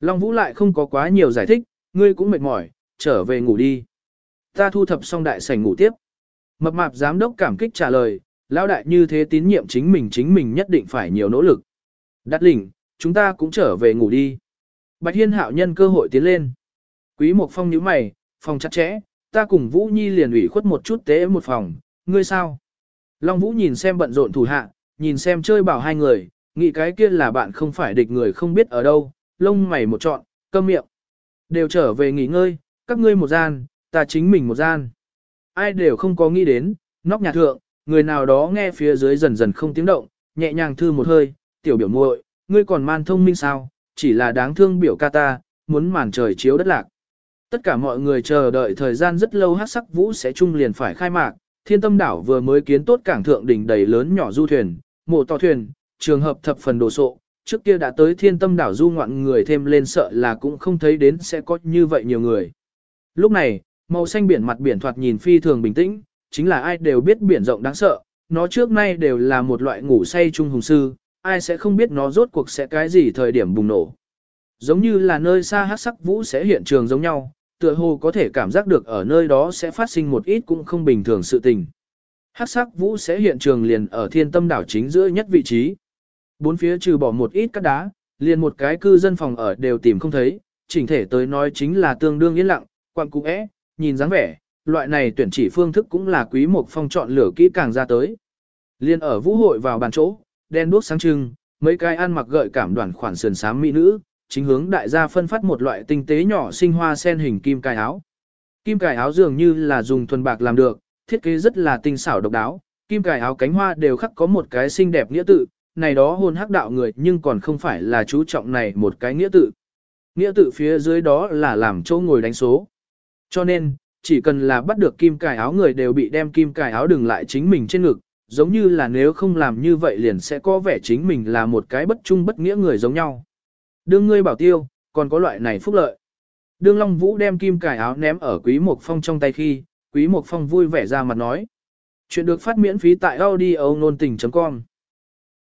Long Vũ lại không có quá nhiều giải thích, ngươi cũng mệt mỏi, trở về ngủ đi. Ta thu thập xong đại sảnh ngủ tiếp. Mập mạp giám đốc cảm kích trả lời, lão đại như thế tín nhiệm chính mình chính mình nhất định phải nhiều nỗ lực. Đắt lỉnh, chúng ta cũng trở về ngủ đi. Bạch Hiên hạo nhân cơ hội tiến lên. Quý Mộc Phong nhíu mày, phòng chặt chẽ, ta cùng Vũ Nhi liền ủy khuất một chút tế một phòng, ngươi sao? Long Vũ nhìn xem bận rộn thủ hạ, nhìn xem chơi bảo hai người, nghĩ cái kia là bạn không phải địch người không biết ở đâu, lông mày một trọn, câm miệng. Đều trở về nghỉ ngơi, các ngươi một gian, ta chính mình một gian. Ai đều không có nghĩ đến, nóc nhà thượng, người nào đó nghe phía dưới dần dần không tiếng động, nhẹ nhàng thư một hơi, tiểu biểu muội, ngươi còn man thông minh sao, chỉ là đáng thương biểu ca ta, muốn màn trời chiếu đất lạc. Tất cả mọi người chờ đợi thời gian rất lâu hát sắc vũ sẽ chung liền phải khai mạc, thiên tâm đảo vừa mới kiến tốt cảng thượng đỉnh đầy lớn nhỏ du thuyền, mộ to thuyền, trường hợp thập phần đồ sộ, trước kia đã tới thiên tâm đảo du ngoạn người thêm lên sợ là cũng không thấy đến sẽ có như vậy nhiều người. Lúc này, màu xanh biển mặt biển thoạt nhìn phi thường bình tĩnh, chính là ai đều biết biển rộng đáng sợ, nó trước nay đều là một loại ngủ say trung hùng sư, ai sẽ không biết nó rốt cuộc sẽ cái gì thời điểm bùng nổ. Giống như là nơi xa hát sắc vũ sẽ hiện trường giống nhau, tựa hồ có thể cảm giác được ở nơi đó sẽ phát sinh một ít cũng không bình thường sự tình. Hát sắc vũ sẽ hiện trường liền ở thiên tâm đảo chính giữa nhất vị trí. Bốn phía trừ bỏ một ít các đá, liền một cái cư dân phòng ở đều tìm không thấy, chỉnh thể tới nói chính là tương đương yên lặng, quặng cũ é, nhìn dáng vẻ, loại này tuyển chỉ phương thức cũng là quý một phong chọn lửa kỹ càng ra tới. Liên ở vũ hội vào bàn chỗ, đen đuốc sáng trưng, mấy cái ăn mặc gợi cảm đoàn khoản sườn sám mỹ nữ, chính hướng đại gia phân phát một loại tinh tế nhỏ sinh hoa sen hình kim cài áo. Kim cài áo dường như là dùng thuần bạc làm được, thiết kế rất là tinh xảo độc đáo, kim cài áo cánh hoa đều khắc có một cái xinh đẹp nghĩa tự, này đó hôn hắc đạo người nhưng còn không phải là chú trọng này một cái nghĩa tự. Nghĩa tự phía dưới đó là làm chỗ ngồi đánh số. Cho nên, chỉ cần là bắt được kim cài áo người đều bị đem kim cài áo đừng lại chính mình trên ngực, giống như là nếu không làm như vậy liền sẽ có vẻ chính mình là một cái bất trung bất nghĩa người giống nhau. Đương ngươi bảo tiêu, còn có loại này phúc lợi. Đương Long Vũ đem kim cài áo ném ở Quý Mộc Phong trong tay khi, Quý Mộc Phong vui vẻ ra mặt nói. Chuyện được phát miễn phí tại audio nôn tình.com